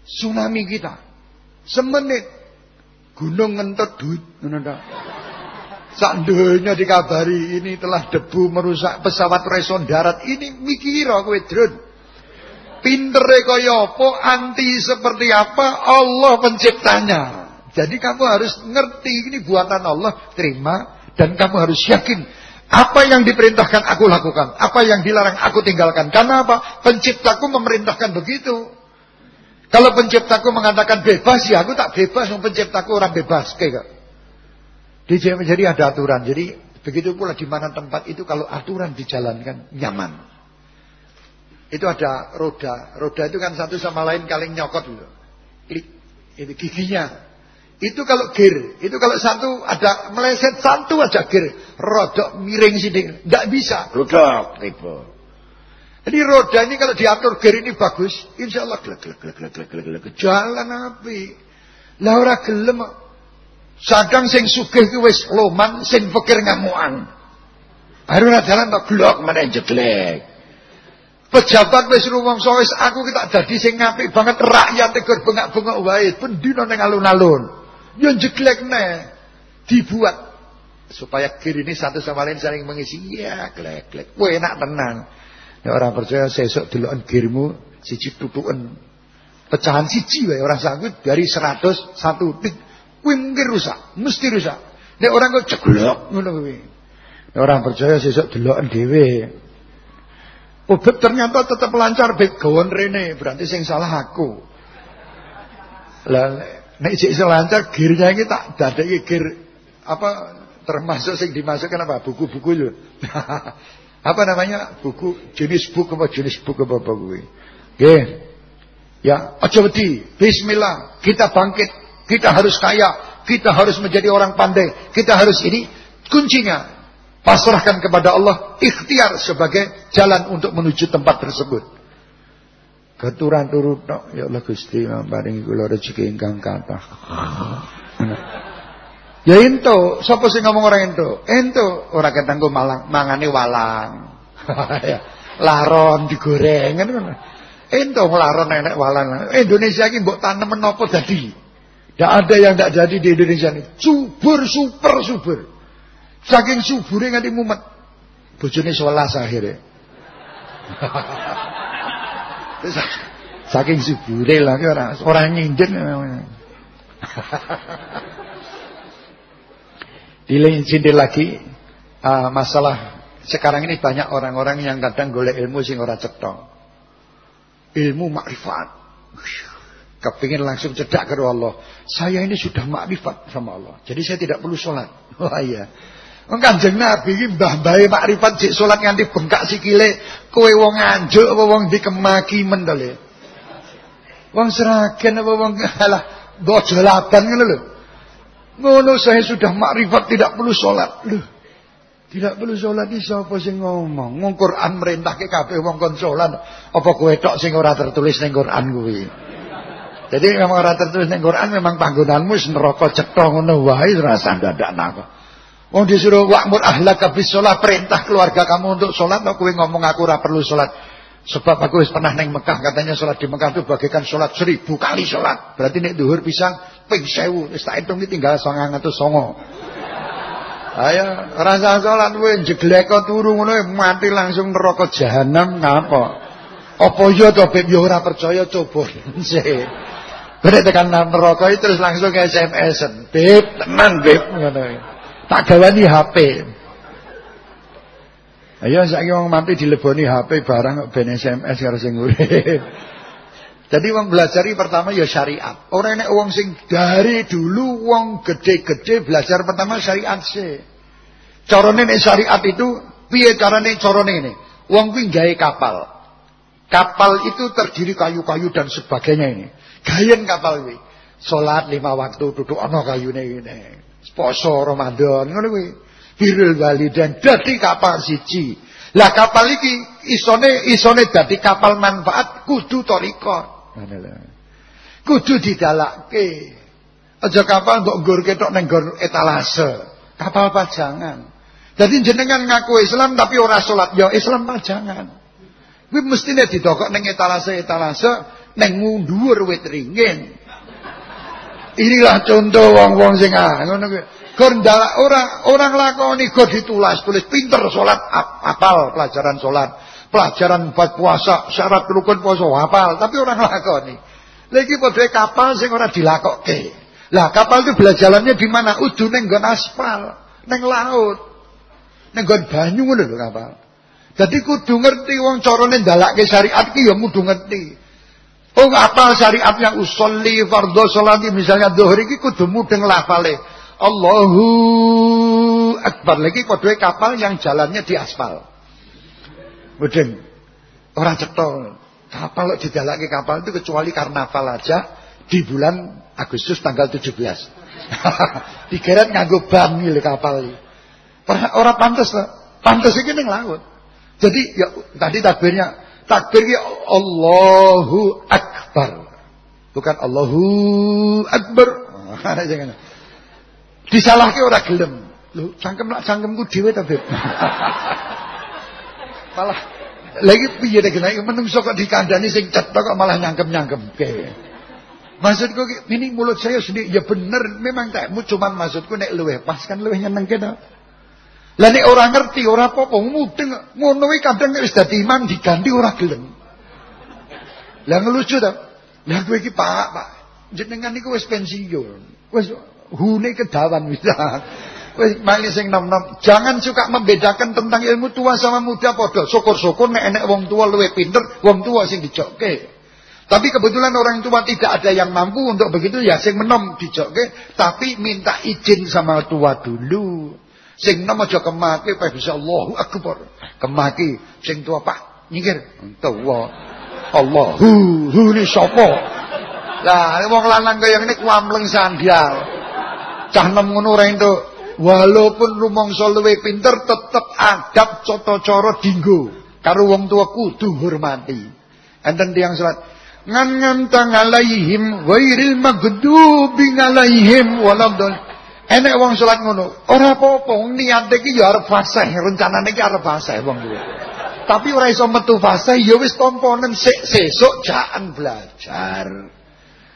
tsunami kita. Semenit gunung ngentut duit ta. dikabari ini telah debu merusak pesawat reson darat. Ini mikira kowe drone. Pintere kaya apa, anti seperti apa, Allah penciptanya. Jadi kamu harus ngerti ini buatan Allah, terima dan kamu harus yakin apa yang diperintahkan aku lakukan. Apa yang dilarang aku tinggalkan. Karena apa? Penciptaku memerintahkan begitu. Kalau penciptaku mengatakan bebas, ya aku tak bebas. Penciptaku orang bebas. Kayak Di jadi ada aturan. Jadi begitu pula di mana tempat itu kalau aturan dijalankan nyaman. Itu ada roda. Roda itu kan satu sama lain kaling nyokot dulu. Klik. Itu giginya. Itu kalau gear, itu kalau satu ada meleset satu aja gear, rodok miring sini, nggak bisa, rodok tipe. Jadi roda ini kalau diatur gear ini bagus, insya Allah gelek gelek gelek gelek gelek gelek gelek jalan api. Lah ora gelem. Sadang sing sugih ki wis loman, sing fakir ngamuan. Baru ora jalan tak glok mana jeglek. Pejabat wis rumangsa wis aku ki tak dadi sing apik banget rakyat tegur bengak-bengok wae pendino ning alun-alun. Yo jeglekne dibuat supaya kir ini satu sama lain saling mengisi. Ya, klek-klek. Kowe enak tenang. Ya orang percaya sesuk deloken girmu siji tutuken. Pecahan siji wae orang sanggup dari 100 satu tik kuwi mungkin rusak, mesti rusak. Nek orang kok ceglok ngono kuwi. Ya orang percaya sesuk deloken dhewe. Oh, ternyata tetap lancar beb gawon rene, berarti sing salah aku. Lah nek sik lancar girnya iki tak dadeki gir apa termasuk sing dimasukkan apa? Buku-buku lho. apa namanya? Buku jenis buku apa jenis buku apa kuwi. Nggih. Ya, aja wedi. Bismillah, kita bangkit. Kita harus kaya, kita harus menjadi orang pandai, kita harus ini kuncinya Pasrahkan kepada Allah ikhtiar sebagai jalan untuk menuju tempat tersebut. Keturan turut ya Allah Gusti paringi kula rezeki ingkang kathah. Ya ento, sapa sing ngomong ora ento? Ento ora ketanggo malang mangane walang. Ya, laron digoreng ngono. Ento laron enek walang. Indonesia iki mbok tanem menapa dadi? Tidak ada yang tidak jadi di Indonesia ini. Subur, super, subur. Saking subure nganti mumet. Bojone 11 akhirnya. Saking subure lah ora ora nyindir. Dilincindir lagi uh, masalah sekarang ini banyak orang-orang yang kadang golek ilmu sing ora cetha. Ilmu makrifat. Kepingin langsung cedak ke Allah. Saya ini sudah makrifat sama Allah. Jadi saya tidak perlu sholat. Wah iya. Kanjeng Nabi iki mbah-mbahe makrifat jek salat nganti bengkak sikile, kowe wong anjuk apa wong dikemaki men to Wong seragen apa wong alah bojo laban ngono lho. Ngono saya sudah makrifat tidak perlu salat. Lho. Tidak perlu salat iki sapa sing ngomong? Wong Quran merintahke kabeh wong kon salat. Apa kowe tok sing ora tertulis ning Quran kuwi? Jadi memang ora tertulis ning Quran memang panggonanmu wis neraka cetha ngono wae rasa dadak napa. Wong disuruh wa'mur ahlaka bis sholat perintah keluarga kamu untuk sholat kok kowe ngomong aku ora perlu sholat. Sebab aku wis pernah neng Mekah katanya sholat di Mekah itu bagaikan sholat seribu kali sholat. Berarti nek duhur pisang ping sewu wis tak hitung tinggal 900 songo. Ayo rasa sholat kowe jegleko turu ngono mati langsung neraka jahanam ngapa? Apa ya to beb yo ora percaya coba sih. Bener tekan neraka terus langsung ke SMS-en. Beb, tenang beb ngono. Tak gawani HP. Ayo saiki wong mati dileboni HP barang ben SMS karo sing urip. Jadi wong belajar pertama ya syariat. Orang enek wong sing dari dulu wong gede-gede belajar pertama syariat sih. Carane nek syariat itu piye carane carane ini? Wong kuwi gawe kapal. Kapal itu terdiri kayu-kayu dan sebagainya ini. Gayen kapal kuwi. Salat lima waktu duduk ana kayune ini poso Ramadan ngono kuwi. Birrul walidain dadi kapal siji. Lah kapal iki isone isone dadi kapal manfaat kudu toriko. Kudu didalakke. Aja kapal mbok nggurke tok ning etalase. Kapal pajangan. Jadi jenengan ngaku Islam tapi ora salat ya Islam pajangan. Kuwi mestine didokok ning etalase-etalase ning ngundur wit ringin. Inilah contoh wong-wong sing ah ngono kuwi. Gor orang orang lakoni gor ditulis tulis pinter salat apal pelajaran salat, pelajaran buat puasa, syarat rukun puasa apal, tapi orang lakoni. Lagi padha kapal sing ora dilakokke. Lah kapal itu belajarannya di mana? Udu nggon aspal, ning laut. Ning nggon banyu ngono lho kapal. Jadi kudu ngerti wong carane ndalakke syariat ki ya kudu ngerti. Oh apal syariat yang usolli fardhu salat misalnya dhuhur iki kudu mudeng lafale. Allahu Akbar lagi padha kapal yang jalannya di aspal. Mudeng. Orang cetol. Kapal di didalake kapal itu kecuali karnaval aja di bulan Agustus tanggal 17. Dikeret nganggo ban kapal iki. Ora pantes Pantes iki ning laut. Jadi ya tadi takbirnya Takbir Allahu Akbar. Bukan Allahu Akbar. Jangan. Disalahke ora gelem. Lho, cangkem lak cangkemku dhewe ta, Beb. malah Lagi piye nek kena menungso kok dikandani sing cetok kok malah nyangkem-nyangkemke. Maksudku ini mulut saya sendiri ya bener memang tekmu cuman maksudku nek luweh pas kan luweh nyenengke to. Lah nek ora ngerti ora apa-apa mudeng ngono kuwi kadang nek wis dadi imam diganti ora gelem. Lah ngelucu to. Lah kowe iki Pak, Pak, jenengan niku wis pensiun. Wis hune kedawan wis. Wis sing nom-nom. Jangan suka membedakan tentang ilmu tua sama muda padha. Syukur-syukur nek enek wong tua luwih pinter, wong tua sing dijokke. Tapi kebetulan orang tua tidak ada yang mampu untuk begitu ya sing menom dijokke, tapi minta izin sama tua dulu. Sing nom aja kemaki Pak bisa Allahu Akbar. Kemaki sing tua Pak nyingkir. Tua. Allahu hu ni sapa? Lah wong lanang kaya ngene kuamleng sandal. Cah nom ngono ora entuk Walaupun rumangsa luwih pinter tetep adab tata cara dinggo karo wong tua kudu hormati. Enten tiyang salat ngan ngantang alaihim ghairil maghdubi alaihim waladhdall. Enek wong salat ngono, ora apa-apa niat iki ya arep fasih, rencanane iki arep fasih wong kuwi. Tapi ora iso metu fasih ya wis komponen sik sesuk jaan belajar.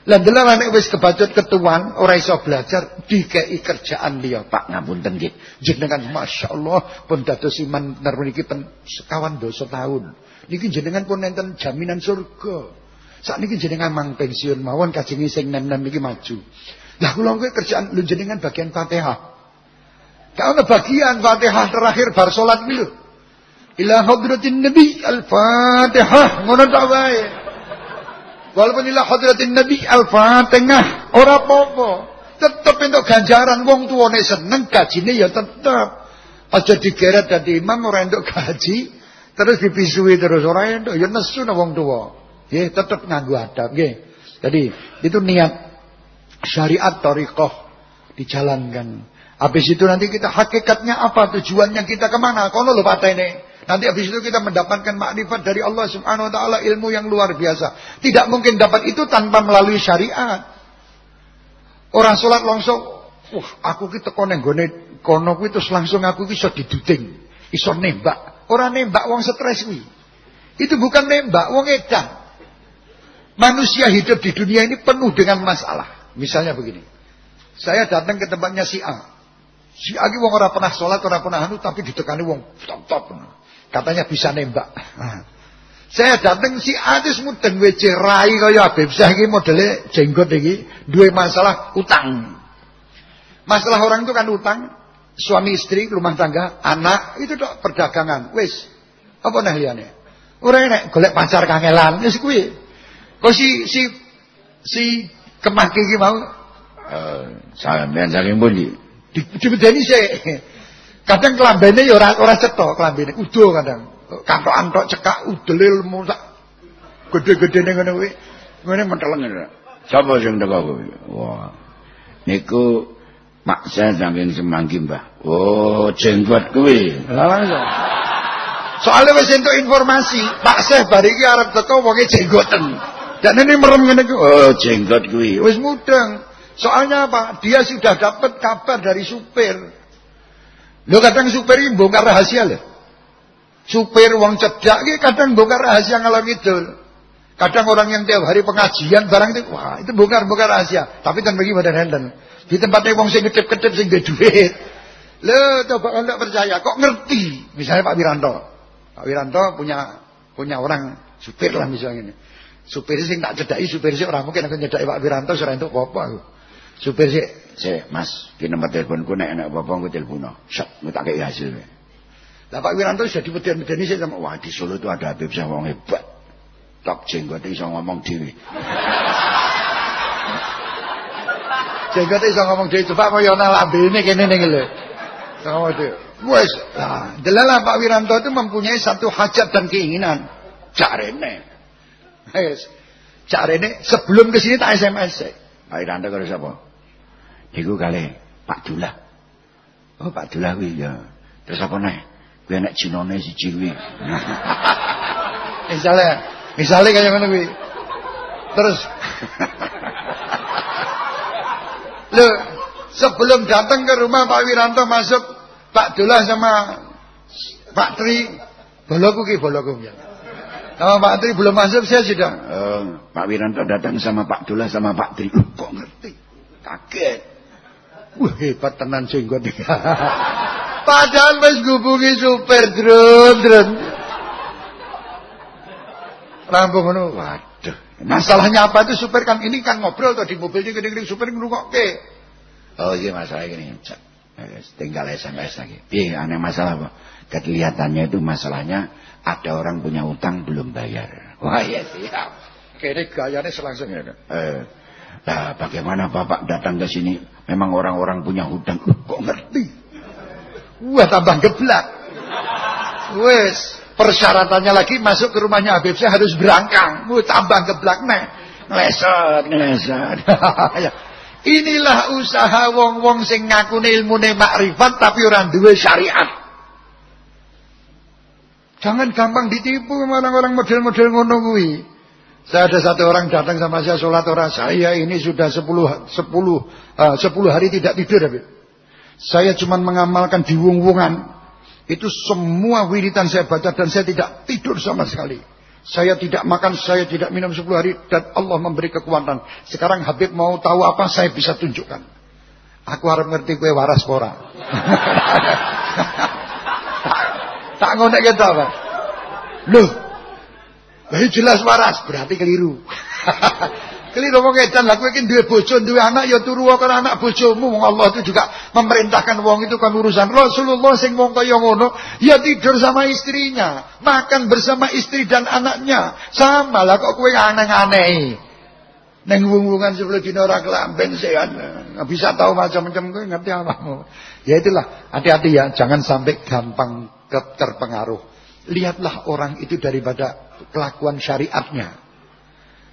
Lah delok nek wis kebacut ketuan ora iso belajar dikei kerjaan liya Pak ngapunten nggih. Jenengan masyaallah pun dados iman ner mriki pen sekawan dosa tahun. Niki jenengan pun enten jaminan surga. Sakniki jenengan mang pensiun mawon kajengi sing nem-nem maju. Lah kula kuwi kerjaan lu jenengan bagian Fatihah. Kalau bagian Fatihah terakhir bar salat lho. Ila hadratin Nabi Al-Fatihah ngono tok wae. Walaupun ila hadratin Nabi Al-Fatihah ora apa-apa. Tetep entuk ganjaran wong tuane seneng gajine ya tetep. Aja digeret dadi imam ora entuk gaji terus dipisui terus ora entuk ya nesu wong tuwa. Nggih tetep nganggo adab nggih. Jadi itu niat syariat thariqah dijalankan. Habis itu nanti kita hakikatnya apa tujuannya kita ke mana? Kono lho patene. Nanti habis itu kita mendapatkan makrifat dari Allah Subhanahu wa taala ilmu yang luar biasa. Tidak mungkin dapat itu tanpa melalui syariat. Orang salat langsung, wah aku ki teko nang gone kono kuwi terus langsung aku ki iso diduting, iso nembak. Orang nembak wong stres kuwi. Itu bukan nembak, wong edan. Manusia hidup di dunia ini penuh dengan masalah. Misalnya begini. Saya datang ke tempatnya si A. Si A ki wong ora pernah sholat, ora pernah anu tapi ditekani wong top-top. Katanya bisa nembak. Nah. Saya datang si Adis mudeng WC rai kaya Habib Syah iki modele jenggot iki duwe masalah utang. Masalah orang itu kan utang, suami istri, rumah tangga, anak, itu tok perdagangan. Wis. Apa nah liyane? Ora enek golek pacar kangelan, wis kuwi. Kok si si si kemaki iki mau eh sampean saking pundi? Dibedeni sik. Kadang kelambene ya ora ora cetha kelambene, udo kadang. Kantokan tok cekak udele lemu sak gede-gedene ngene kuwi. Ngene menteleng ngene. Sapa sing teko kuwi? Wah. Niku Mak saya saking semanggi mbah. Oh, jenggot kuwi. Lah langsung. Soalnya wis entuk informasi, Pak Syekh bariki arep teko wonge jenggoten. Dan ini merem ngene. Oh, jenggot kuwi. Wis mudeng. Soalnya apa? Dia sudah dapat kabar dari supir. Lo kadang supir ini bongkar rahasia loh. Supir wong cedak ini kadang bongkar rahasia ngalor ngidul. Kadang orang yang tiap hari pengajian barang itu wah itu bongkar-bongkar rahasia. Tapi kan bagi badan handle. Di tempatnya wong sing ketip-ketip sing duit. Lo coba anda percaya kok ngerti. Misalnya Pak Wiranto. Pak Wiranto punya punya orang supir lah misalnya ini. Supir sing tak cedai supir sih orang mungkin aku nyedai Pak Wiranto sore itu apa aku. Supir sih, saya Mas, di nomor teleponku nek enak apa aku telepon. Syap, tak kayak hasil. Lah Pak Wiranto sudah dipeden-pedeni saya sama wah di Solo itu ada Habib Syah wong hebat. Tak jenggot iso ngomong dhewe. jenggot iso ngomong dhewe coba koyo ana lambene kene ning lho. Ngomong dhewe. Wes, lah, delalah Pak Wiranto itu mempunyai satu hajat dan keinginan. Carene. Wes. Carene sebelum ke sini tak SMS. Pak Wiranto karo sapa? Iku kali Pak Dullah. Oh Pak Dullah kuwi ya. Terus apa neh? Kuwi enek jinone siji kuwi. Misale, misale kaya ngono kuwi. Terus Loh, sebelum datang ke rumah Pak Wiranto masuk Pak Dullah sama Pak Tri Boloku ki boloku ya. Sama Pak Tri belum masuk saya sudah. Oh, Pak Wiranto datang sama Pak Dula sama Pak Tri. Kok ngerti? Kaget. Wah hebat tenan jenggot. Padahal wis ngubungi super drone drone. Rampung ngono. Waduh. Masalahnya apa itu super kan ini kan ngobrol tuh di mobilnya gede-gede super ngrungokke. Oh iya masalah gini. Eh, Tinggal SMS lagi. Iya aneh masalah Pak. Kelihatannya itu masalahnya ada orang punya utang belum bayar. Wah iya siap. Kene gayane selangsung ya. Eh, nah, bagaimana Bapak datang ke sini? Memang orang-orang punya hutang. Kok ngerti? Wah tambah geblak. Wes persyaratannya lagi masuk ke rumahnya Habib saya harus berangkang. Wah tambah geblak nih. Ngeleset, ngeleset. Ya. Inilah usaha wong-wong sing ngakune ilmune makrifat tapi orang duwe syariat. Jangan gampang ditipu orang-orang model-model ngono kuwi. Saya ada satu orang datang sama saya sholat orang saya ini sudah 10 10 uh, 10 hari tidak tidur Habib. Saya cuma mengamalkan di wung-wungan. Itu semua wiritan saya baca dan saya tidak tidur sama sekali. Saya tidak makan, saya tidak minum 10 hari dan Allah memberi kekuatan. Sekarang Habib mau tahu apa saya bisa tunjukkan. Aku harap ngerti kue waras pora. tak, ngonek gitu apa. Loh, eh, jelas waras berarti keliru. Keliru wong edan lah kowe iki duwe bojo, duwe anak ya turu karo anak bojomu. Wong Allah itu juga memerintahkan wong itu kan urusan Rasulullah sing wong kaya ngono, ya tidur sama istrinya, makan bersama istri dan anaknya. Sama lah kok kowe aneh-aneh. Neng wung-wungan sebelum dina ora kelamben sehat. Nggak bisa tahu macam-macam kowe ngerti apa. Ya itulah, hati-hati ya, jangan sampai gampang terpengaruh. Lihatlah orang itu daripada kelakuan syariatnya.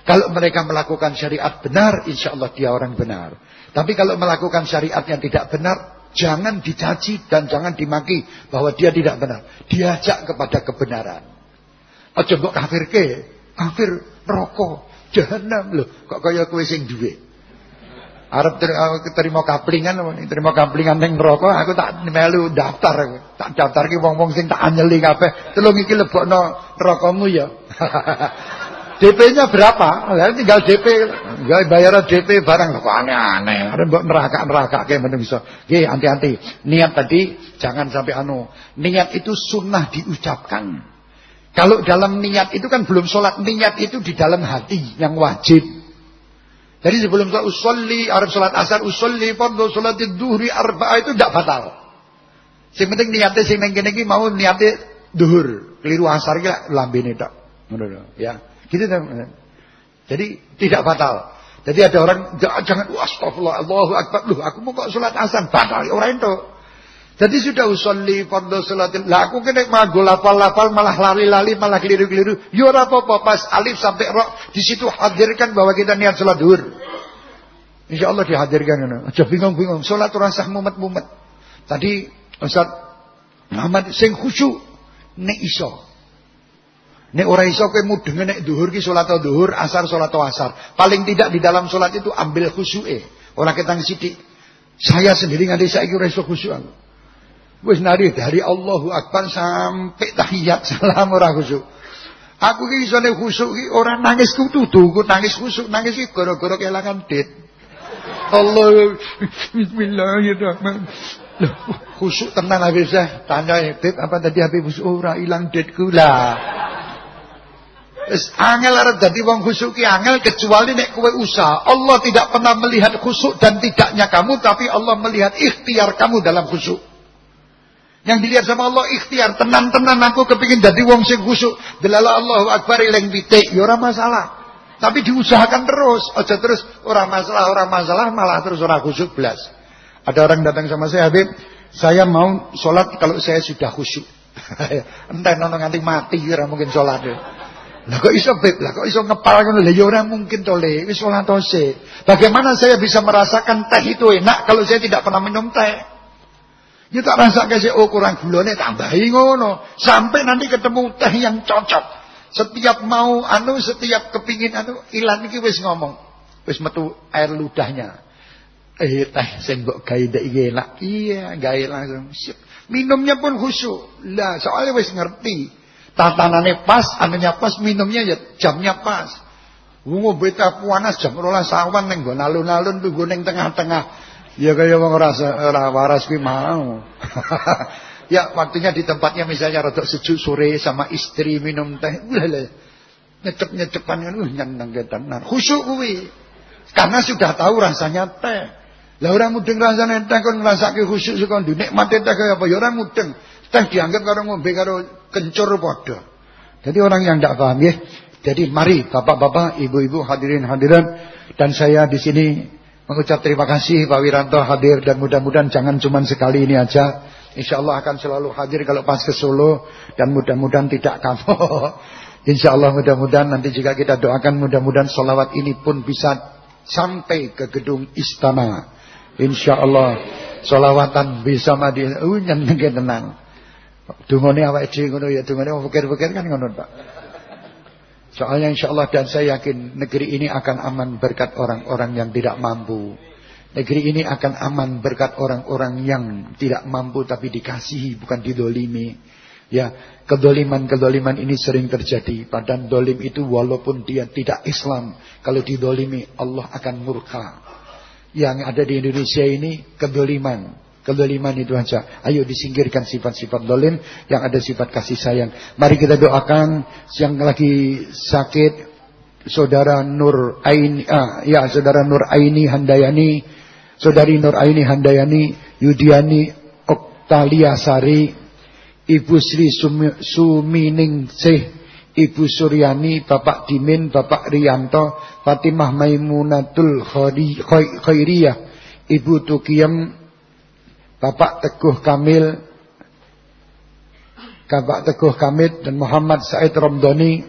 Kalau mereka melakukan syariat benar, insya Allah dia orang benar. Tapi kalau melakukan syariat yang tidak benar, jangan dicaci dan jangan dimaki bahwa dia tidak benar. Diajak kepada kebenaran. Aja mbok kafir ke, kafir rokok, jahanam loh. Kok kaya kowe sing duwe. Arab terima kaplingan, terima kaplingan ning neraka, aku tak melu daftar, tak daftar ki wong-wong sing tak anyeli kabeh. Telung iki lebokno nerakamu ya. DP-nya berapa? Lah tinggal DP, enggak bayaran DP barang kok aneh-aneh. Ada mbok neraka-neraka kayak menungso. Nggih, hati-hati. Niat tadi jangan sampai anu. Niat itu sunnah diucapkan. Kalau dalam niat itu kan belum sholat. Niat itu di dalam hati yang wajib. Jadi sebelum sholat usolli, Arab sholat asar, usolli, fardhu sholat duhri, arba'a itu tidak batal. Yang penting niatnya sing neng kene mau niatnya duhur, keliru asar ki lambene tok. Ngono ya. Gitu. Jadi tidak batal. Jadi ada orang jangan astagfirullah Allahu akbar. Loh, aku mau kok salat asar batal orang itu. Jadi sudah usolli fardhu salatil. Lah aku kene mago lapal-lapal malah lali-lali malah keliru-keliru. Ya ora apa-apa pas alif sampai ro di situ hadirkan bahwa kita niat salat zuhur. Insyaallah dihadirkan ngono. Aja bingung-bingung salat ora sah mumet-mumet. Tadi Ustaz Muhammad sing khusyuk nek iso. Nek ora iso kowe mudenge nek dhuhur ki salat dhuhur, asar salat asar. Paling tidak di dalam salat itu ambil khusyuke. Ora ketang sithik. Saya sendiri nganti saiki ora iso khusyuk aku. Wis nari dari Allahu Akbar sampai tahiyat salam ora khusyuk. Aku ki isone khusyuk ki ora nangis ku tutu, ku nangis khusyuk, nangis ki gara-gara kelangan dit. Allah Bismillahirrahmanirrahim. Loh, khusyuk tenang Habib saya. Tanya dit apa tadi Habib khusyuk ora ilang ditku lah. Wis angel arep dadi wong khusuk ki angel kecuali nek kowe usaha. Allah tidak pernah melihat khusuk dan tidaknya kamu tapi Allah melihat ikhtiar kamu dalam khusuk. Yang dilihat sama Allah ikhtiar, tenan-tenan aku kepingin dadi wong sing khusuk. Delala Allahu Akbar ileng pitik, ya ora masalah. Tapi diusahakan terus, aja terus ora masalah, ora masalah malah terus ora khusuk belas. Ada orang datang sama saya, Habib, saya mau sholat kalau saya sudah khusyuk. Entah nono nganti mati ora mungkin sholat. Lah kok iso beb, lah kok iso ngepal ngono lha ya ora mungkin to le, wis ora tose. Bagaimana saya bisa merasakan teh itu enak kalau saya tidak pernah minum teh? Ya tak rasa sih oh kurang gulane tambahi ngono, sampai nanti ketemu teh yang cocok. Setiap mau anu, setiap kepingin anu, ilan iki wis ngomong. Wis metu air ludahnya. Eh teh sing mbok gawe iki enak. Iya, gawe langsung. Minumnya pun khusyuk. Lah, soalnya wis ngerti tatanannya pas, anunya pas, minumnya ya jamnya pas. Ngombe teh panas jam 12 awan ning nggon alun-alun tunggu ning tengah-tengah. Ya kaya wong ora waras kuwi mau. ya waktunya di tempatnya misalnya rada sejuk sore sama istri minum teh. Nyecep-nyecepan uh nyeneng tenan. Khusyuk kuwi. Karena sudah tahu rasanya teh. Lah orang mudeng rasanya teh kon ngrasake khusyuk saka nikmate teh kaya apa ya ora mudeng. Teh dianggap karo ngombe karo kencur padha. Jadi orang yang tidak paham ya. Jadi mari bapak-bapak, ibu-ibu, hadirin hadirat dan saya di sini mengucap terima kasih Pak Wiranto hadir dan mudah-mudahan jangan cuma sekali ini aja. Insya Allah akan selalu hadir kalau pas ke Solo dan mudah-mudahan tidak kapok. Insya Allah mudah-mudahan nanti juga kita doakan mudah-mudahan solawat ini pun bisa sampai ke gedung istana. Insya Allah solawatan bisa madi. Uh, nyeneng tenang. Dungone awak dhewe ngono ya dungone pikir-pikir kan ngono Pak. Soalnya insya Allah dan saya yakin negeri ini akan aman berkat orang-orang yang tidak mampu. Negeri ini akan aman berkat orang-orang yang tidak mampu tapi dikasihi bukan didolimi. Ya, kedoliman-kedoliman ini sering terjadi. Padahal dolim itu walaupun dia tidak Islam. Kalau didolimi Allah akan murka. Yang ada di Indonesia ini kedoliman. Kedoliman itu aja. Ayo disingkirkan sifat-sifat dolim yang ada sifat kasih sayang. Mari kita doakan yang lagi sakit saudara Nur Aini ah, ya saudara Nur Aini Handayani, saudari Nur Aini Handayani, Yudiani Oktalia Sari, Ibu Sri Sumi, Sumining Seh, Ibu Suryani, Bapak Dimin, Bapak Rianto, Fatimah Maimunatul Khairiyah, Ibu Tukiyam Bapak Teguh Kamil Bapak Teguh Kamil dan Muhammad Said Ramdhani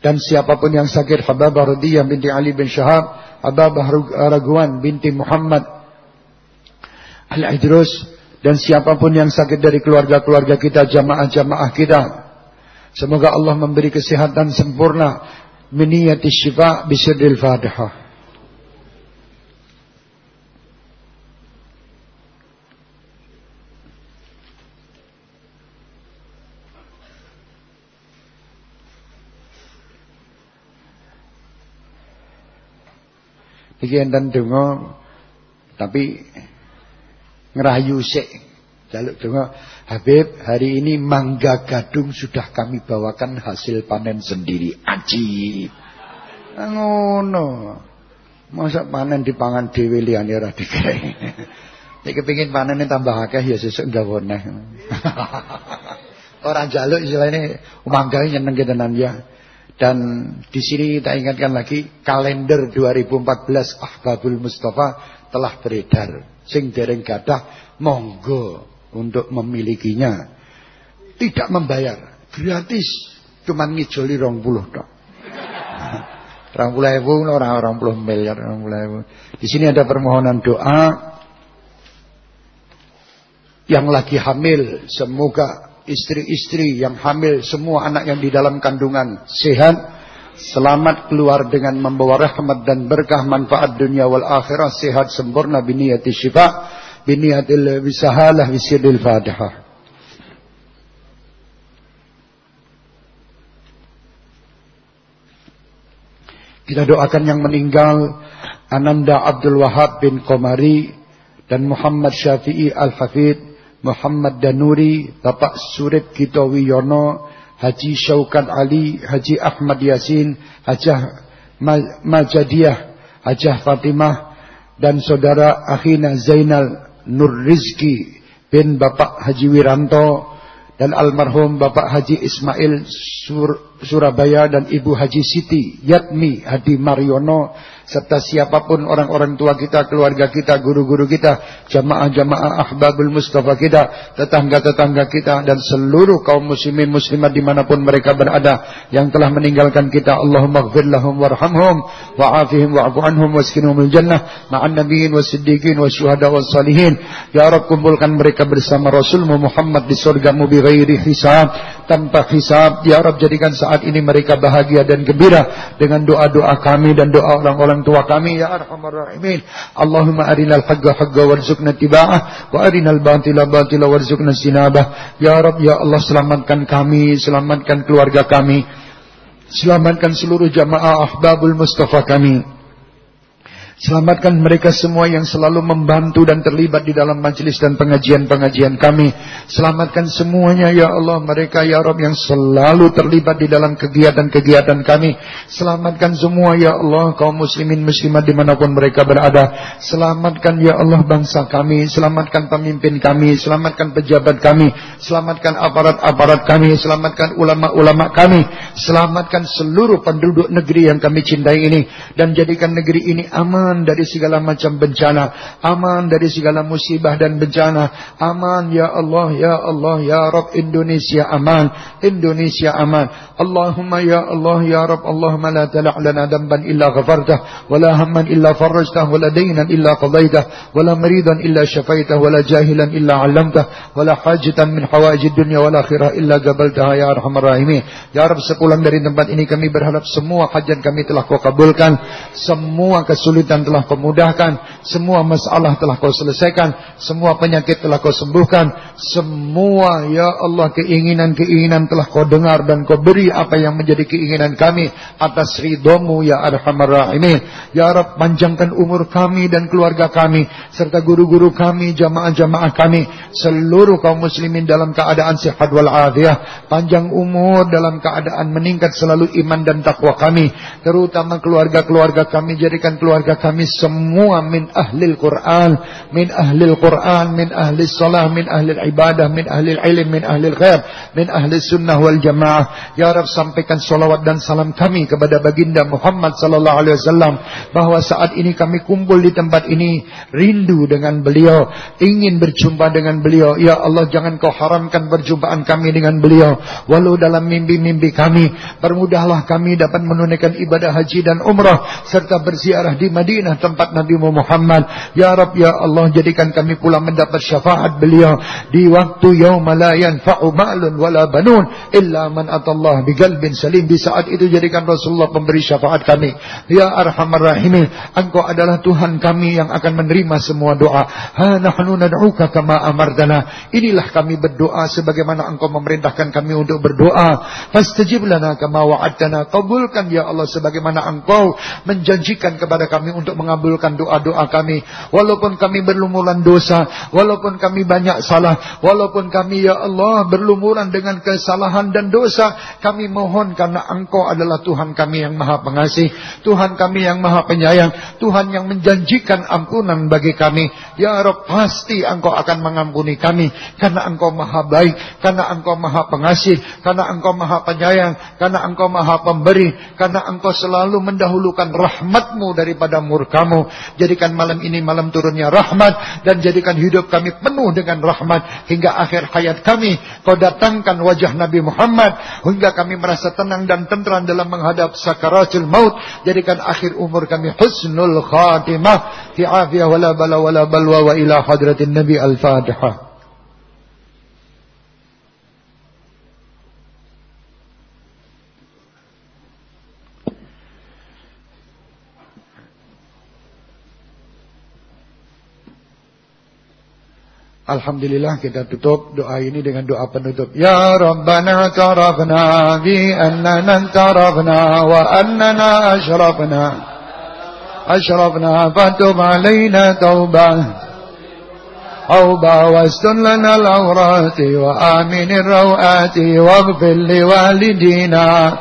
dan siapa pun yang sakit Hababah Radiyah binti Ali bin Syahab Hababah Raguan binti Muhammad Al-Idrus dan siapa pun yang sakit dari keluarga-keluarga kita jamaah-jamaah kita semoga Allah memberi kesehatan sempurna. Miniyati syifa bisirril fatihah Iki enten donga tapi ngerayu sik. Jaluk donga, Habib, hari ini mangga gadung sudah kami bawakan hasil panen sendiri. Ajib. Nah, ngono. Masa panen dipangan dhewe liyane ora dikereng. Nek kepengin panene tambah akeh ya sesuk gawe neh. Orang jaluk istilahnya mangga nyeneng tenan ya. Dan di sini kita ingatkan lagi kalender 2014 Ahbabul Mustafa telah beredar. Sing dereng gadah monggo untuk memilikinya. Tidak membayar, gratis. Cuman ngijoli 20 tok. 20 ewu ora 20 miliar 20 ewu. Di sini ada permohonan doa yang lagi hamil semoga istri-istri yang hamil, semua anak yang di dalam kandungan sehat, selamat keluar dengan membawa rahmat dan berkah manfaat dunia wal akhirah, sehat sempurna biniyati syifa, biniyatil wisahalah wisidil fatihah. Kita doakan yang meninggal Ananda Abdul Wahab bin Komari dan Muhammad Syafi'i Al-Hafidh Muhammad Danuri, Bapak Surip Kito Wiyono, Haji Syaukat Ali, Haji Ahmad Yasin, Hajah Majadiyah, Hajah Fatimah, dan saudara Akhina Zainal Nur Rizki bin Bapak Haji Wiranto, dan almarhum Bapak Haji Ismail Sur Surabaya dan Ibu Haji Siti Yatmi Hadi Mariono serta siapa pun orang-orang tua kita, keluarga kita, guru-guru kita, jamaah-jamaah ahbabul Mustafa kita, tetangga-tetangga kita dan seluruh kaum muslimin muslimat di mana pun mereka berada yang telah meninggalkan kita. Allahumma gfir lahum warhamhum wa'afihim wa'afu anhum waskinhumul jannah ma'an nabiyyin wasiddiqin wasyuhada wassalihin. Ya Rabb kumpulkan mereka bersama Rasulmu Muhammad di surgamu bi ghairi hisab tanpa hisab. Ya Rabb jadikan saat ini mereka bahagia dan gembira dengan doa-doa kami dan doa orang-orang tua kami ya arhamar rahimin. Allahumma arinal haqqa haqqa warzuqna tiba'ah wa arinal batila batila warzuqna sinabah ya Rabb ya Allah selamatkan kami selamatkan keluarga kami selamatkan seluruh jamaah ahbabul mustafa kami Selamatkan mereka semua yang selalu membantu dan terlibat di dalam majelis dan pengajian-pengajian kami. Selamatkan semuanya ya Allah mereka ya Rabb yang selalu terlibat di dalam kegiatan-kegiatan kami. Selamatkan semua ya Allah kaum muslimin muslimat di mana pun mereka berada. Selamatkan ya Allah bangsa kami. Selamatkan pemimpin kami. Selamatkan pejabat kami. Selamatkan aparat-aparat kami. Selamatkan ulama-ulama kami. Selamatkan seluruh penduduk negeri yang kami cintai ini. Dan jadikan negeri ini aman aman dari segala macam bencana, aman dari segala musibah dan bencana, aman ya Allah, ya Allah, ya Rabb Indonesia aman, Indonesia aman. Allahumma ya Allah, ya Rabb, Allahumma la tala' lana damban illa ghafartah, wa hamman illa farajtah, wa la illa qadaitah, wa maridan illa syafaitah, wa la jahilan illa 'allamtah, wa hajatan min hawajid dunya wal akhirah illa gabaltaha ya arhamar rahimin. Ya Rabb, sepulang dari tempat ini kami berharap semua hajat kami telah Kau kabulkan, semua kesulitan kesulitan telah kau mudahkan, semua masalah telah kau selesaikan, semua penyakit telah kau sembuhkan, semua ya Allah keinginan-keinginan telah kau dengar dan kau beri apa yang menjadi keinginan kami atas ridhomu ya arhamar rahimin. Ya Rabb panjangkan umur kami dan keluarga kami serta guru-guru kami, jamaah-jamaah kami, seluruh kaum muslimin dalam keadaan sehat wal afiah, panjang umur dalam keadaan meningkat selalu iman dan takwa kami, terutama keluarga-keluarga kami jadikan keluarga semua min ahli Quran, min ahli Quran, min ahli salah, min ahli ibadah, min ahli ilm, min ahli khair, min ahli sunnah wal jamaah. Ya Rab sampaikan salawat dan salam kami kepada baginda Muhammad sallallahu alaihi wasallam bahwa saat ini kami kumpul di tempat ini rindu dengan beliau, ingin berjumpa dengan beliau. Ya Allah jangan kau haramkan perjumpaan kami dengan beliau walau dalam mimpi-mimpi kami. Permudahlah kami dapat menunaikan ibadah haji dan umrah serta berziarah di Madinah Madinah tempat Nabi Muhammad. Ya Rab, Ya Allah, jadikan kami pula mendapat syafaat beliau di waktu yauma la yanfa'u ma'lun wala banun illa man atallah biqalbin salim. Di saat itu jadikan Rasulullah pemberi syafaat kami. Ya Arhamar Rahimin, Engkau adalah Tuhan kami yang akan menerima semua doa. Ha nahnu nad'uka kama amartana. Inilah kami berdoa sebagaimana Engkau memerintahkan kami untuk berdoa. Fastajib lana kama wa'adtana. Kabulkan ya Allah sebagaimana Engkau menjanjikan kepada kami untuk mengabulkan doa-doa kami. Walaupun kami berlumuran dosa, walaupun kami banyak salah, walaupun kami ya Allah berlumuran dengan kesalahan dan dosa, kami mohon karena Engkau adalah Tuhan kami yang Maha Pengasih, Tuhan kami yang Maha Penyayang, Tuhan yang menjanjikan ampunan bagi kami. Ya Rabb, pasti Engkau akan mengampuni kami karena Engkau Maha Baik, karena Engkau Maha Pengasih, karena Engkau Maha Penyayang, karena Engkau Maha Pemberi, karena Engkau selalu mendahulukan rahmatmu daripada murkamu. Jadikan malam ini malam turunnya rahmat. Dan jadikan hidup kami penuh dengan rahmat. Hingga akhir hayat kami. Kau datangkan wajah Nabi Muhammad. Hingga kami merasa tenang dan tentram dalam menghadap sakaratul maut. Jadikan akhir umur kami husnul khatimah. Fi afiyah wala bala wala balwa wa ila hadratin Nabi al-Fatihah. Alhamdulillah kita tutup doa ini dengan doa penutup. Ya Rabbana tarafna bi annana tarafna wa annana ashrafna. Ashrafna fatub alaina taubah. أوبى واستن لنا العورات وآمن الروآت واغفر لوالدينا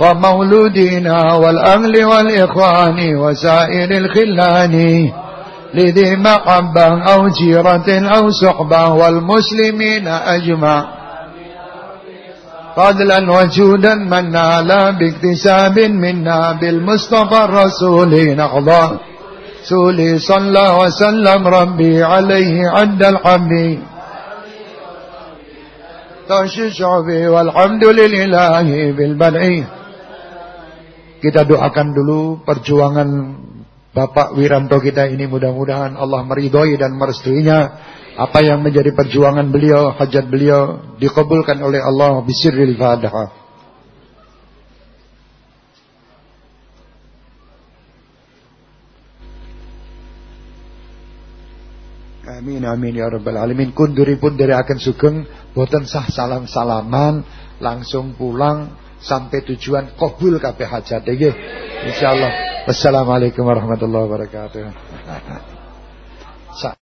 ومولودينا والأهل والإخوان وسائر الخلان لذي محبة أو جيرة أو صحبة والمسلمين أجمع فضلا وجودا من نال باكتساب منا بالمصطفى الرسول نقضى سولي صلى وسلم ربي عليه عند الحمد تششعبي والحمد لله بالبدع kita doakan dulu perjuangan Bapak Wiranto kita ini mudah-mudahan Allah meridhoi dan merestuinya. Apa yang menjadi perjuangan beliau, hajat beliau dikabulkan oleh Allah bisirril Fatihah. Amin amin ya rabbal alamin. Kunduri pun dari akan sugeng boten sah salam-salaman langsung pulang sampai tujuan kabul kabeh hajat nggih. Insyaallah. Wassalamualaikum warahmatullahi wabarakatuh.